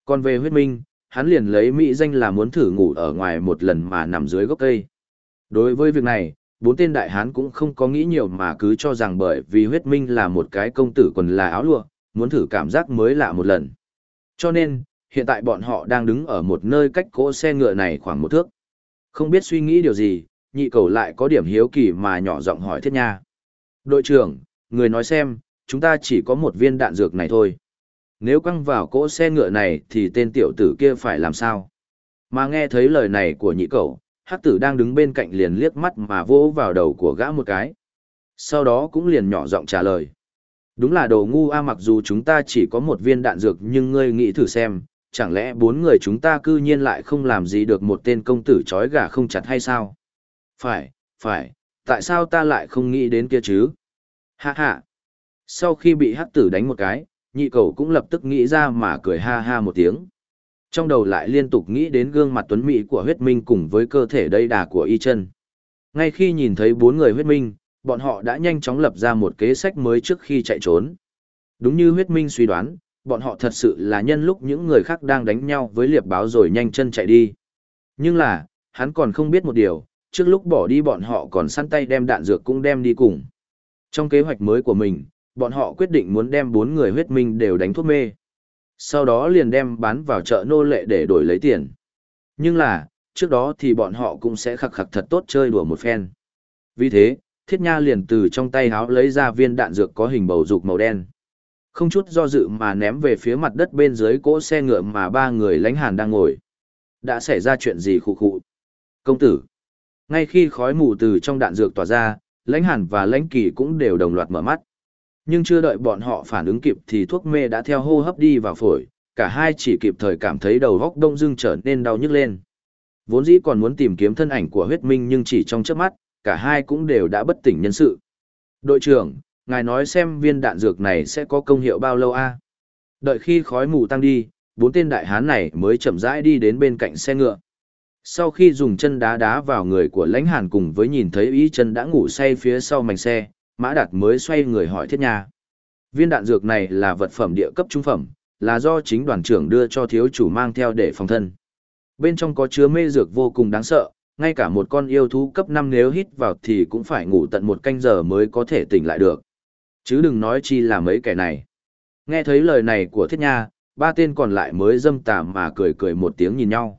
Còn về huyết minh, hắn liền lấy mỹ danh là muốn thử ngủ ở ngoài một lần mà nằm dưới gốc cây. Đối với việc này, bốn tên đại hán cũng không có nghĩ nhiều mà cứ cho rằng bởi vì huyết minh là một cái công tử quần là áo lụa, muốn thử cảm giác mới lạ một lần. Cho nên, hiện tại bọn họ đang đứng ở một nơi cách cỗ xe ngựa này khoảng một thước. Không biết suy nghĩ điều gì, nhị cầu lại có điểm hiếu kỳ mà nhỏ giọng hỏi thiết nha. Đội trưởng, người nói xem, chúng ta chỉ có một viên đạn dược này thôi. Nếu quăng vào cỗ xe ngựa này thì tên tiểu tử kia phải làm sao? Mà nghe thấy lời này của nhị cầu, hắc tử đang đứng bên cạnh liền liếc mắt mà vỗ vào đầu của gã một cái. Sau đó cũng liền nhỏ giọng trả lời. Đúng là đồ ngu a mặc dù chúng ta chỉ có một viên đạn dược nhưng ngươi nghĩ thử xem, chẳng lẽ bốn người chúng ta cư nhiên lại không làm gì được một tên công tử trói gà không chặt hay sao? Phải, phải, tại sao ta lại không nghĩ đến kia chứ? Ha ha. Sau khi bị hắc tử đánh một cái, nhị cầu cũng lập tức nghĩ ra mà cười ha ha một tiếng. Trong đầu lại liên tục nghĩ đến gương mặt tuấn mỹ của huyết minh cùng với cơ thể đầy đà của y chân. Ngay khi nhìn thấy bốn người huyết minh, bọn họ đã nhanh chóng lập ra một kế sách mới trước khi chạy trốn. Đúng như huyết minh suy đoán, bọn họ thật sự là nhân lúc những người khác đang đánh nhau với liệp báo rồi nhanh chân chạy đi. Nhưng là, hắn còn không biết một điều, trước lúc bỏ đi bọn họ còn săn tay đem đạn dược cũng đem đi cùng. Trong kế hoạch mới của mình, bọn họ quyết định muốn đem bốn người huyết minh đều đánh thuốc mê. Sau đó liền đem bán vào chợ nô lệ để đổi lấy tiền. Nhưng là, trước đó thì bọn họ cũng sẽ khắc khắc thật tốt chơi đùa một phen. Vì thế, thiết nha liền từ trong tay háo lấy ra viên đạn dược có hình bầu dục màu đen. Không chút do dự mà ném về phía mặt đất bên dưới cỗ xe ngựa mà ba người lãnh hàn đang ngồi. Đã xảy ra chuyện gì khụ khụ? Công tử. Ngay khi khói mù từ trong đạn dược tỏa ra, lãnh hàn và lãnh kỳ cũng đều đồng loạt mở mắt. Nhưng chưa đợi bọn họ phản ứng kịp thì thuốc mê đã theo hô hấp đi vào phổi, cả hai chỉ kịp thời cảm thấy đầu góc đông dưng trở nên đau nhức lên. Vốn dĩ còn muốn tìm kiếm thân ảnh của huyết minh nhưng chỉ trong chớp mắt, cả hai cũng đều đã bất tỉnh nhân sự. Đội trưởng, ngài nói xem viên đạn dược này sẽ có công hiệu bao lâu a? Đợi khi khói mù tăng đi, bốn tên đại hán này mới chậm rãi đi đến bên cạnh xe ngựa. Sau khi dùng chân đá đá vào người của lãnh hàn cùng với nhìn thấy ý chân đã ngủ say phía sau mảnh xe, Mã Đạt mới xoay người hỏi thiết nha. Viên đạn dược này là vật phẩm địa cấp trung phẩm, là do chính đoàn trưởng đưa cho thiếu chủ mang theo để phòng thân. Bên trong có chứa mê dược vô cùng đáng sợ, ngay cả một con yêu thú cấp 5 nếu hít vào thì cũng phải ngủ tận một canh giờ mới có thể tỉnh lại được. Chứ đừng nói chi là mấy kẻ này. Nghe thấy lời này của thiết nha, ba tên còn lại mới dâm tà mà cười cười một tiếng nhìn nhau.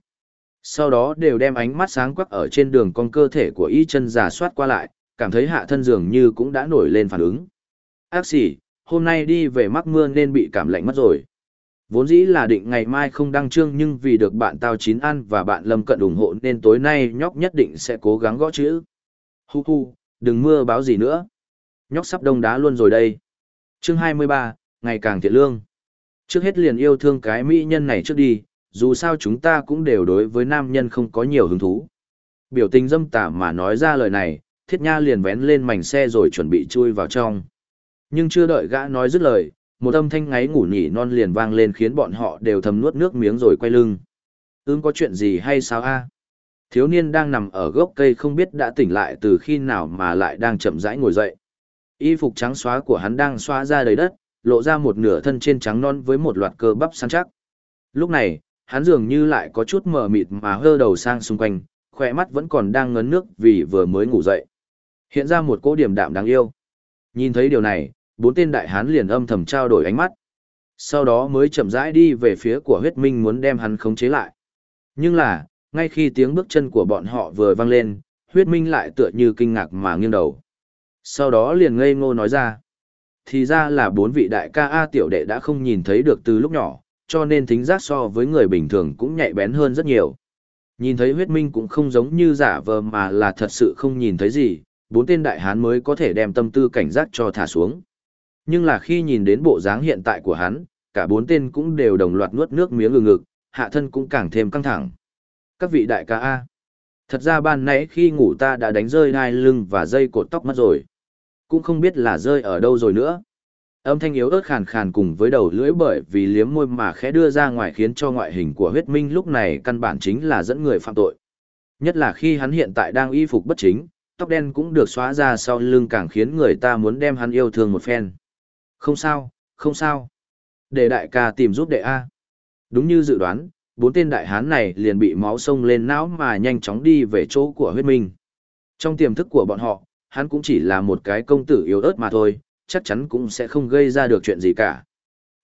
Sau đó đều đem ánh mắt sáng quắc ở trên đường con cơ thể của y chân giả soát qua lại, cảm thấy hạ thân dường như cũng đã nổi lên phản ứng. Ác xỉ, hôm nay đi về mắc mưa nên bị cảm lạnh mất rồi. Vốn dĩ là định ngày mai không đăng trương nhưng vì được bạn Tao Chín ăn và bạn Lâm Cận ủng hộ nên tối nay nhóc nhất định sẽ cố gắng gõ chữ. Hu hu, đừng mưa báo gì nữa. Nhóc sắp đông đá luôn rồi đây. Chương 23, ngày càng thiện lương. Trước hết liền yêu thương cái mỹ nhân này trước đi, dù sao chúng ta cũng đều đối với nam nhân không có nhiều hứng thú. Biểu tình dâm tả mà nói ra lời này, thiết nha liền vén lên mảnh xe rồi chuẩn bị chui vào trong. Nhưng chưa đợi gã nói dứt lời, một âm thanh ngáy ngủ nhỉ non liền vang lên khiến bọn họ đều thầm nuốt nước miếng rồi quay lưng. Ưm có chuyện gì hay sao a? Thiếu niên đang nằm ở gốc cây không biết đã tỉnh lại từ khi nào mà lại đang chậm rãi ngồi dậy. Y phục trắng xóa của hắn đang xóa ra đầy đất, lộ ra một nửa thân trên trắng non với một loạt cơ bắp săn chắc. Lúc này, hắn dường như lại có chút mờ mịt mà hơ đầu sang xung quanh, khỏe mắt vẫn còn đang ngấn nước vì vừa mới ngủ dậy. Hiện ra một cỗ điểm đạm đáng yêu. Nhìn thấy điều này, bốn tên đại hán liền âm thầm trao đổi ánh mắt. Sau đó mới chậm rãi đi về phía của huyết minh muốn đem hắn khống chế lại. Nhưng là, ngay khi tiếng bước chân của bọn họ vừa vang lên, huyết minh lại tựa như kinh ngạc mà nghiêng đầu. Sau đó liền ngây ngô nói ra. Thì ra là bốn vị đại ca A tiểu đệ đã không nhìn thấy được từ lúc nhỏ, cho nên thính giác so với người bình thường cũng nhạy bén hơn rất nhiều. Nhìn thấy huyết minh cũng không giống như giả vờ mà là thật sự không nhìn thấy gì, bốn tên đại hán mới có thể đem tâm tư cảnh giác cho thả xuống. Nhưng là khi nhìn đến bộ dáng hiện tại của hắn, cả bốn tên cũng đều đồng loạt nuốt nước miếng ngừng ngực, hạ thân cũng càng thêm căng thẳng. Các vị đại ca A. Thật ra ban nãy khi ngủ ta đã đánh rơi đai lưng và dây cột tóc mất rồi. Cũng không biết là rơi ở đâu rồi nữa. Âm thanh yếu ớt khàn khàn cùng với đầu lưỡi bởi vì liếm môi mà khẽ đưa ra ngoài khiến cho ngoại hình của huyết minh lúc này căn bản chính là dẫn người phạm tội. Nhất là khi hắn hiện tại đang y phục bất chính, tóc đen cũng được xóa ra sau lưng càng khiến người ta muốn đem hắn yêu thương một phen. Không sao, không sao. Để đại ca tìm giúp đệ A. Đúng như dự đoán, bốn tên đại hán này liền bị máu sông lên não mà nhanh chóng đi về chỗ của huyết minh. Trong tiềm thức của bọn họ, hắn cũng chỉ là một cái công tử yếu ớt mà thôi, chắc chắn cũng sẽ không gây ra được chuyện gì cả.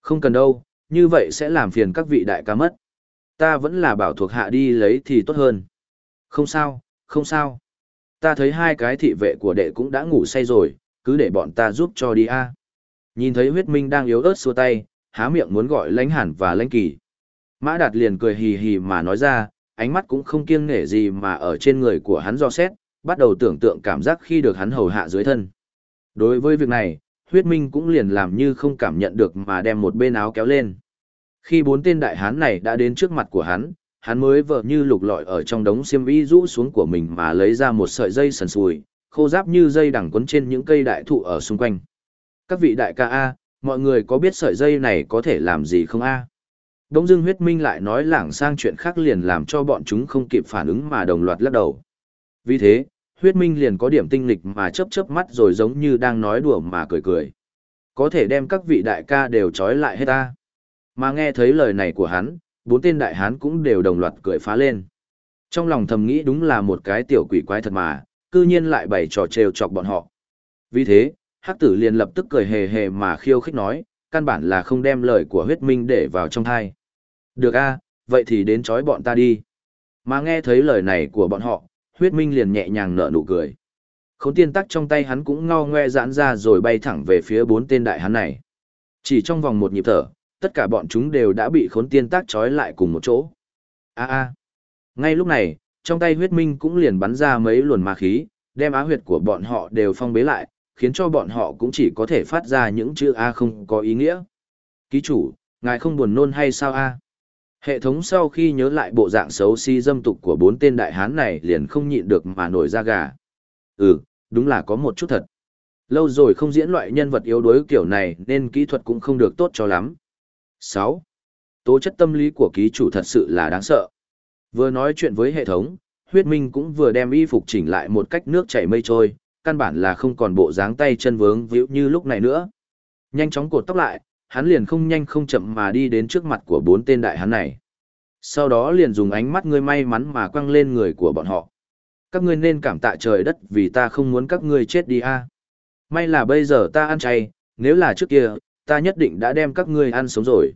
Không cần đâu, như vậy sẽ làm phiền các vị đại ca mất. Ta vẫn là bảo thuộc hạ đi lấy thì tốt hơn. Không sao, không sao. Ta thấy hai cái thị vệ của đệ cũng đã ngủ say rồi, cứ để bọn ta giúp cho đi a. Nhìn thấy huyết minh đang yếu ớt xua tay, há miệng muốn gọi lãnh hàn và lãnh kỳ. Mã đạt liền cười hì hì mà nói ra, ánh mắt cũng không kiêng nể gì mà ở trên người của hắn do xét, bắt đầu tưởng tượng cảm giác khi được hắn hầu hạ dưới thân. Đối với việc này, huyết minh cũng liền làm như không cảm nhận được mà đem một bên áo kéo lên. Khi bốn tên đại hán này đã đến trước mặt của hắn, hắn mới vợ như lục lọi ở trong đống xiêm y rũ xuống của mình mà lấy ra một sợi dây sần sùi, khô giáp như dây đằng quấn trên những cây đại thụ ở xung quanh. Các vị đại ca A, mọi người có biết sợi dây này có thể làm gì không A? Đống Dương huyết minh lại nói lảng sang chuyện khác liền làm cho bọn chúng không kịp phản ứng mà đồng loạt lắc đầu. Vì thế, huyết minh liền có điểm tinh lịch mà chớp chớp mắt rồi giống như đang nói đùa mà cười cười. Có thể đem các vị đại ca đều trói lại hết ta. Mà nghe thấy lời này của hắn, bốn tên đại hán cũng đều đồng loạt cười phá lên. Trong lòng thầm nghĩ đúng là một cái tiểu quỷ quái thật mà, cư nhiên lại bày trò trêu chọc bọn họ. Vì thế, hắc tử liền lập tức cười hề hề mà khiêu khích nói, căn bản là không đem lời của huyết minh để vào trong thai. Được a, vậy thì đến chói bọn ta đi. Mà nghe thấy lời này của bọn họ, huyết minh liền nhẹ nhàng nở nụ cười. Khốn tiên tắc trong tay hắn cũng ngao ngoe giãn ra rồi bay thẳng về phía bốn tên đại hắn này. Chỉ trong vòng một nhịp thở, tất cả bọn chúng đều đã bị khốn tiên tác trói lại cùng một chỗ. A a. Ngay lúc này, trong tay huyết minh cũng liền bắn ra mấy luồn ma khí, đem á huyệt của bọn họ đều phong bế lại, khiến cho bọn họ cũng chỉ có thể phát ra những chữ A không có ý nghĩa. Ký chủ, ngài không buồn nôn hay sao A? Hệ thống sau khi nhớ lại bộ dạng xấu xí si dâm tục của bốn tên đại hán này liền không nhịn được mà nổi ra gà. Ừ, đúng là có một chút thật. Lâu rồi không diễn loại nhân vật yếu đuối kiểu này nên kỹ thuật cũng không được tốt cho lắm. 6. Tố chất tâm lý của ký chủ thật sự là đáng sợ. Vừa nói chuyện với hệ thống, huyết minh cũng vừa đem y phục chỉnh lại một cách nước chảy mây trôi, căn bản là không còn bộ dáng tay chân vướng víu như lúc này nữa. Nhanh chóng cột tóc lại, hắn liền không nhanh không chậm mà đi đến trước mặt của bốn tên đại hắn này. Sau đó liền dùng ánh mắt ngươi may mắn mà quăng lên người của bọn họ. Các ngươi nên cảm tạ trời đất vì ta không muốn các ngươi chết đi a. May là bây giờ ta ăn chay, nếu là trước kia, ta nhất định đã đem các ngươi ăn sống rồi.